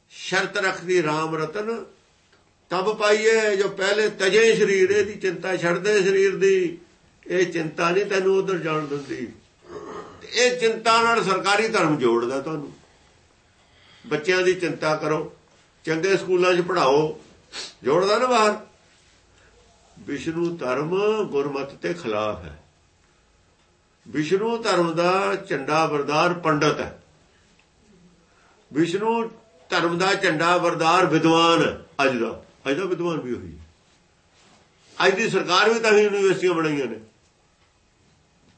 ਸ਼ਰਤ ਰੱਖਦੀ ਰਾਮ ਰਤਨ ਤਬ ਪਾਈਏ ਜੋ ਪਹਿਲੇ ਤਜੇ ਸਰੀਰ, ਇਹਦੀ ਚਿੰਤਾ ਛੱਡਦੇ ਸਰੀਰ ਦੀ। ਇਹ ਚਿੰਤਾ ਨਹੀਂ ਤੈਨੂੰ ਉਧਰ ਜਾਣ ਦਿੰਦੀ। ਇਹ ਚਿੰਤਾ ਨਾਲ ਸਰਕਾਰੀ ਧਰਮ ਜੋੜਦਾ ਤੁਹਾਨੂੰ। ਬੱਚਿਆਂ ਦੀ ਚਿੰਤਾ ਕਰੋ, ਚੰਗੇ ਸਕੂਲਾਂ 'ਚ ਪੜਾਓ ਜੋੜਦਾ ਨਾ ਬਾਹਰ। ਵਿਸ਼ਨੂੰ ਧਰਮ ਗੁਰਮਤ ਤੇ ਖਿਲਾਫ ਹੈ। ਵਿਸ਼ਨੂੰ ਧਰਮ ਦਾ ਝੰਡਾ ਵਰਦਾਰ ਪੰਡਤ ਹੈ। ਵਿਸ਼ਨੂੰ ਧਰਮ ਦਾ ਝੰਡਾ ਵਰਦਾਰ ਵਿਦਵਾਨ ਅੱਜ ਦਾ। ਅੱਜ ਦਾ ਵਿਦਵਾਨ ਵੀ ਹੋਈ ਅੱਜ ਦੀ ਸਰਕਾਰ ਵੀ ਤਾਂ ਹੀ ਯੂਨੀਵਰਸਿਟੀਆਂ ਬਣਾਈਆਂ ਨੇ।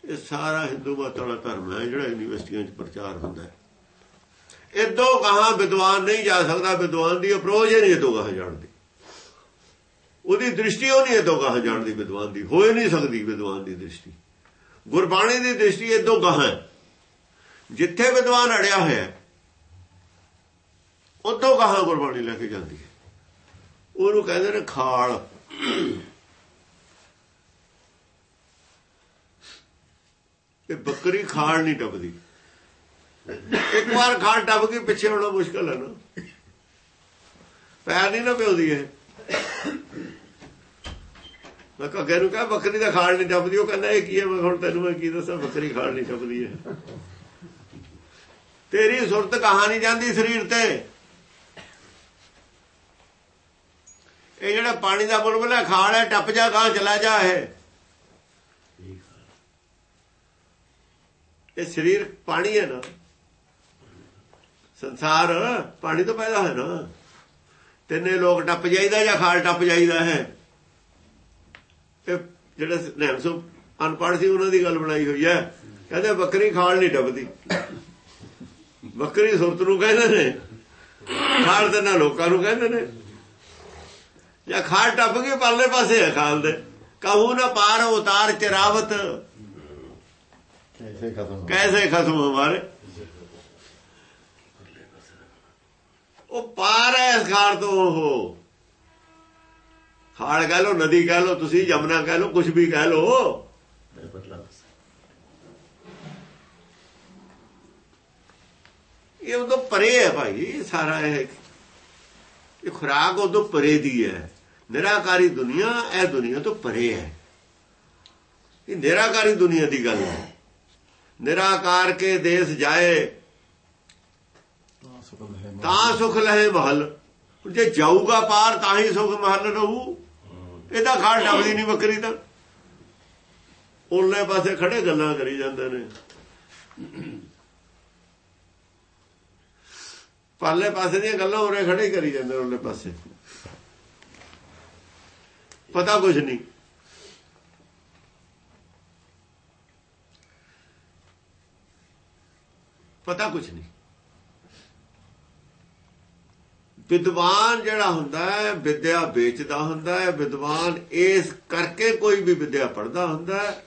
ਇਹ ਸਾਰਾ ਹਿੰਦੂ ਮਤ ਵਾਲਾ ਧਰਮ ਹੈ ਜਿਹੜਾ ਯੂਨੀਵਰਸਿਟੀਆਂ 'ਚ ਪ੍ਰਚਾਰ ਹੁੰਦਾ ਹੈ। ਇਦੋਂ ਕਹਾ ਵਿਦਵਾਨ ਨਹੀਂ ਜਾ ਸਕਦਾ। ਵਿਦਵਾਨ ਦੀ ਅਪਰੋਚ ਹੀ ਨਹੀਂ ਇਦੋਂ ਕਹਾ ਜਾਣਦੀ ਉਹਦੀ ਦ੍ਰਿਸ਼ਟੀ ਉਹ ਨਹੀਂ ਇਦੋਂ ਕਹਾ ਜਾਣਦੀ ਵਿਦਵਾਨ ਦੀ। ਹੋਏ ਨਹੀਂ ਸਕਦੀ ਵਿਦਵਾਨ ਦੀ ਦ੍ਰਿਸ਼ਟੀ। ਗੁਰਬਾਣੀ ਦੀ ਦ੍ਰਿਸ਼ਟੀ ਇਦੋਂ ਗਾਹਾਂ ਜਿੱਥੇ ਵਿਦਵਾਨ ਅੜਿਆ ਹੋਇਆ ਉਦੋਂ ਗਾਹਾਂ ਗੁਰਬਾਣੀ ਲੈ ਕੇ ਜਾਂਦੀ ਹੈ। ਉਹਨੂੰ ਕਹਿੰਦੇ ਨੇ ਖਾਲ। ਇਹ ਬੱਕਰੀ ਖਾਲ ਨਹੀਂ ਟੱਪਦੀ। ਇੱਕ ਵਾਰ ਖਾਲ ਟੱਪ ਗਈ, ਪਿੱਛੇ ਆਉਣਾ ਮੁਸ਼ਕਲ ਹੈ ਨਾ। ਪੈਰ ਨਹੀਂ ਨਾ ਪਿਉਂਦੀ ਇਹ। ਮੈਂ ਕਹਾਂ ਨੂੰ ਕਹਾ, ਬੱਕਰੀ ਦਾ ਖਾਲ ਨਹੀਂ ਟੱਪਦੀ। ਉਹ ਕਹਿੰਦਾ, ਇਹ ਕੀ ਹੈ? ਮੈਂ ਹੁਣ ਤੈਨੂੰ ਮੈਂ ਕੀ ਦੱਸਾਂ, ਬੱਕਰੀ ਖਾਲ ਨਹੀਂ ਟੱਪਦੀ ਹੈ ਤੇਰੀ ਸੁਰਤ ਕਹਾਂ ਨਹੀਂ ਜਾਂਦੀ ਸਰੀਰ ਤੇ। ਇਹ ਜਿਹੜਾ ਪਾਣੀ ਦਾ ਬੁਲਬੁਲਾ ਖਾਲ ਹੈ, ਟੱਪ ਜਾ ਕਾਂ ਚਲਾ ਜਾ ਇਹ। ਇਹ ਸਰੀਰ ਪਾਣੀ ਹੈ ਨਾ। ਸੰਸਾਰ ਪਾਣੀ ਤੋਂ ਪੈਦਾ ਹੈ ਨਾ। ਤਿੰਨੇ ਲੋਕ ਟੱਪ ਜਾਈਦਾ ਜਾਂ ਖਾਲ ਟੱਪ ਜਾਈਦਾ ਹੈ। ਇਹ ਜਿਹੜਾ ਨੈਮਸੋ ਅਨਪੜ੍ਹ ਸੀ, ਉਹਨਾਂ ਦੀ ਗੱਲ ਬਣਾਈ ਹੋਈ ਹੈ। ਕਹਿੰਦੇ ਬੱਕਰੀ ਖਾਲ ਨਹੀਂ ਟੱਪਦੀ ਬੱਕਰੀ ਸੁਰਤ ਨੂੰ ਕਹਿੰਦੇ ਨੇ। ਖਾਲ ਤੇ ਨਾ ਲੋਕਾਂ ਨੂੰ ਕਹਿੰਦੇ ਨੇ। ਜਾਂ ਖਾਲ ਟੱਪ ਗਈ ਪਰਲੇ ਪਾਸੇ ਹੈ ਖਾਲ ਦੇ। ਕਹੂ ਨਾ ਪਾਰ ਉਤਾਰ ਚਰਾਵਤ। ਕੈਸੇ ਖਤਮ ਹੋ ਮਾਰੇ? ਉਹ ਪਾਰ ਹੈ ਇਸ ਖਾਲ ਤੋਂ ਉਹ। ਖਾਲ ਕਹ ਲੋ ਨਦੀ ਕਹ ਲੋ ਤੁਸੀਂ ਜਮਨਾ ਕਹ ਲੋ ਕੁਝ ਵੀ ਕਹ ਲੋ ਇਹ ਉਦੋਂ ਪਰੇ ਹੈ ਭਾਈ ਸਾਰਾ ਇਹ ਇਹ ਖੁਰਾਕ ਉਦੋਂ ਪਰੇ ਦੀ ਹੈ। ਨਿਰਾਕਾਰੀ ਦੁਨੀਆ ਇਹ ਦੁਨੀਆ ਤੋਂ ਪਰੇ ਹੈ। ਇਹ ਨਿਰਾਕਾਰੀ ਦੁਨੀਆ ਦੀ ਗੱਲ ਹੈ। ਨਿਰਾਕਾਰ ਕੇ ਦੇਸ ਜਾਏ ਤਾਂ ਸੁਖ ਲਹੇ ਮਹਲ। ਜੇ ਜਾਊਗਾ ਪਾਰ ਤਾਂ ਹੀ ਸੁਖ ਮਹਲ ਰਹੂ। ਇਹਦਾ ਖਾਲ ਡਬਦੀ ਨਹੀਂ ਬੱਕਰੀ ਦਾ ਉਹਲੇ ਪਾਸੇ ਖੜੇ ਗੱਲਾਂ ਕਰੀ ਜਾਂਦੇ ਨੇ। ਪਰਲੇ ਪਾਸੇ ਦੀਆਂ ਗੱਲਾਂ ਉਰੇ ਖੜੇ ਕਰੀ ਜਾਂਦੇ ਨੇ ਪਾਸੇ। ਪਤਾ ਕੁਝ ਨਹੀਂ। ਪਤਾ ਕੁਝ ਨਹੀਂ। ਵਿਦਵਾਨ ਜਿਹੜਾ ਹੁੰਦਾ ਹੈ, ਵਿਦਿਆ ਵੇਚਦਾ ਹੁੰਦਾ ਹੈ। ਵਿਦਵਾਨ ਇਸ ਕਰਕੇ ਕੋਈ ਵੀ ਵਿਦਿਆ ਪੜਦਾ ਹੁੰਦਾ ਹੈ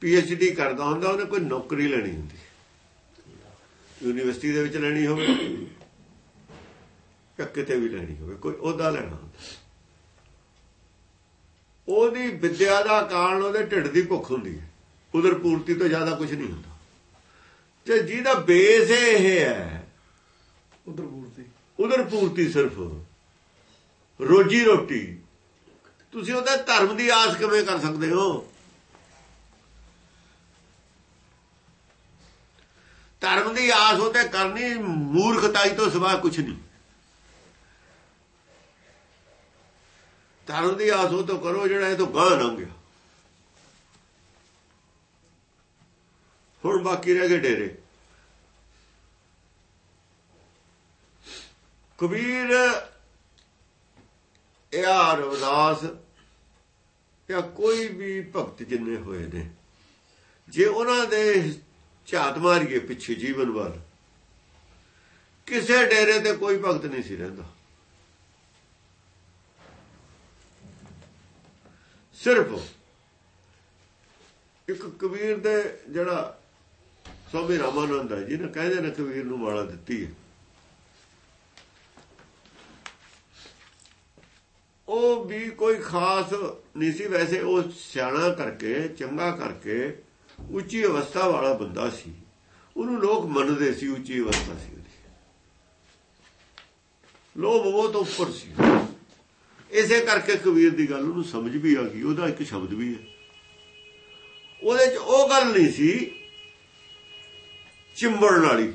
ਡੀ ਕਰਦਾ ਹੁੰਦਾ, ਉਹਨੇ ਕੋਈ ਨੌਕਰੀ ਲੈਣੀ ਹੁੰਦੀ। ਯੂਨੀਵਰਸਿਟੀ ਦੇ ਵਿੱਚ ਲੈਣੀ ਹੋਵੇ। ਜਾਂ ਕਿਤੇ ਵੀ ਲੈਣੀ ਹੋਵੇ ਕੋਈ ਉਹਦਾ ਲੈਣਾ ਹੁੰਦਾ। ਉਹਦੀ ਵਿਦਿਆ ਦਾ ਕਾਰਨ ਉਹਦੇ ਢਿੱਡ ਦੀ ਭੁੱਖ ਹੁੰਦੀ ਹੈ। ਉਧਰ ਪੂਰਤੀ ਤੋਂ ਜ਼ਿਆਦਾ ਕੁਝ ਨਹੀਂ ਹੁੰਦਾ। ਤੇ ਜਿਹਦਾ ਬੇਸ ਇਹ ਹੈ ਉਧਰ ਪੂਰਤੀ। ਉਧਰ ਪੂਰਤੀ ਸਿਰਫ ਰੋਜੀ ਰੋਟੀ। ਤੁਸੀਂ ਉਹਦਾ ਧਰਮ ਦੀ ਆਸ ਕਿਵੇਂ ਕਰ ਸਕਦੇ ਹੋ? ਧਰਮ ਦੀ ਆਸ ਉਹ ਤੇ ਕਰਨੀ ਮੂਰਖਤਾਈ ਤੋਂ ਸਿਵਾ ਕੁਝ ਨਹੀਂ। ਧਰਮ ਦੀ ਆਸ ਉਹ ਤੋਂ ਕਰੋ, ਜਿਹੜਾ ਇਹ ਤੋਂ ਗਾਹ ਲੰਘ ਗਿਆ। ਹੁਣ ਬਾਕੀ ਰਹਿ ਗਏ ਡੇਰੇ। ਕਬੀਰ ਜਾਂ ਰਵਿਦਾਸ ਜਾਂ ਕੋਈ ਵੀ ਭਗਤ ਜਿੰਨੇ ਹੋਏ ਨੇ, ਜੇ ਉਹਨਾਂ ਦੇ ਝਾਤ ਮਾਰੀਏ ਪਿੱਛੇ ਜੀਵਨ ਵੱਲ, ਕਿਸੇ ਡੇਰੇ ਤੇ ਕੋਈ ਭਗਤ ਨਹੀਂ ਸੀ ਰਹਿੰਦਾ। ਸਿਰਫ ਇੱਕ ਕਬੀਰ ਦੇ ਜਿਹੜਾ ਸਵਾਮੀ ਰਾਮਾਨੰਦ ਹੈ, ਜਿਹਨੇ ਕਹਿੰਦੇ ਨੇ ਕਬੀਰ ਨੂੰ ਮਾਲਾ ਦਿੱਤੀ ਹੈ। ਉਹ ਵੀ ਕੋਈ ਖਾਸ ਨਹੀਂ ਸੀ, ਵੈਸੇ ਉਹ ਸਿਆਣਾ ਕਰਕੇ, ਚੰਗਾ ਕਰਕੇ ਉੱਚੀ ਅਵਸਥਾ ਵਾਲਾ ਬੰਦਾ ਸੀ। ਉਹਨੂੰ ਲੋਕ ਮੰਨਦੇ ਸੀ, ਉੱਚੀ ਅਵਸਥਾ ਸੀ ਉਹਦੀ। ਲੋਭ ਬਹੁਤ ਤੋਂ ਉੱਪਰ ਸੀ। ਇਸੇ ਕਰਕੇ ਕਬੀਰ ਦੀ ਗੱਲ ਉਹਨੂੰ ਸਮਝ ਵੀ ਆ ਗਈ, ਉਹਦਾ ਇੱਕ ਸ਼ਬਦ ਵੀ ਹੈ। ਉਹਦੇ ਚ ਉਹ ਗੱਲ ਨਹੀਂ ਸੀ, ਚਿੰਬੜਨ ਵਾਲੀ।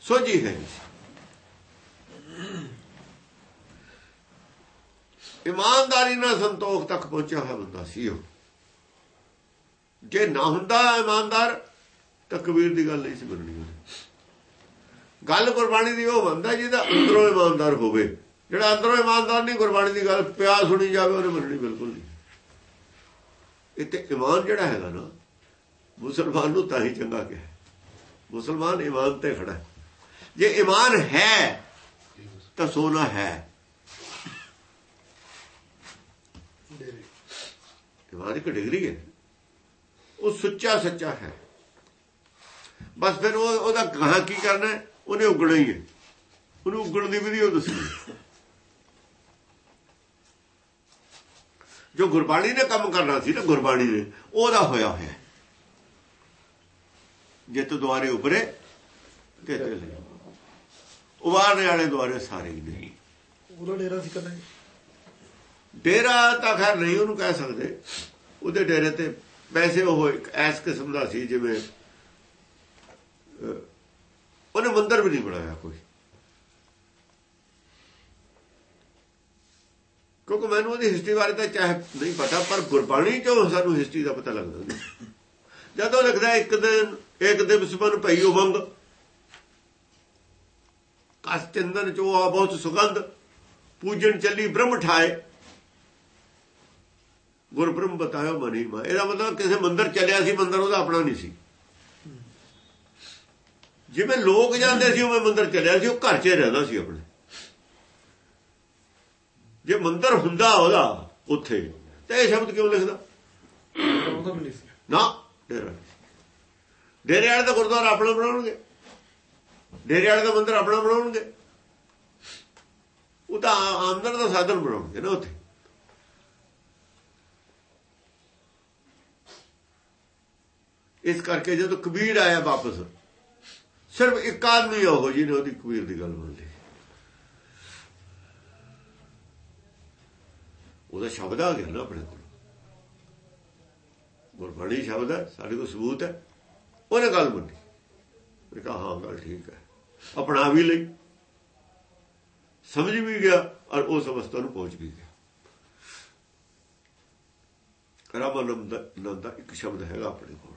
ਸੋਝੀ ਹੈ ਸੀ। ਇਮਾਨਦਾਰੀ ਨਾਲ ਸੰਤੋਖ ਤੱਕ ਪਹੁੰਚਿਆ ਹੋਇਆ ਬੰਦਾ ਸੀ ਉਹ। ਜੇ ਨਾ ਹੁੰਦਾ ਇਮਾਨਦਾਰ, ਤਾਂ ਕਬੀਰ ਦੀ ਗੱਲ ਨਹੀਂ ਸੀ ਬਣਨੀ ਗੱਲ ਗੁਰਬਾਣੀ ਦੀ ਉਹ ਬੰਦਾ ਜਿਹਦਾ ਅੰਦਰੋਂ ਇਮਾਨਦਾਰ ਹੋਵੇ। ਜਿਹੜਾ ਅੰਦਰੋਂ ਇਮਾਨਦਾਰ ਨਹੀਂ, ਗੁਰਬਾਣੀ ਦੀ ਗੱਲ ਪਿਆ ਸੁਣੀ ਜਾਵੇ, ਉਹਨੇ ਮੰਨਣੀ ਬਿਲਕੁਲ ਨਹੀਂ। ਇੱਥੇ ਇਮਾਨ ਜਿਹੜਾ ਹੈਗਾ ਨਾ, ਮੁਸਲਮਾਨ ਨੂੰ ਤਾਂ ਹੀ ਚੰਗਾ ਕਿਹਾ। ਮੁਸਲਮਾਨ ਇਮਾਨ ਤੇ ਖੜਾ ਜੇ ਇਮਾਨ ਹੈ, ਤਾਂ ਸੋਨਾ ਹੈ। ਇਮਾਨ ਇੱਕ ਡਿਗਰੀ ਹੈ। ਉਹ ਸੁੱਚਾ ਸੱਚਾ ਹੈ। ਬਸ ਫਿਰ ਉਹ ਉਹਦਾ ਗਾਹ ਕੀ ਕਰਨਾ ਉਹਨੇ ਉਗਣਾ ਹੀ ਹੈ। ਉਹਨੂੰ ਉਗਣ ਦੀ ਵਿਧੀ ਉਹ ਦੱਸਣੀ ਜੋ ਗੁਰਬਾਣੀ ਨੇ ਕੰਮ ਕਰਨਾ ਸੀ ਨਾ ਗੁਰਬਾਣੀ ਨੇ ਉਹਦਾ ਹੋਇਆ ਹੋਇਆ। ਜੇ ਤੂੰ ਦੁਆਰੇ ਉਪਰੇ ਤੇ ਤੇ ਉਵਾਰਨੇ ਵਾਲੇ ਦੁਆਰੇ ਸਾਰੇ ਹੀ ਨਹੀਂ। ਉਹਦਾ ਡੇਰਾ ਸੀ ਕੱਲਾ ਡੇਰਾ ਤਾਂ ਖੈਰ ਨਹੀਂ ਉਹਨੂੰ ਕਹਿ ਸਕਦੇ। ਉਹਦੇ ਡੇਰੇ ਤੇ ਵੈਸੇ ਉਹ ਇੱਕ ਐਸ ਕਿਸਮ ਦਾ ਸੀ ਜਿਵੇਂ ਉਹਨੇ ਮੰਦਰ ਵੀ ਨਹੀਂ ਬਣਾਇਆ ਕੋਈ। ਕਿਉਂਕਿ ਮੈਨੂੰ ਉਹਦੀ ਹਿਸਟਰੀ ਬਾਰੇ ਤਾਂ ਚਾਹੇ ਨਹੀਂ ਪਤਾ, ਪਰ ਗੁਰਬਾਣੀ ਚੋਂ ਸਾਨੂੰ ਹਿਸਟਰੀ ਦਾ ਪਤਾ ਲੱਗਦਾ ਜਦੋਂ ਲਿਖਦਾ ਇੱਕ ਦਿਨ, ਇੱਕ ਦਿਵਸ ਬਨ ਪਈ ਉਮੰਗ ਕਸ ਚੰਦਨ ਚੋ ਆ ਬਹੁਤ ਸੁਗੰਧ ਪੂਜਨ ਚੱਲੀ ਬ੍ਰਹਮ ਠਾਏ। ਗੁਰ ਬ੍ਰਹਮ ਬਤਾਇਓ ਮਨੀ ਮਾ, ਇਹਦਾ ਮਤਲਬ ਕਿਸੇ ਮੰਦਰ ਚੱਲਿਆ ਸੀ, ਮੰਦਰ ਉਹਦਾ ਆਪਣਾ ਨਹੀਂ ਸੀ। ਜਿਵੇਂ ਲੋਕ ਜਾਂਦੇ ਸੀ, ਉਵੇਂ ਮੰਦਰ ਚੱਲਿਆ ਸੀ, ਉਹ ਘਰ 'ਚ ਰਹਿੰਦਾ ਸੀ ਆਪਣੇ। ਜੇ ਮੰਦਰ ਹੁੰਦਾ ਉਹਦਾ, ਉੱਥੇ। ਤੇ ਇਹ ਸ਼ਬਦ ਕਿਉਂ ਲਿਖਦਾ? ਨਾ, ਡੇਰਾ ਡੇਰੇ ਵਾਲੇ ਤਾਂ ਗੁਰਦੁਆਰਾ ਆਪਣਾ ਬਣਾਉਣਗੇ। ਡੇਰੇ ਵਾਲੇ ਦਾ ਮੰਦਰ ਆਪਣਾ ਬਣਾਉਣਗੇ। ਉਹ ਤਾਂ ਆਮਦਨ ਦਾ ਸਾਧਨ ਬਣਾਉਣਗੇ ਨਾ ਉੱਥੇ। ਇਸ ਕਰਕੇ ਜਦੋਂ ਕਬੀਰ ਆਇਆ ਵਾਪਸ, ਸਿਰਫ ਇੱਕ ਆਦਮੀ ਉਹ ਜਿਹਨੇ ਉਹਦੀ ਕਬੀਰ ਦੀ ਗੱਲ ਮੰਨ ਲਈ। ਉਹਦਾ ਸ਼ਬਦ ਆ ਗਿਆ ਨਾ ਆਪਣੇ ਕੋਲ। ਗੁਰਬਾਣੀ ਸ਼ਬਦ ਹੈ ਸਾਡੇ ਕੋਲ ਸਬੂਤ ਹੈ ਉਹਨੇ ਗੱਲ ਮੰਨੀ। ਮੈਂ ਕਿਹਾ, ਹਾਂ, ਗੱਲ ਠੀਕ ਹੈ ਅਪਣਾ ਵੀ ਲਈ। ਸਮਝ ਵੀ ਗਿਆ ਔਰ ਉਸ ਅਵਸਥਾ ਨੂੰ ਪਹੁੰਚ ਵੀ ਗਿਆ। ਰਾਮਾਨੰਦ ਨੰਦ ਦਾ ਇੱਕ ਸ਼ਬਦ ਹੈਗਾ ਆਪਣੇ ਕੋਲ।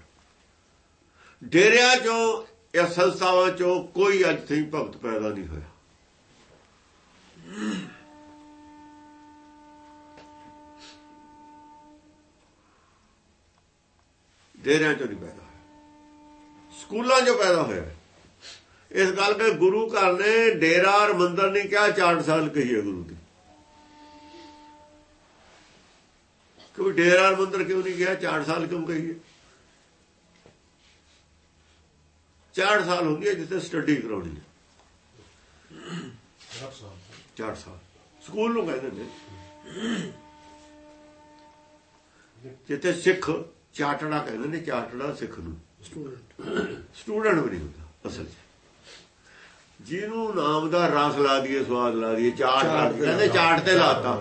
ਡੇਰਿਆਂ ਚੋਂ ਜਾਂ ਸੰਸਥਾਵਾਂ ਚੋਂ ਕੋਈ ਅੱਜ ਤਾਈਂ ਭਗਤ ਪੈਦਾ ਨਹੀਂ ਹੋਇਆ। ਡੇਰਿਆਂ ਚੋਂ ਨਹੀਂ ਪੈਦਾ ਹੋਇਆ। ਸਕੂਲਾਂ 'ਚੋਂ ਪੈਦਾ ਹੋਇਆ। ਇਸ ਗੱਲ ਤੇ ਗੁਰੂ ਘਰ ਨੇ ਡੇਰਾ ਔਰ ਮੰਦਰ ਨਹੀਂ ਕਿਹਾ 4 ਸਾਲ ਗੁਰੂ ਦੀ? ਕੋਈ ਡੇਰਾ ਔਰ ਮੰਦਰ ਕਿਉਂ ਨਹੀਂ ਕਿਹਾ 4 ਸਾਲ ਕਿਉਂ ਕਹੀਏ ਚਾਰ ਸਾਲ ਹੁੰਦੀ ਹੈ ਜਿੱਥੇ ਸਟੱਡੀ ਕਰਾਉਣੀ ਹੈ। 4 ਸਾਲ ਸਕੂਲ ਨੂੰ ਕਹਿੰਦੇ ਨੇ। ਜਿੱਥੇ ਸਿੱਖ ਚਾਟੜਾ ਕਹਿੰਦੇ ਨੇ ਚਾਟੜਾ ਸਿੱਖ ਨੂੰ। ਸਟੂਡੈਂਟ ਸਟੂਡੈਂਟ ਵੀ ਨਹੀਂ ਹੁੰਦਾ ਅਸਲ 'ਚ। ਜਿਹਨੂੰ ਨਾਮ ਦਾ ਰਸ ਲਾ ਦਈਏ ਸਵਾਦ ਲਾ ਦਈਏ ਚਾਟ ਲਾ ਦਈਏ ਕਹਿੰਦੇ ਚਾਟ ਤੇ ਲਾਤਾ।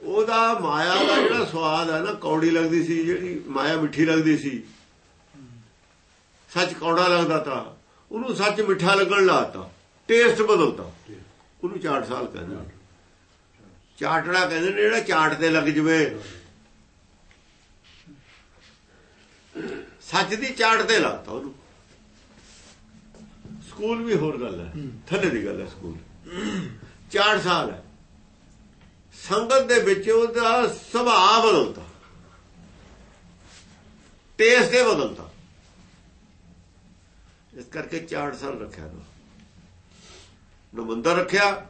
ਉਹਦਾ ਮਾਇਆ ਦਾ ਜਿਹੜਾ ਸਵਾਦ ਹੈ ਨਾ ਕੌੜੀ ਲੱਗਦੀ ਸੀ ਜਿਹੜੀ ਮਾਇਆ ਮਿੱਠੀ ਲੱਗਦੀ ਸੀ। ਸੱਚ ਕੌੜਾ ਲੱਗਦਾ ਤਾਂ। ਉਹਨੂੰ ਸੱਚ ਮਿੱਠਾ ਲੱਗਣ ਲਾਤਾ ਟੇਸਟ ਬਦਲਤਾ। ਉਹਨੂੰ ਚਾਟ ਸਾਲ ਕਹਿੰਦੇ ਚਾਟੜਾ ਕਹਿੰਦੇ ਨੇ ਜਿਹੜਾ ਚਾਟ ਤੇ ਲੱਗ ਜਵੇ। ਸੱਚ ਦੀ ਚਾਟ ਤੇ ਲਾਤਾ ਉਹਨੂੰ। ਸਕੂਲ ਵੀ ਹੋਰ ਗੱਲ ਹੈ ਥੱਲੇ ਦੀ ਗੱਲ ਹੈ ਸਕੂਲ। ਚਾਰ ਸਾਲ ਹੈ। ਸੰਗਤ ਦੇ ਵਿੱਚ ਉਹਦਾ ਸੁਭਾਅ ਬਦਲਦਾ ਟੇਸਟ ਦੇ ਬਦਲਦਾ ਇਸ ਕਰਕੇ 4 ਸਾਲ ਰੱਖਿਆ ਨਾ। ਨਾ ਮੰਦਰ ਰੱਖਿਆ।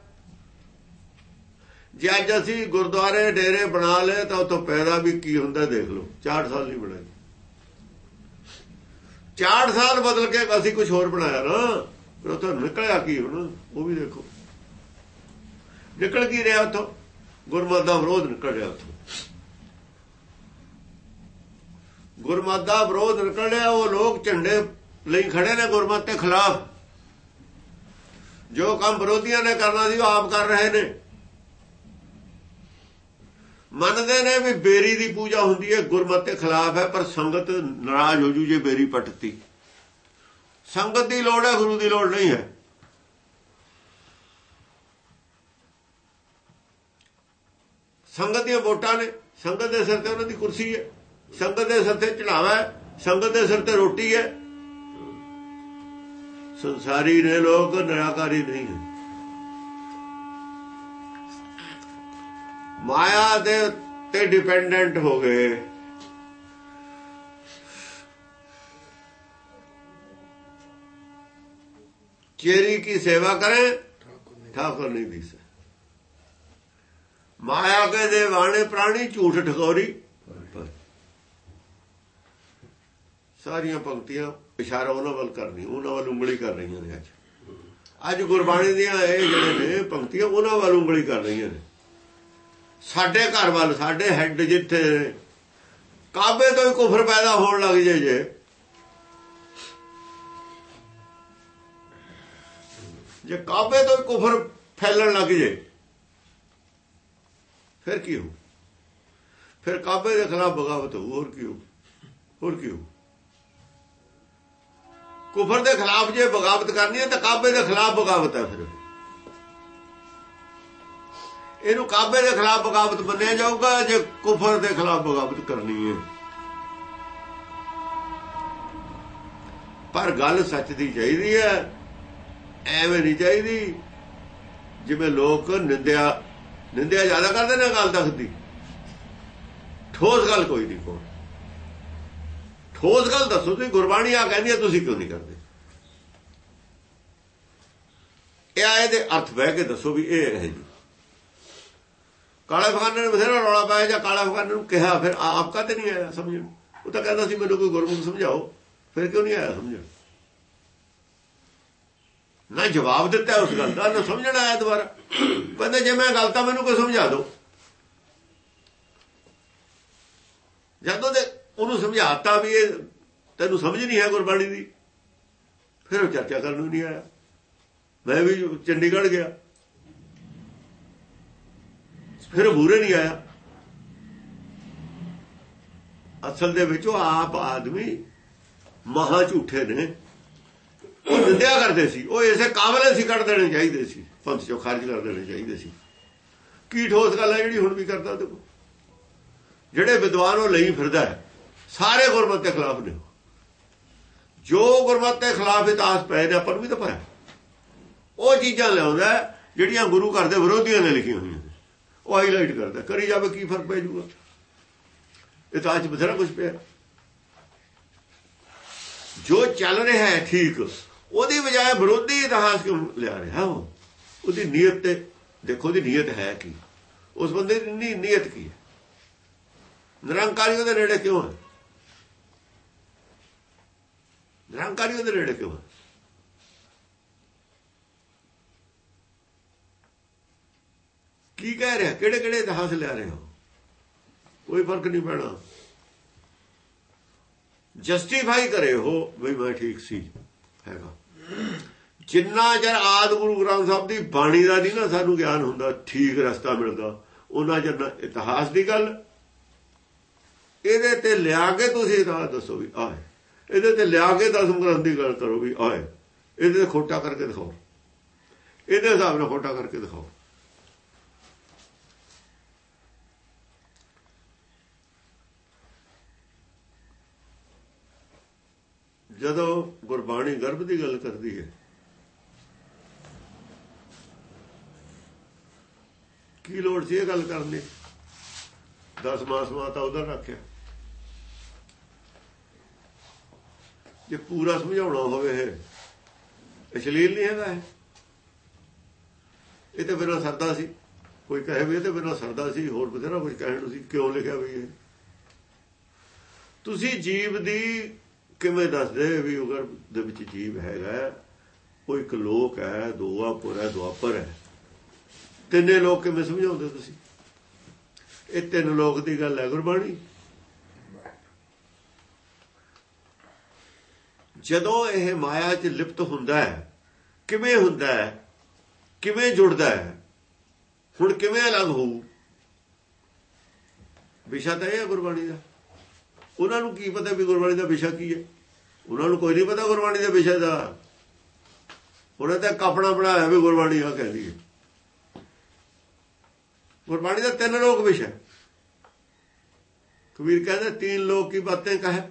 ਜੇ ਅੱਜ ਅਸੀਂ ਗੁਰਦੁਆਰੇ ਡੇਰੇ ਬਣਾ ਲਏ, ਤਾਂ ਉਤੋਂ ਪੈਦਾ ਵੀ ਕੀ ਹੁੰਦਾ ਦੇਖ ਲਓ। 4 ਸਾਲ ਨਹੀਂ ਬਣਾਏ। 4 ਸਾਲ ਬਦਲ ਕੇ ਅਸੀਂ ਕੁਝ ਹੋਰ ਬਣਾਇਆ ਨਾ, ਫਿਰ ਉਤੋਂ ਨਿਕਲਿਆ ਕੀ ਹੁਣ? ਉਹ ਵੀ ਦੇਖੋ। ਨਿਕਲ ਕੀ ਰਿਹਾ ਉਤੋਂ ਗੁਰਮਤ ਦਾ ਵਿਰੋਧ ਨਿਕਲ ਰਿਹਾ ਉਤੋਂ ਗੁਰਮਤ ਦਾ ਵਿਰੋਧ ਨਿਕਲ ਰਿਹਾ, ਉਹ ਲੋਕ ਝੰਡੇ ਲਈ ਖੜੇ ਨੇ ਗੁਰਮਤ ਦੇ ਖਿਲਾਫ। ਜੋ ਕੰਮ ਵਿਰੋਧੀਆਂ ਨੇ ਕਰਨਾ ਸੀ, ਉਹ ਆਪ ਕਰ ਰਹੇ ਨੇ। ਮੰਨਦੇ ਨੇ ਵੀ ਬੇਰੀ ਦੀ ਪੂਜਾ ਹੁੰਦੀ ਹੈ, ਗੁਰਮਤਿ ਦੇ ਖਿਲਾਫ ਹੈ, ਪਰ ਸੰਗਤ ਨਾਰਾਜ਼ ਹੋ ਜੂ ਜੇ ਬੇਰੀ ਪਟਤੀ ਸੰਗਤ ਦੀ ਲੋੜ ਹੈ, ਗੁਰੂ ਦੀ ਲੋੜ ਨਹੀਂ ਹੈ। ਸੰਗਤ ਦੀਆਂ ਵੋਟਾਂ ਨੇ, ਸੰਗਤ ਦੇ ਸਿਰ ਤੇ ਉਹਨਾਂ ਦੀ ਕੁਰਸੀ ਹੈ। ਸੰਗਤ ਦੇ ਸਿਰ ਤੇ ਚੜਾਵਾ ਹੈ, ਸੰਗਤ ਦੇ ਸਿਰ ਤੇ ਰੋਟੀ ਹੈ। ਸੰਸਾਰੀ ਨੇ ਲੋਕ ਨਿਰਾਕਾਰੀ ਨਹੀਂ ਹੈ। ਮਾਇਆ ਦੇ ਤੇ ਡਿਪੈਂਡੈਂਟ ਹੋ ਗਏ ਚੇਰੀ ਕੀ ਸੇਵਾ ਕਰੇ? ਠਾਕੁਰ ਨਹੀਂ ਦਿਸੇ ਮਾਇਆ ਕੇ ਦੇ ਪ੍ਰਾਣੀ ਝੂਠ ਠਕੋਰੀ ਸਾਰੀਆਂ ਪੰਕਤੀਆਂ ਇਸ਼ਾਰਾ ਉਹਨਾਂ ਵੱਲ ਕਰਨੀ ਉਹਨਾਂ ਵੱਲ ਉਂਗਲੀ ਕਰ ਰਹੀਆਂ ਨੇ ਅੱਜ। ਅੱਜ ਗੁਰਬਾਣੀ ਦੀਆਂ ਇਹ ਜਿਹੜੇ ਨੇ ਪੰਕਤੀਆਂ, ਉਹਨਾਂ ਵੱਲ ਉਂਗਲੀ ਕਰ ਰਹੀਆਂ ਨੇ। ਸਾਡੇ ਘਰ ਵੱਲ, ਸਾਡੇ ਹੈੱਡ ਜਿੱਥੇ, ਕਾਬੇ ਤੋਂ ਹੀ ਕੁਫਰ ਪੈਦਾ ਹੋਣ ਲੱਗ ਜੇ ਜੇ। ਜੇ ਕਾਬੇ ਤੋਂ ਹੀ ਕੁਫਰ ਫੈਲਣ ਲੱਗ ਜੇ ਫਿਰ ਕੀ ਹੋ ਫਿਰ ਕਾਬੇ ਦੇ ਖਿਲਾਫ ਬਗਾਵਤ ਹੋ ਹੋਰ ਕੀ ਹੋ ਹੋਰ ਕੀ ਹੋ ਕੁਫਰ ਦੇ ਖਿਲਾਫ ਜੇ ਬਗਾਵਤ ਕਰਨੀ ਹੈ, ਤਾਂ ਕਾਬੇ ਦੇ ਖਿਲਾਫ ਬਗਾਵਤ ਹੈ ਫਿਰ। ਇਹਨੂੰ ਕਾਬੇ ਦੇ ਖਿਲਾਫ ਬਗਾਵਤ ਮੰਨਿਆ ਜਾਊਗਾ ਜੇ ਕੁਫਰ ਦੇ ਖਿਲਾਫ ਬਗਾਵਤ ਕਰਨੀ ਹੈ। ਪਰ ਗੱਲ ਸੱਚ ਦੀ ਚਾਹੀਦੀ ਹੈ, ਐਵੇਂ ਨਹੀਂ ਚਾਹੀਦੀ ਜਿਵੇਂ ਲੋਕ ਨਿੰਦਿਆ ਨਿੰਦਿਆ ਜ਼ਿਆਦਾ ਕਰਦੇ ਨੇ ਗੱਲ ਤੱਕ ਠੋਸ ਗੱਲ ਕੋਈ ਨਹੀਂ ਕੋਲ। ਠੋਸ ਗੱਲ ਦੱਸੋ ਤੁਸੀਂ, ਗੁਰਬਾਣੀ ਆ ਕਹਿੰਦੀ ਹੈ, ਤੁਸੀਂ ਕਿਉਂ ਨਹੀਂ ਕਰਦੇ? ਇਹ ਆਏ ਦੇ ਅਰਥ ਬਹਿ ਕੇ ਦੱਸੋ ਵੀ ਇਹ ਹੈ ਜੀ। ਕਾਲਾ ਫਗਾਨੇ ਨੇ ਬਥੇਰਾ ਰੌਲਾ ਪਾਇਆ ਜਾਂ ਕਾਲਾ ਫਗਾਨੇ ਨੂੰ ਕਿਹਾ, ਫਿਰ ਆਪ ਕਾਤੇ ਨਹੀਂ ਆਇਆ ਸਮਝਣ? ਉਹ ਤਾਂ ਕਹਿੰਦਾ ਸੀ, ਮੈਨੂੰ ਕੋਈ ਗੁਰਮੁਖ ਸਮਝਾਓ। ਫਿਰ ਕਿਉਂ ਨਹੀਂ ਆਇਆ ਸਮਝਣ? ਨਾ ਜਵਾਬ ਦਿੱਤਾ ਉਸ ਗੱਲ ਦਾ, ਨਾ ਸਮਝਣ ਆਇਆ ਦੁਬਾਰਾ। ਕਹਿੰਦੇ, ਜੇ ਮੈਂ ਗੱਲ ਤਾਂ ਮੈਨੂੰ ਕੋਈ ਸਮਝਾ ਦਿਓ ਜਦੋਂ ਦੇ ਉਹਨੂੰ ਸਮਝਾਤਾ ਵੀ ਇਹ ਤੈਨੂੰ ਸਮਝ ਨਹੀਂ ਹੈ ਗੁਰਬਾਣੀ ਦੀ। ਫਿਰ ਉਹ ਚਰਚਾ ਕਰਨ ਨੂੰ ਨਹੀਂ ਆਇਆ। ਮੈਂ ਵੀ ਚੰਡੀਗੜ੍ਹ ਗਿਆ। ਫਿਰ ਮੂਰੇ ਨਹੀਂ ਆਇਆ। ਅਸਲ ਦੇ ਵਿੱਚ ਉਹ ਆਪ ਆਦਮੀ ਮਹਾ ਝੂਠੇ ਨੇ। ਉਹ ਨਿੰਦਿਆ ਕਰਦੇ ਸੀ। ਉਹ ਇਸੇ ਕਾਬਲੇ ਸੀ ਕੱਢ ਦੇਣੇ ਚਾਹੀਦੇ ਸੀ। ਪੰਥ ਚੋਂ ਖਾਰਜ ਕਰ ਦੇਣੇ ਚਾਹੀਦੇ ਸੀ। ਕੀ ਠੋਸ ਗੱਲ ਹੈ ਜਿਹੜੀ ਹੁਣ ਵੀ ਕਰਦਾ ਦੇਖੋ। ਜਿਹੜੇ ਵਿਦਵਾਨ ਉਹ ਲਈ ਫਿਰਦਾ ਹੈ, ਸਾਰੇ ਗੁਰਮਤ ਦੇ ਖਿਲਾਫ ਨੇ ਜੋ ਗੁਰਮਤ ਦੇ ਖਿਲਾਫ ਇਤਿਹਾਸ ਪਏ ਨੇ, ਆਪਾਂ ਨੂੰ ਵੀ ਤਾਂ ਪਾਇਆ ਉਹ ਚੀਜ਼ਾਂ ਲਿਆਉਂਦਾ ਜਿਹੜੀਆਂ ਗੁਰੂ ਘਰ ਦੇ ਵਿਰੋਧੀਆਂ ਨੇ ਲਿਖੀਆਂ ਹੋਈਆਂ। ਉਹ ਹਾਈਲਾਈਟ ਕਰਦਾ, ਕਰੀ ਜਾਵੇ ਕੀ ਫ਼ਰਕ ਪੈ ਜਾਊਗਾ। ਇਤਿਹਾਸ 'ਚ ਬਥੇਰਾ ਕੁਝ ਪਿਆ। ਜੋ ਚੱਲ ਰਿਹਾ ਹੈ ਠੀਕ, ਉਹਦੀ ਬਜਾਏ ਵਿਰੋਧੀ ਇਤਿਹਾਸ ਕਿਉਂ ਲਿਆ ਰਿਹਾ ਉਹ? ਉਹਦੀ ਨੀਅਤ ਤੇ, ਦੇਖੋ ਉਹਦੀ ਨੀਅਤ ਹੈ ਕੀ? ਉਸ ਬੰਦੇ ਦੀ ਨੀਅਤ ਕੀ ਹੈ? ਨਿਰੰਕਾਰੀ ਉਹਦੇ ਨੇੜੇ ਕਿਉਂ ਹੈ? ਨਿਰੰਕਾਰੀ ਉਹਦੇ ਨੇੜੇ ਕਿਉਂ ਹੈ? ਕੀ ਕਹਿ ਰਿਹਾ? ਕਿਹੜੇ ਕਿਹੜੇ ਇਤਿਹਾਸ ਲਿਆ ਰਹੇ ਹੋ? ਕੋਈ ਫ਼ਰਕ ਨਹੀਂ ਪੈਣਾ। ਜਸਟੀਫਾਈ ਕਰੇ ਹੋ ਵੀ ਮੈਂ ਠੀਕ ਸੀ, ਹੈਗਾ। ਜਿੰਨਾ ਚਿਰ ਆਦ ਗੁਰੂ ਗ੍ਰੰਥ ਸਾਹਿਬ ਦੀ ਬਾਣੀ ਦਾ ਨਹੀਂ ਨਾ ਸਾਨੂੰ ਗਿਆਨ ਹੁੰਦਾ, ਠੀਕ ਰਸਤਾ ਮਿਲਦਾ, ਉਹਨਾਂ ਜਰ ਇਤਿਹਾਸ ਦੀ ਗੱਲ। ਇਹਦੇ ਤੇ ਲਿਆ ਕੇ ਤੁਸੀਂ ਇਤਿਹਾਸ ਦੱਸੋ ਵੀ, ਆਏ। ਇਹਦੇ ਤੇ ਲਿਆ ਕੇ ਦਸਮ ਗ੍ਰੰਥ ਦੀ ਗੱਲ ਕਰੋ ਵੀ, ਆਏ। ਇਹਦੇ ਤੇ ਖੋਟਾ ਕਰਕੇ ਦਿਖਾਓ। ਇਹਦੇ ਹਿਸਾਬ ਨਾਲ ਖੋਟਾ ਕਰਕੇ ਦਿਖਾਓ। ਜਦੋਂ ਗੁਰਬਾਣੀ ਗਰਭ ਦੀ ਗੱਲ ਕਰਦੀ ਹੈ, ਕੀ ਲੋੜ ਸੀ ਇਹ ਗੱਲ ਕਰਨ? ਦੀ 10 ਮਾਸ ਮਾਤਾ ਉਧਰ ਰੱਖਿਆ ਜੇ ਪੂਰਾ ਸਮਝਾਉਣਾ ਹੋਵੇ ਇਹ ਅਸ਼ਲੀਲ ਨਹੀਂ ਹੈਗਾ ਇਹ। ਇਹ ਤੇ ਬਿਨਾਂ ਸਰਦਾ ਸੀ। ਕੋਈ ਕਹੇ ਵੀ ਇਹ ਤੇ ਬਿਨਾਂ ਸਰਦਾ ਸੀ, ਹੋਰ ਬਥੇਰਾ ਕੁਝ ਕਹਿਣ ਨੂੰ ਸੀ, ਕਿਉਂ ਲਿਖਿਆ ਵੀ ਇਹ? ਤੁਸੀਂ ਜੀਵ ਦੀ ਕਿਵੇਂ ਦੱਸਦੇ ਵੀ ਉਗਰ ਦੇ ਵਿੱਚ ਜੀਵ ਹੈਗਾ, ਉਹ ਇੱਕ ਲੋਕ ਹੈ ਦੋਆਪੁਰ ਹੈ ਦੁਆਪਰ ਹੈ। ਤਿੰਨੇ ਲੋਕ ਕਿਵੇਂ ਸਮਝਾਉਂਦੇ ਤੁਸੀਂ? ਇਹ ਤਿੰਨ ਲੋਕ ਦੀ ਗੱਲ ਹੈ ਗੁਰਬਾਣੀ। ਜਦੋਂ ਇਹ ਮਾਇਆ 'ਚ ਲਿਪਤ ਹੁੰਦਾ ਹੈ, ਕਿਵੇਂ ਹੁੰਦਾ ਹੈ, ਕਿਵੇਂ ਜੁੜਦਾ ਹੈ, ਹੁਣ ਕਿਵੇਂ ਅਲੱਗ ਹੋਊ? ਵਿਸ਼ਾ ਤਾਂ ਇਹ ਹੈ ਗੁਰਬਾਣੀ ਦਾ। ਉਹਨਾਂ ਨੂੰ ਕੀ ਪਤਾ ਵੀ ਗੁਰਬਾਣੀ ਦਾ ਵਿਸ਼ਾ ਕੀ ਹੈ? ਉਹਨਾਂ ਨੂੰ ਕੋਈ ਨਹੀਂ ਪਤਾ ਗੁਰਬਾਣੀ ਦੇ ਵਿਸ਼ੇ ਦਾ। ਉਹਨਾਂ ਤਾਂ ਕਪੜਾ ਬਣਾਇਆ ਵੀ ਗੁਰਬਾਣੀ ਆ ਕਹਿੰਦੀ ਹੈ। ਗੁਰਬਾਣੀ ਦਾ ਤਿੰਨ ਲੋਕ ਵਿਸ਼ਾ ਕਬੀਰ ਕਹਿੰਦਾ ਤਿੰਨ ਲੋਕ ਕੀ ਬਾतें ਕਹੇ?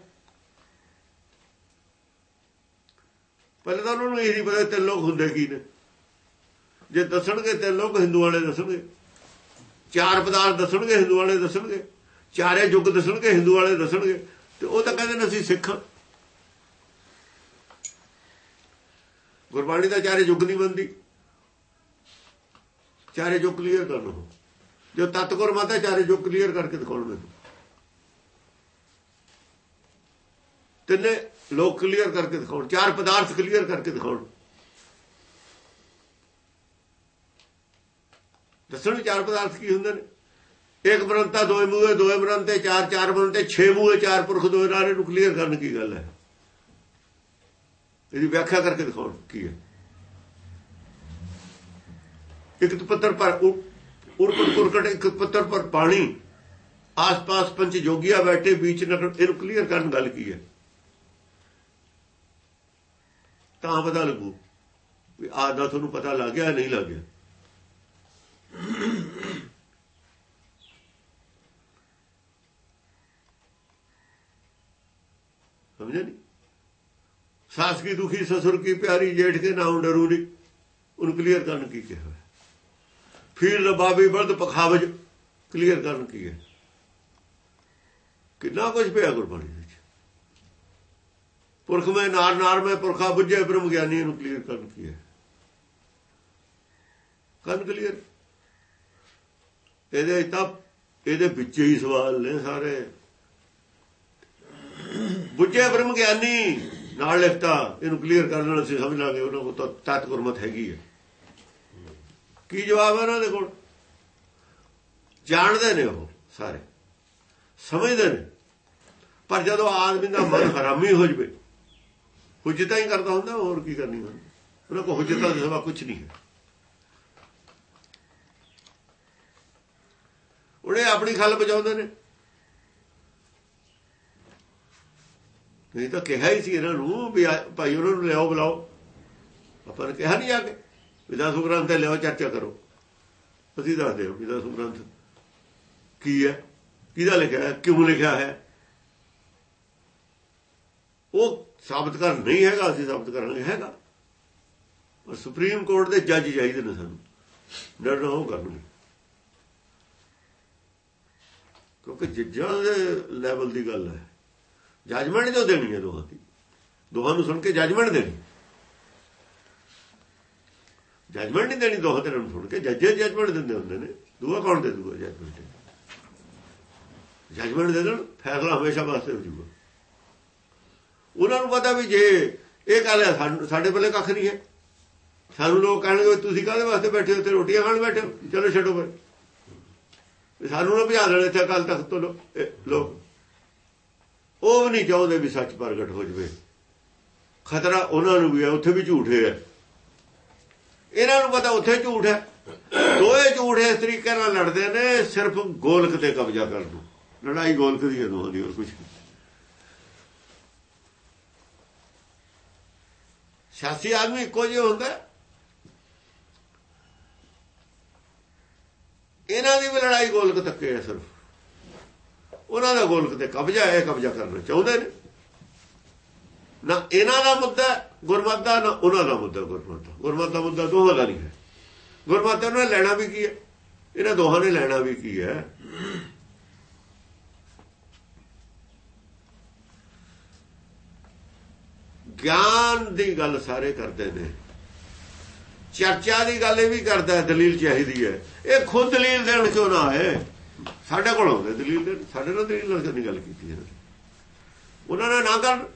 ਪਹਿਲਾਂ ਤਾਂ ਉਹਨਾਂ ਨੂੰ ਇਹ ਨਹੀਂ ਪਤਾ ਤਿੰਨ ਲੋਕ ਹੁੰਦੇ ਕੀ ਨੇ। ਜੇ ਦੱਸਣਗੇ ਤਿੰਨ ਲੋਕ ਹਿੰਦੂ ਵਾਲੇ ਦੱਸਣਗੇ। ਚਾਰ ਪਦਾਰਥ ਦੱਸਣਗੇ ਹਿੰਦੂ ਵਾਲੇ ਦੱਸਣਗੇ। ਚਾਰੇ ਯੁੱਗ ਦੱਸਣਗੇ, ਹਿੰਦੂ ਵਾਲੇ ਦੱਸਣਗੇ, ਤੇ ਉਹ ਤਾਂ ਕਹਿੰਦੇ ਨੇ ਅਸੀਂ ਸਿੱਖ ਗੁਰਬਾਣੀ ਦਾ ਚਾਰੇ ਯੁੱਗ ਨਹੀਂ ਬੰਦੀ ਚਾਰੇ ਯੁੱਗ ਕਲੀਅਰ ਕਰ ਲਓ ਜੋ ਤਤਗੁਰ ਮਤ ਹੈ ਚਾਰੇ ਯੁੱਗ ਕਲੀਅਰ ਕਰਕੇ ਦਿਖਾਉਣ ਮੈਨੂੰ ਤਿੰਨੇ ਲੋਕ ਕਲੀਅਰ ਕਰਕੇ ਦਿਖਾਉਣ, ਚਾਰ ਪਦਾਰਥ ਕਲੀਅਰ ਕਰਕੇ ਦਿਖਾਉਣ। ਦੱਸਣ ਚਾਰ ਪਦਾਰਥ ਕੀ ਹੁੰਦੇ ਨੇ? ਇੱਕ ਬ੍ਰੰਤਾ ਦੋਏ ਮੂਹੇ ਦੋਏ ਬ੍ਰੰਤੇ ਚਾਰ ਚਾਰ ਬ੍ਰੰਤੇ ਛੇ ਮੂਹੇ, ਚਾਰ ਪੁਰਖ ਦੋਏ ਨਾਰੇ ਨੂੰ ਕਲੀਅਰ ਕਰਨ ਕੀ ਗੱਲ ਹੈ? ਇਹਦੀ ਵਿਆਖਿਆ ਕਰਕੇ ਦਿਖਾਉਣ ਕੀ ਹੈ? ਇੱਕ ਪੱਤਰ ਪਰ ਉਰਕਟ ਪੁਰਕਟ ਇੱਕ ਪੱਤਰ ਪਰ ਪਾਣੀ, ਆਸ-ਪਾਸ ਪੰਜ ਜੋਗੀਆ ਬੈਠੇ ਵਿੱਚ ਨਕਲ ਇਹਨੂੰ ਕਲੀਅਰ ਕਰਨ ਗੱਲ ਕੀ ਹੈ? ਤਾਂ ਪਤਾ ਲੱਗੂ ਵੀ ਆਹ ਦਾ ਤੁਹਾਨੂੰ ਪਤਾ ਲੱਗ ਗਿਆ ਨਹੀਂ ਲੱਗ ਗਿਆ ਸਮਝੇ ਨਹੀਂ ਸਾਸ ਕੀ ਦੁਖੀ ਸਸੁਰ ਕੀ ਪਿਆਰੀ, ਜੇਠ ਕੇ ਨਾਮ ਡਰੂਰੀ ਉਹਨੂੰ ਕਲੀਅਰ ਕਰਨ ਕੀ ਕਿਹਾ ਫੀਲ ਰਬਾਬੀ ਬਲਦ ਪਖਾਵਜ ਕਲੀਅਰ ਕਰਨ ਕੀ ਹੈ? ਕਿੰਨਾ ਕੁਝ ਪਿਆ ਗੁਰਬਾਣੀ ਵਿੱਚ। ਪੁਰਖ ਮੈਂ ਨਾਰ ਨਾਰ ਮੈਂ ਪੁਰਖਾ, ਬੁੱਝੇ ਬ੍ਰਹਮ ਗਿਆਨੀ ਨੂੰ ਕਲੀਅਰ ਕਰਨ ਕੀ ਹੈ? ਕਰਨ ਕਲੀਅਰ ਇਹਦੇ ਤਾਂ, ਇਹਦੇ ਵਿੱਚ ਹੀ ਸਵਾਲ ਨੇ ਸਾਰੇ। ਬੁੱਝੇ ਬ੍ਰਹਮ ਗਿਆਨੀ, ਨਾਲ ਲਿਖਤਾ, ਇਹਨੂੰ ਕਲੀਅਰ ਕਰਨ ਨਾਲ ਅਸੀਂ ਸਮਝ ਲਾਂਗੇ, ਉਹਨਾਂ ਕੋਲ ਤਾਂ ਤਤ ਗੁਰਮਤ ਹੈਗੀ ਹੈ। ਕੀ ਜਵਾਬ ਹੈ ਉਹਨਾਂ ਦੇ ਕੋਲ? ਜਾਣਦੇ ਨੇ ਉਹ ਸਾਰੇ, ਸਮਝਦੇ ਨੇ। ਪਰ ਜਦੋਂ ਆਦਮੀ ਦਾ ਮਨ ਹਰਾਮੀ ਹੋ ਜਵੇ, ਹੁਜਤਾ ਹੀ ਕਰਦਾ ਹੁੰਦਾ, ਹੋਰ ਕੀ ਕਰਨੀ ਹੁੰਦੀ ਉਹਨਾਂ ਕੋਲ ਹੁਜਤਾ ਦੇ ਸਵਾ ਕੁਝ ਨਹੀਂ ਹੈ। ਉਹਨੇ ਆਪਣੀ ਖਲ ਬਚਾਉਂਦੇ ਨੇ। ਨਹੀਂ ਤਾਂ ਕਿਹਾ ਹੀ ਸੀ ਇਹਨਾਂ ਨੂੰ ਵੀ ਭਾਈ ਉਹਨਾਂ ਨੂੰ ਲਿਆਓ, ਬੁਲਾਓ। ਆਪਾਂ ਨੇ ਕਿਹਾ ਨਹੀਂ ਆ ਕੇ। ਵਿਦਾ ਸੁਗ੍ਰੰਥ ਤੇ ਲਿਆਓ, ਚਰਚਾ ਕਰੋ। ਅਸੀਂ ਦੱਸਦੇ ਹਾਂ ਵਿਦਾ ਸੁਗ੍ਰੰਥ ਕੀ ਹੈ, ਕਿਹਦਾ ਲਿਖਿਆ ਹੈ, ਕਿਉਂ ਲਿਖਿਆ ਹੈ। ਉਹ ਸਾਬਤ ਕਰ ਨਹੀਂ ਹੈਗਾ, ਅਸੀਂ ਸਾਬਤ ਕਰਾਂਗੇ ਹੈਗਾ। ਪਰ ਸੁਪਰੀਮ ਕੋਰਟ ਦੇ ਜੱਜ ਚਾਹੀਦੇ ਨੇ ਸਾਨੂੰ। ਡਰਨਾ ਉਹ ਕਰਨਗੇ ਕਿਉਂਕਿ ਜੱਜਾਂ ਦੇ ਲੈਵਲ ਦੀ ਗੱਲ ਹੈ। ਜੱਜਮੈਂਟ ਜੋ ਦੇਣੀ ਹੈ ਦੋਹਾਂ ਦੀ। ਦੋਹਾਂ ਨੂੰ ਸੁਣ ਕੇ ਜੱਜਮੈਂਟ ਦੇਣੀ। ਜੱਜਮੈਂਟ ਨਹੀਂ ਦੇਣੀ, ਦੋਹਾਂ ਤਰ੍ਹਾਂ ਨੂੰ ਸੁਣ ਕੇ। ਜੱਜੇ ਜੱਜਮੈਂਟ ਦਿੰਦੇ ਹੁੰਦੇ ਨੇ। ਦੂਆ ਕੌਣ ਦੇ ਦੂਗਾ ਜੱਜਮੈਂਟ ਜੱਜਮੈਂਟ ਦੇ ਦੇਣ, ਫੈਸਲਾ ਹਮੇਸ਼ਾ ਵਾਸਤੇ ਹੋ ਜੂਗਾ ਉਹਨਾਂ ਨੂੰ ਪਤਾ ਵੀ ਜੇ ਇਹ ਗੱਲ ਹੈ ਸਾਡੇ ਕੋਲੇ ਕੱਖ ਨਹੀਂ ਹੈ। ਸਾਨੂੰ ਲੋਕ ਕਹਿਣਗੇ ਤੁਸੀਂ ਕਾਹਦੇ ਵਾਸਤੇ ਬੈਠੇ ਹੋ? ਤੇ ਰੋਟੀਆਂ ਖਾਣ ਬੈਠੇ ਹੋ? ਚਲੋ ਛੱਡੋ ਪਰ ਸਾਨੂੰ ਨਾ ਭਜਾ ਦੇਣ ਇੱਥੇ ਕੱਲ ਤੱਕ ਤੋਂ ਲੋਕ ਉਹ ਵੀ ਨਹੀਂ ਚਾਹੁੰਦੇ ਵੀ ਸੱਚ ਪ੍ਰਗਟ ਹੋ ਜਵੇ। ਖਤਰਾ ਉਹਨਾਂ ਨੂੰ ਵੀ ਹੈ, ਉੱਥੇ ਵੀ ਝੂਠੇ ਹੈ। ਇਹਨਾਂ ਨੂੰ ਪਤਾ ਉੱਥੇ ਝੂਠ ਹੈ। ਦੋਏ ਝੂਠ ਇਸ ਤਰੀਕੇ ਨਾਲ ਲੜਦੇ ਨੇ, ਸਿਰਫ ਗੋਲਕ ਤੇ ਕਬਜ਼ਾ ਕਰਨ ਨੂੰ। ਲੜਾਈ ਗੋਲਕ ਦੀ ਹੈ, ਦੋਹਾਂ ਦੀ, ਹੋਰ ਕੁਝ ਸਿਆਸੀ ਆਦਮੀ ਇੱਕੋ ਜਿਹਾ ਹੁੰਦਾ ਇਹਨਾਂ ਦੀ ਵੀ ਲੜਾਈ ਗੋਲਕ ਤੱਕੇ ਹੈ ਸਿਰਫ। ਉਹਨਾਂ ਦਾ ਗੋਲਕ ਤੇ ਕਬਜ਼ਾ ਹੈ ਕਬਜ਼ਾ ਕਰਨਾ ਚਾਹੁੰਦੇ ਨੇ। ਨਾ ਇਹਨਾਂ ਦਾ ਮੁੱਦਾ ਗੁਰਮਤ ਦਾ, ਨਾ ਉਹਨਾਂ ਦਾ ਮੁੱਦਾ ਗੁਰਮਤ ਦਾ। ਗੁਰਮਤ ਦਾ ਮੁੱਦਾ ਦੋਹਾਂ ਦਾ ਨਹੀਂ ਹੈ। ਗੁਰਮਤ ਨੇ ਲੈਣਾ ਵੀ ਕੀ ਹੈ? ਇਹਨਾਂ ਦੋਹਾਂ ਨੇ ਲੈਣਾ ਵੀ ਕੀ ਹੈ? ਗਿਆਨ ਦੀ ਗੱਲ ਸਾਰੇ ਕਰਦੇ ਨੇ। ਚਰਚਾ ਦੀ ਗੱਲ ਇਹ ਵੀ ਕਰਦਾ ਦਲੀਲ ਚਾਹੀਦੀ ਹੈ। ਇਹ ਖੁਦ ਦਲੀਲ ਦੇਣ ਕਿਉਂ ਨਾ ਹੈ ਸਾਡੇ ਕੋਲ ਆਉਂਦੇ, ਦਲੀਲ ਦੇ ਸਾਡੇ ਨਾਲ ਦਲੀਲ ਨਾਲ ਨਹੀਂ ਗੱਲ ਕੀਤੀ ਇਹਨਾਂ ਉਹਨਾਂ ਨੇ ਨਾ ਕਰਨ।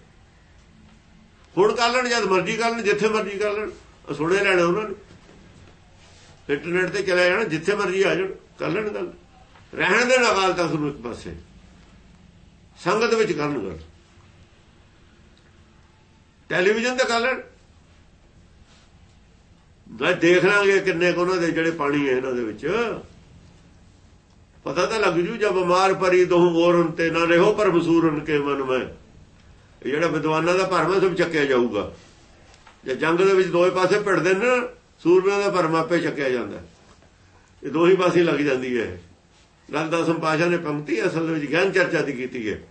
ਹੁਣ ਕਰ ਲੈਣ, ਜਦ ਮਰਜ਼ੀ ਕਰ ਲੈਣ, ਜਿੱਥੇ ਮਰਜ਼ੀ ਕਰ ਲੈਣ। ਸੁਣੇ ਲੈਣਾ ਉਹਨਾਂ ਨੇ। ਇੰਟਰਨੈਟ ਤੇ ਚਲੇ ਜਾਣਾ, ਜਿੱਥੇ ਮਰਜ਼ੀ ਆ ਜਾਣ, ਕਰ ਲੈਣ ਗੱਲ। ਰਹਿਣ ਦੇ ਅਕਾਲ ਤਖਤ ਨੂੰ ਇੱਕ ਪਾਸੇ। ਸੰਗਤ ਵਿੱਚ ਕਰਨ ਗੱਲ। ਟੈਲੀਵਿਜ਼ਨ ਤੇ ਕਰ ਲੈਣ। ਮੈਂ ਦੇਖ ਲਾਂਗੇ ਕਿੰਨੇ ਕੋ ਉਹਨਾਂ ਦੇ ਜਿਹੜੇ ਪਾਣੀ ਹੈ ਇਹਨਾਂ ਦੇ ਵਿੱਚ। ਪਤਾ ਤਾਂ ਲੱਗ ਜੂ ਜਦ ਬਿਮਾਰ ਪਰੀ ਦੋ ਗੋਰਨ ਤੇ ਨਾ ਰਹੋ ਪਰ ਬਸੂਰਨ ਕੇ ਮਨ ਮੈਂ। ਜਿਹੜਾ ਵਿਦਵਾਨਾਂ ਦਾ ਭਰਮ ਸਭ ਚੱਕਿਆ ਜਾਊਗਾ। ਜੇ ਜੰਗ ਦੇ ਵਿੱਚ ਦੋਵੇਂ ਪਾਸੇ ਭਿੜਦੇ ਨੇ, ਸੂਰਨਾਂ ਦਾ ਭਰਮ ਆਪੇ ਚੱਕਿਆ ਜਾਂਦਾ। ਇਹ ਦੋਹੀ ਪਾਸੇ ਲੱਗ ਜਾਂਦੀ ਹੈ। ਗੱਲ ਦਾ ਸੰਪਾਸ਼ਾ ਨੇ ਪੰਕਤੀ ਅਸਲ ਦੇ ਵਿੱਚ ਗਿਆਨ ਚਰਚਾ ਦੀ ਕੀਤੀ ਹੈ।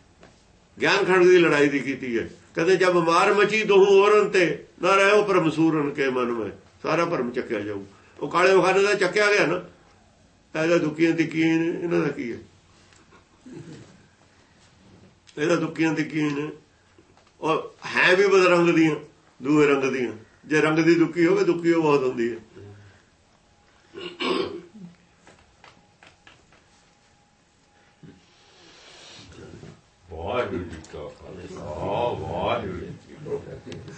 ਗਿਆਨ ਖੰਡ ਦੀ ਲੜਾਈ ਦੀ ਕੀਤੀ ਹੈ। ਕਦੇ ਜਦ ਮਾਰ ਮਚੀ ਦੋਹ ਔਰਨ ਤੇ ਨਾ ਰਹੋ ਪਰ ਮਸੂਰਨ ਕੇ ਮਨ ਮੈਂ। ਸਾਰਾ ਭਰਮ ਚੱਕਿਆ ਜਾਊ। ਉਹ ਕਾਲੇ ਵਖਾਨੇ ਦਾ ਚੱਕਿਆ ਗਿਆ ਨਾ। ਇਹਦਾ ਦੁੱਕੀਆਂ ਦੀ ਇਹਨਾਂ ਦਾ ਕੀ ਹੈ? ਇਹਦਾ ਦੁੱਕੀਆਂ ਦੀ ਨੇ। ਉਹ ਹੈ ਵੀ ਬਦ ਰੰਗ ਦੀਆਂ, ਦੂਏ ਰੰਗ ਦੀਆਂ। ਜੇ ਰੰਗ ਦੀ ਦੁੱਕੀ ਹੋਵੇ ਦੁੱਕੀ ਉਹ ਬਹੁਤ ਹੁੰਦੀ ਹੈ। ਵਾਹਿਗੁਰੂ ਜੀ ਕਾ ਖਾਲਸਾ, ਵਾਹਿਗੁਰੂ ਜੀ ਕੀ ਫਤਿਹ।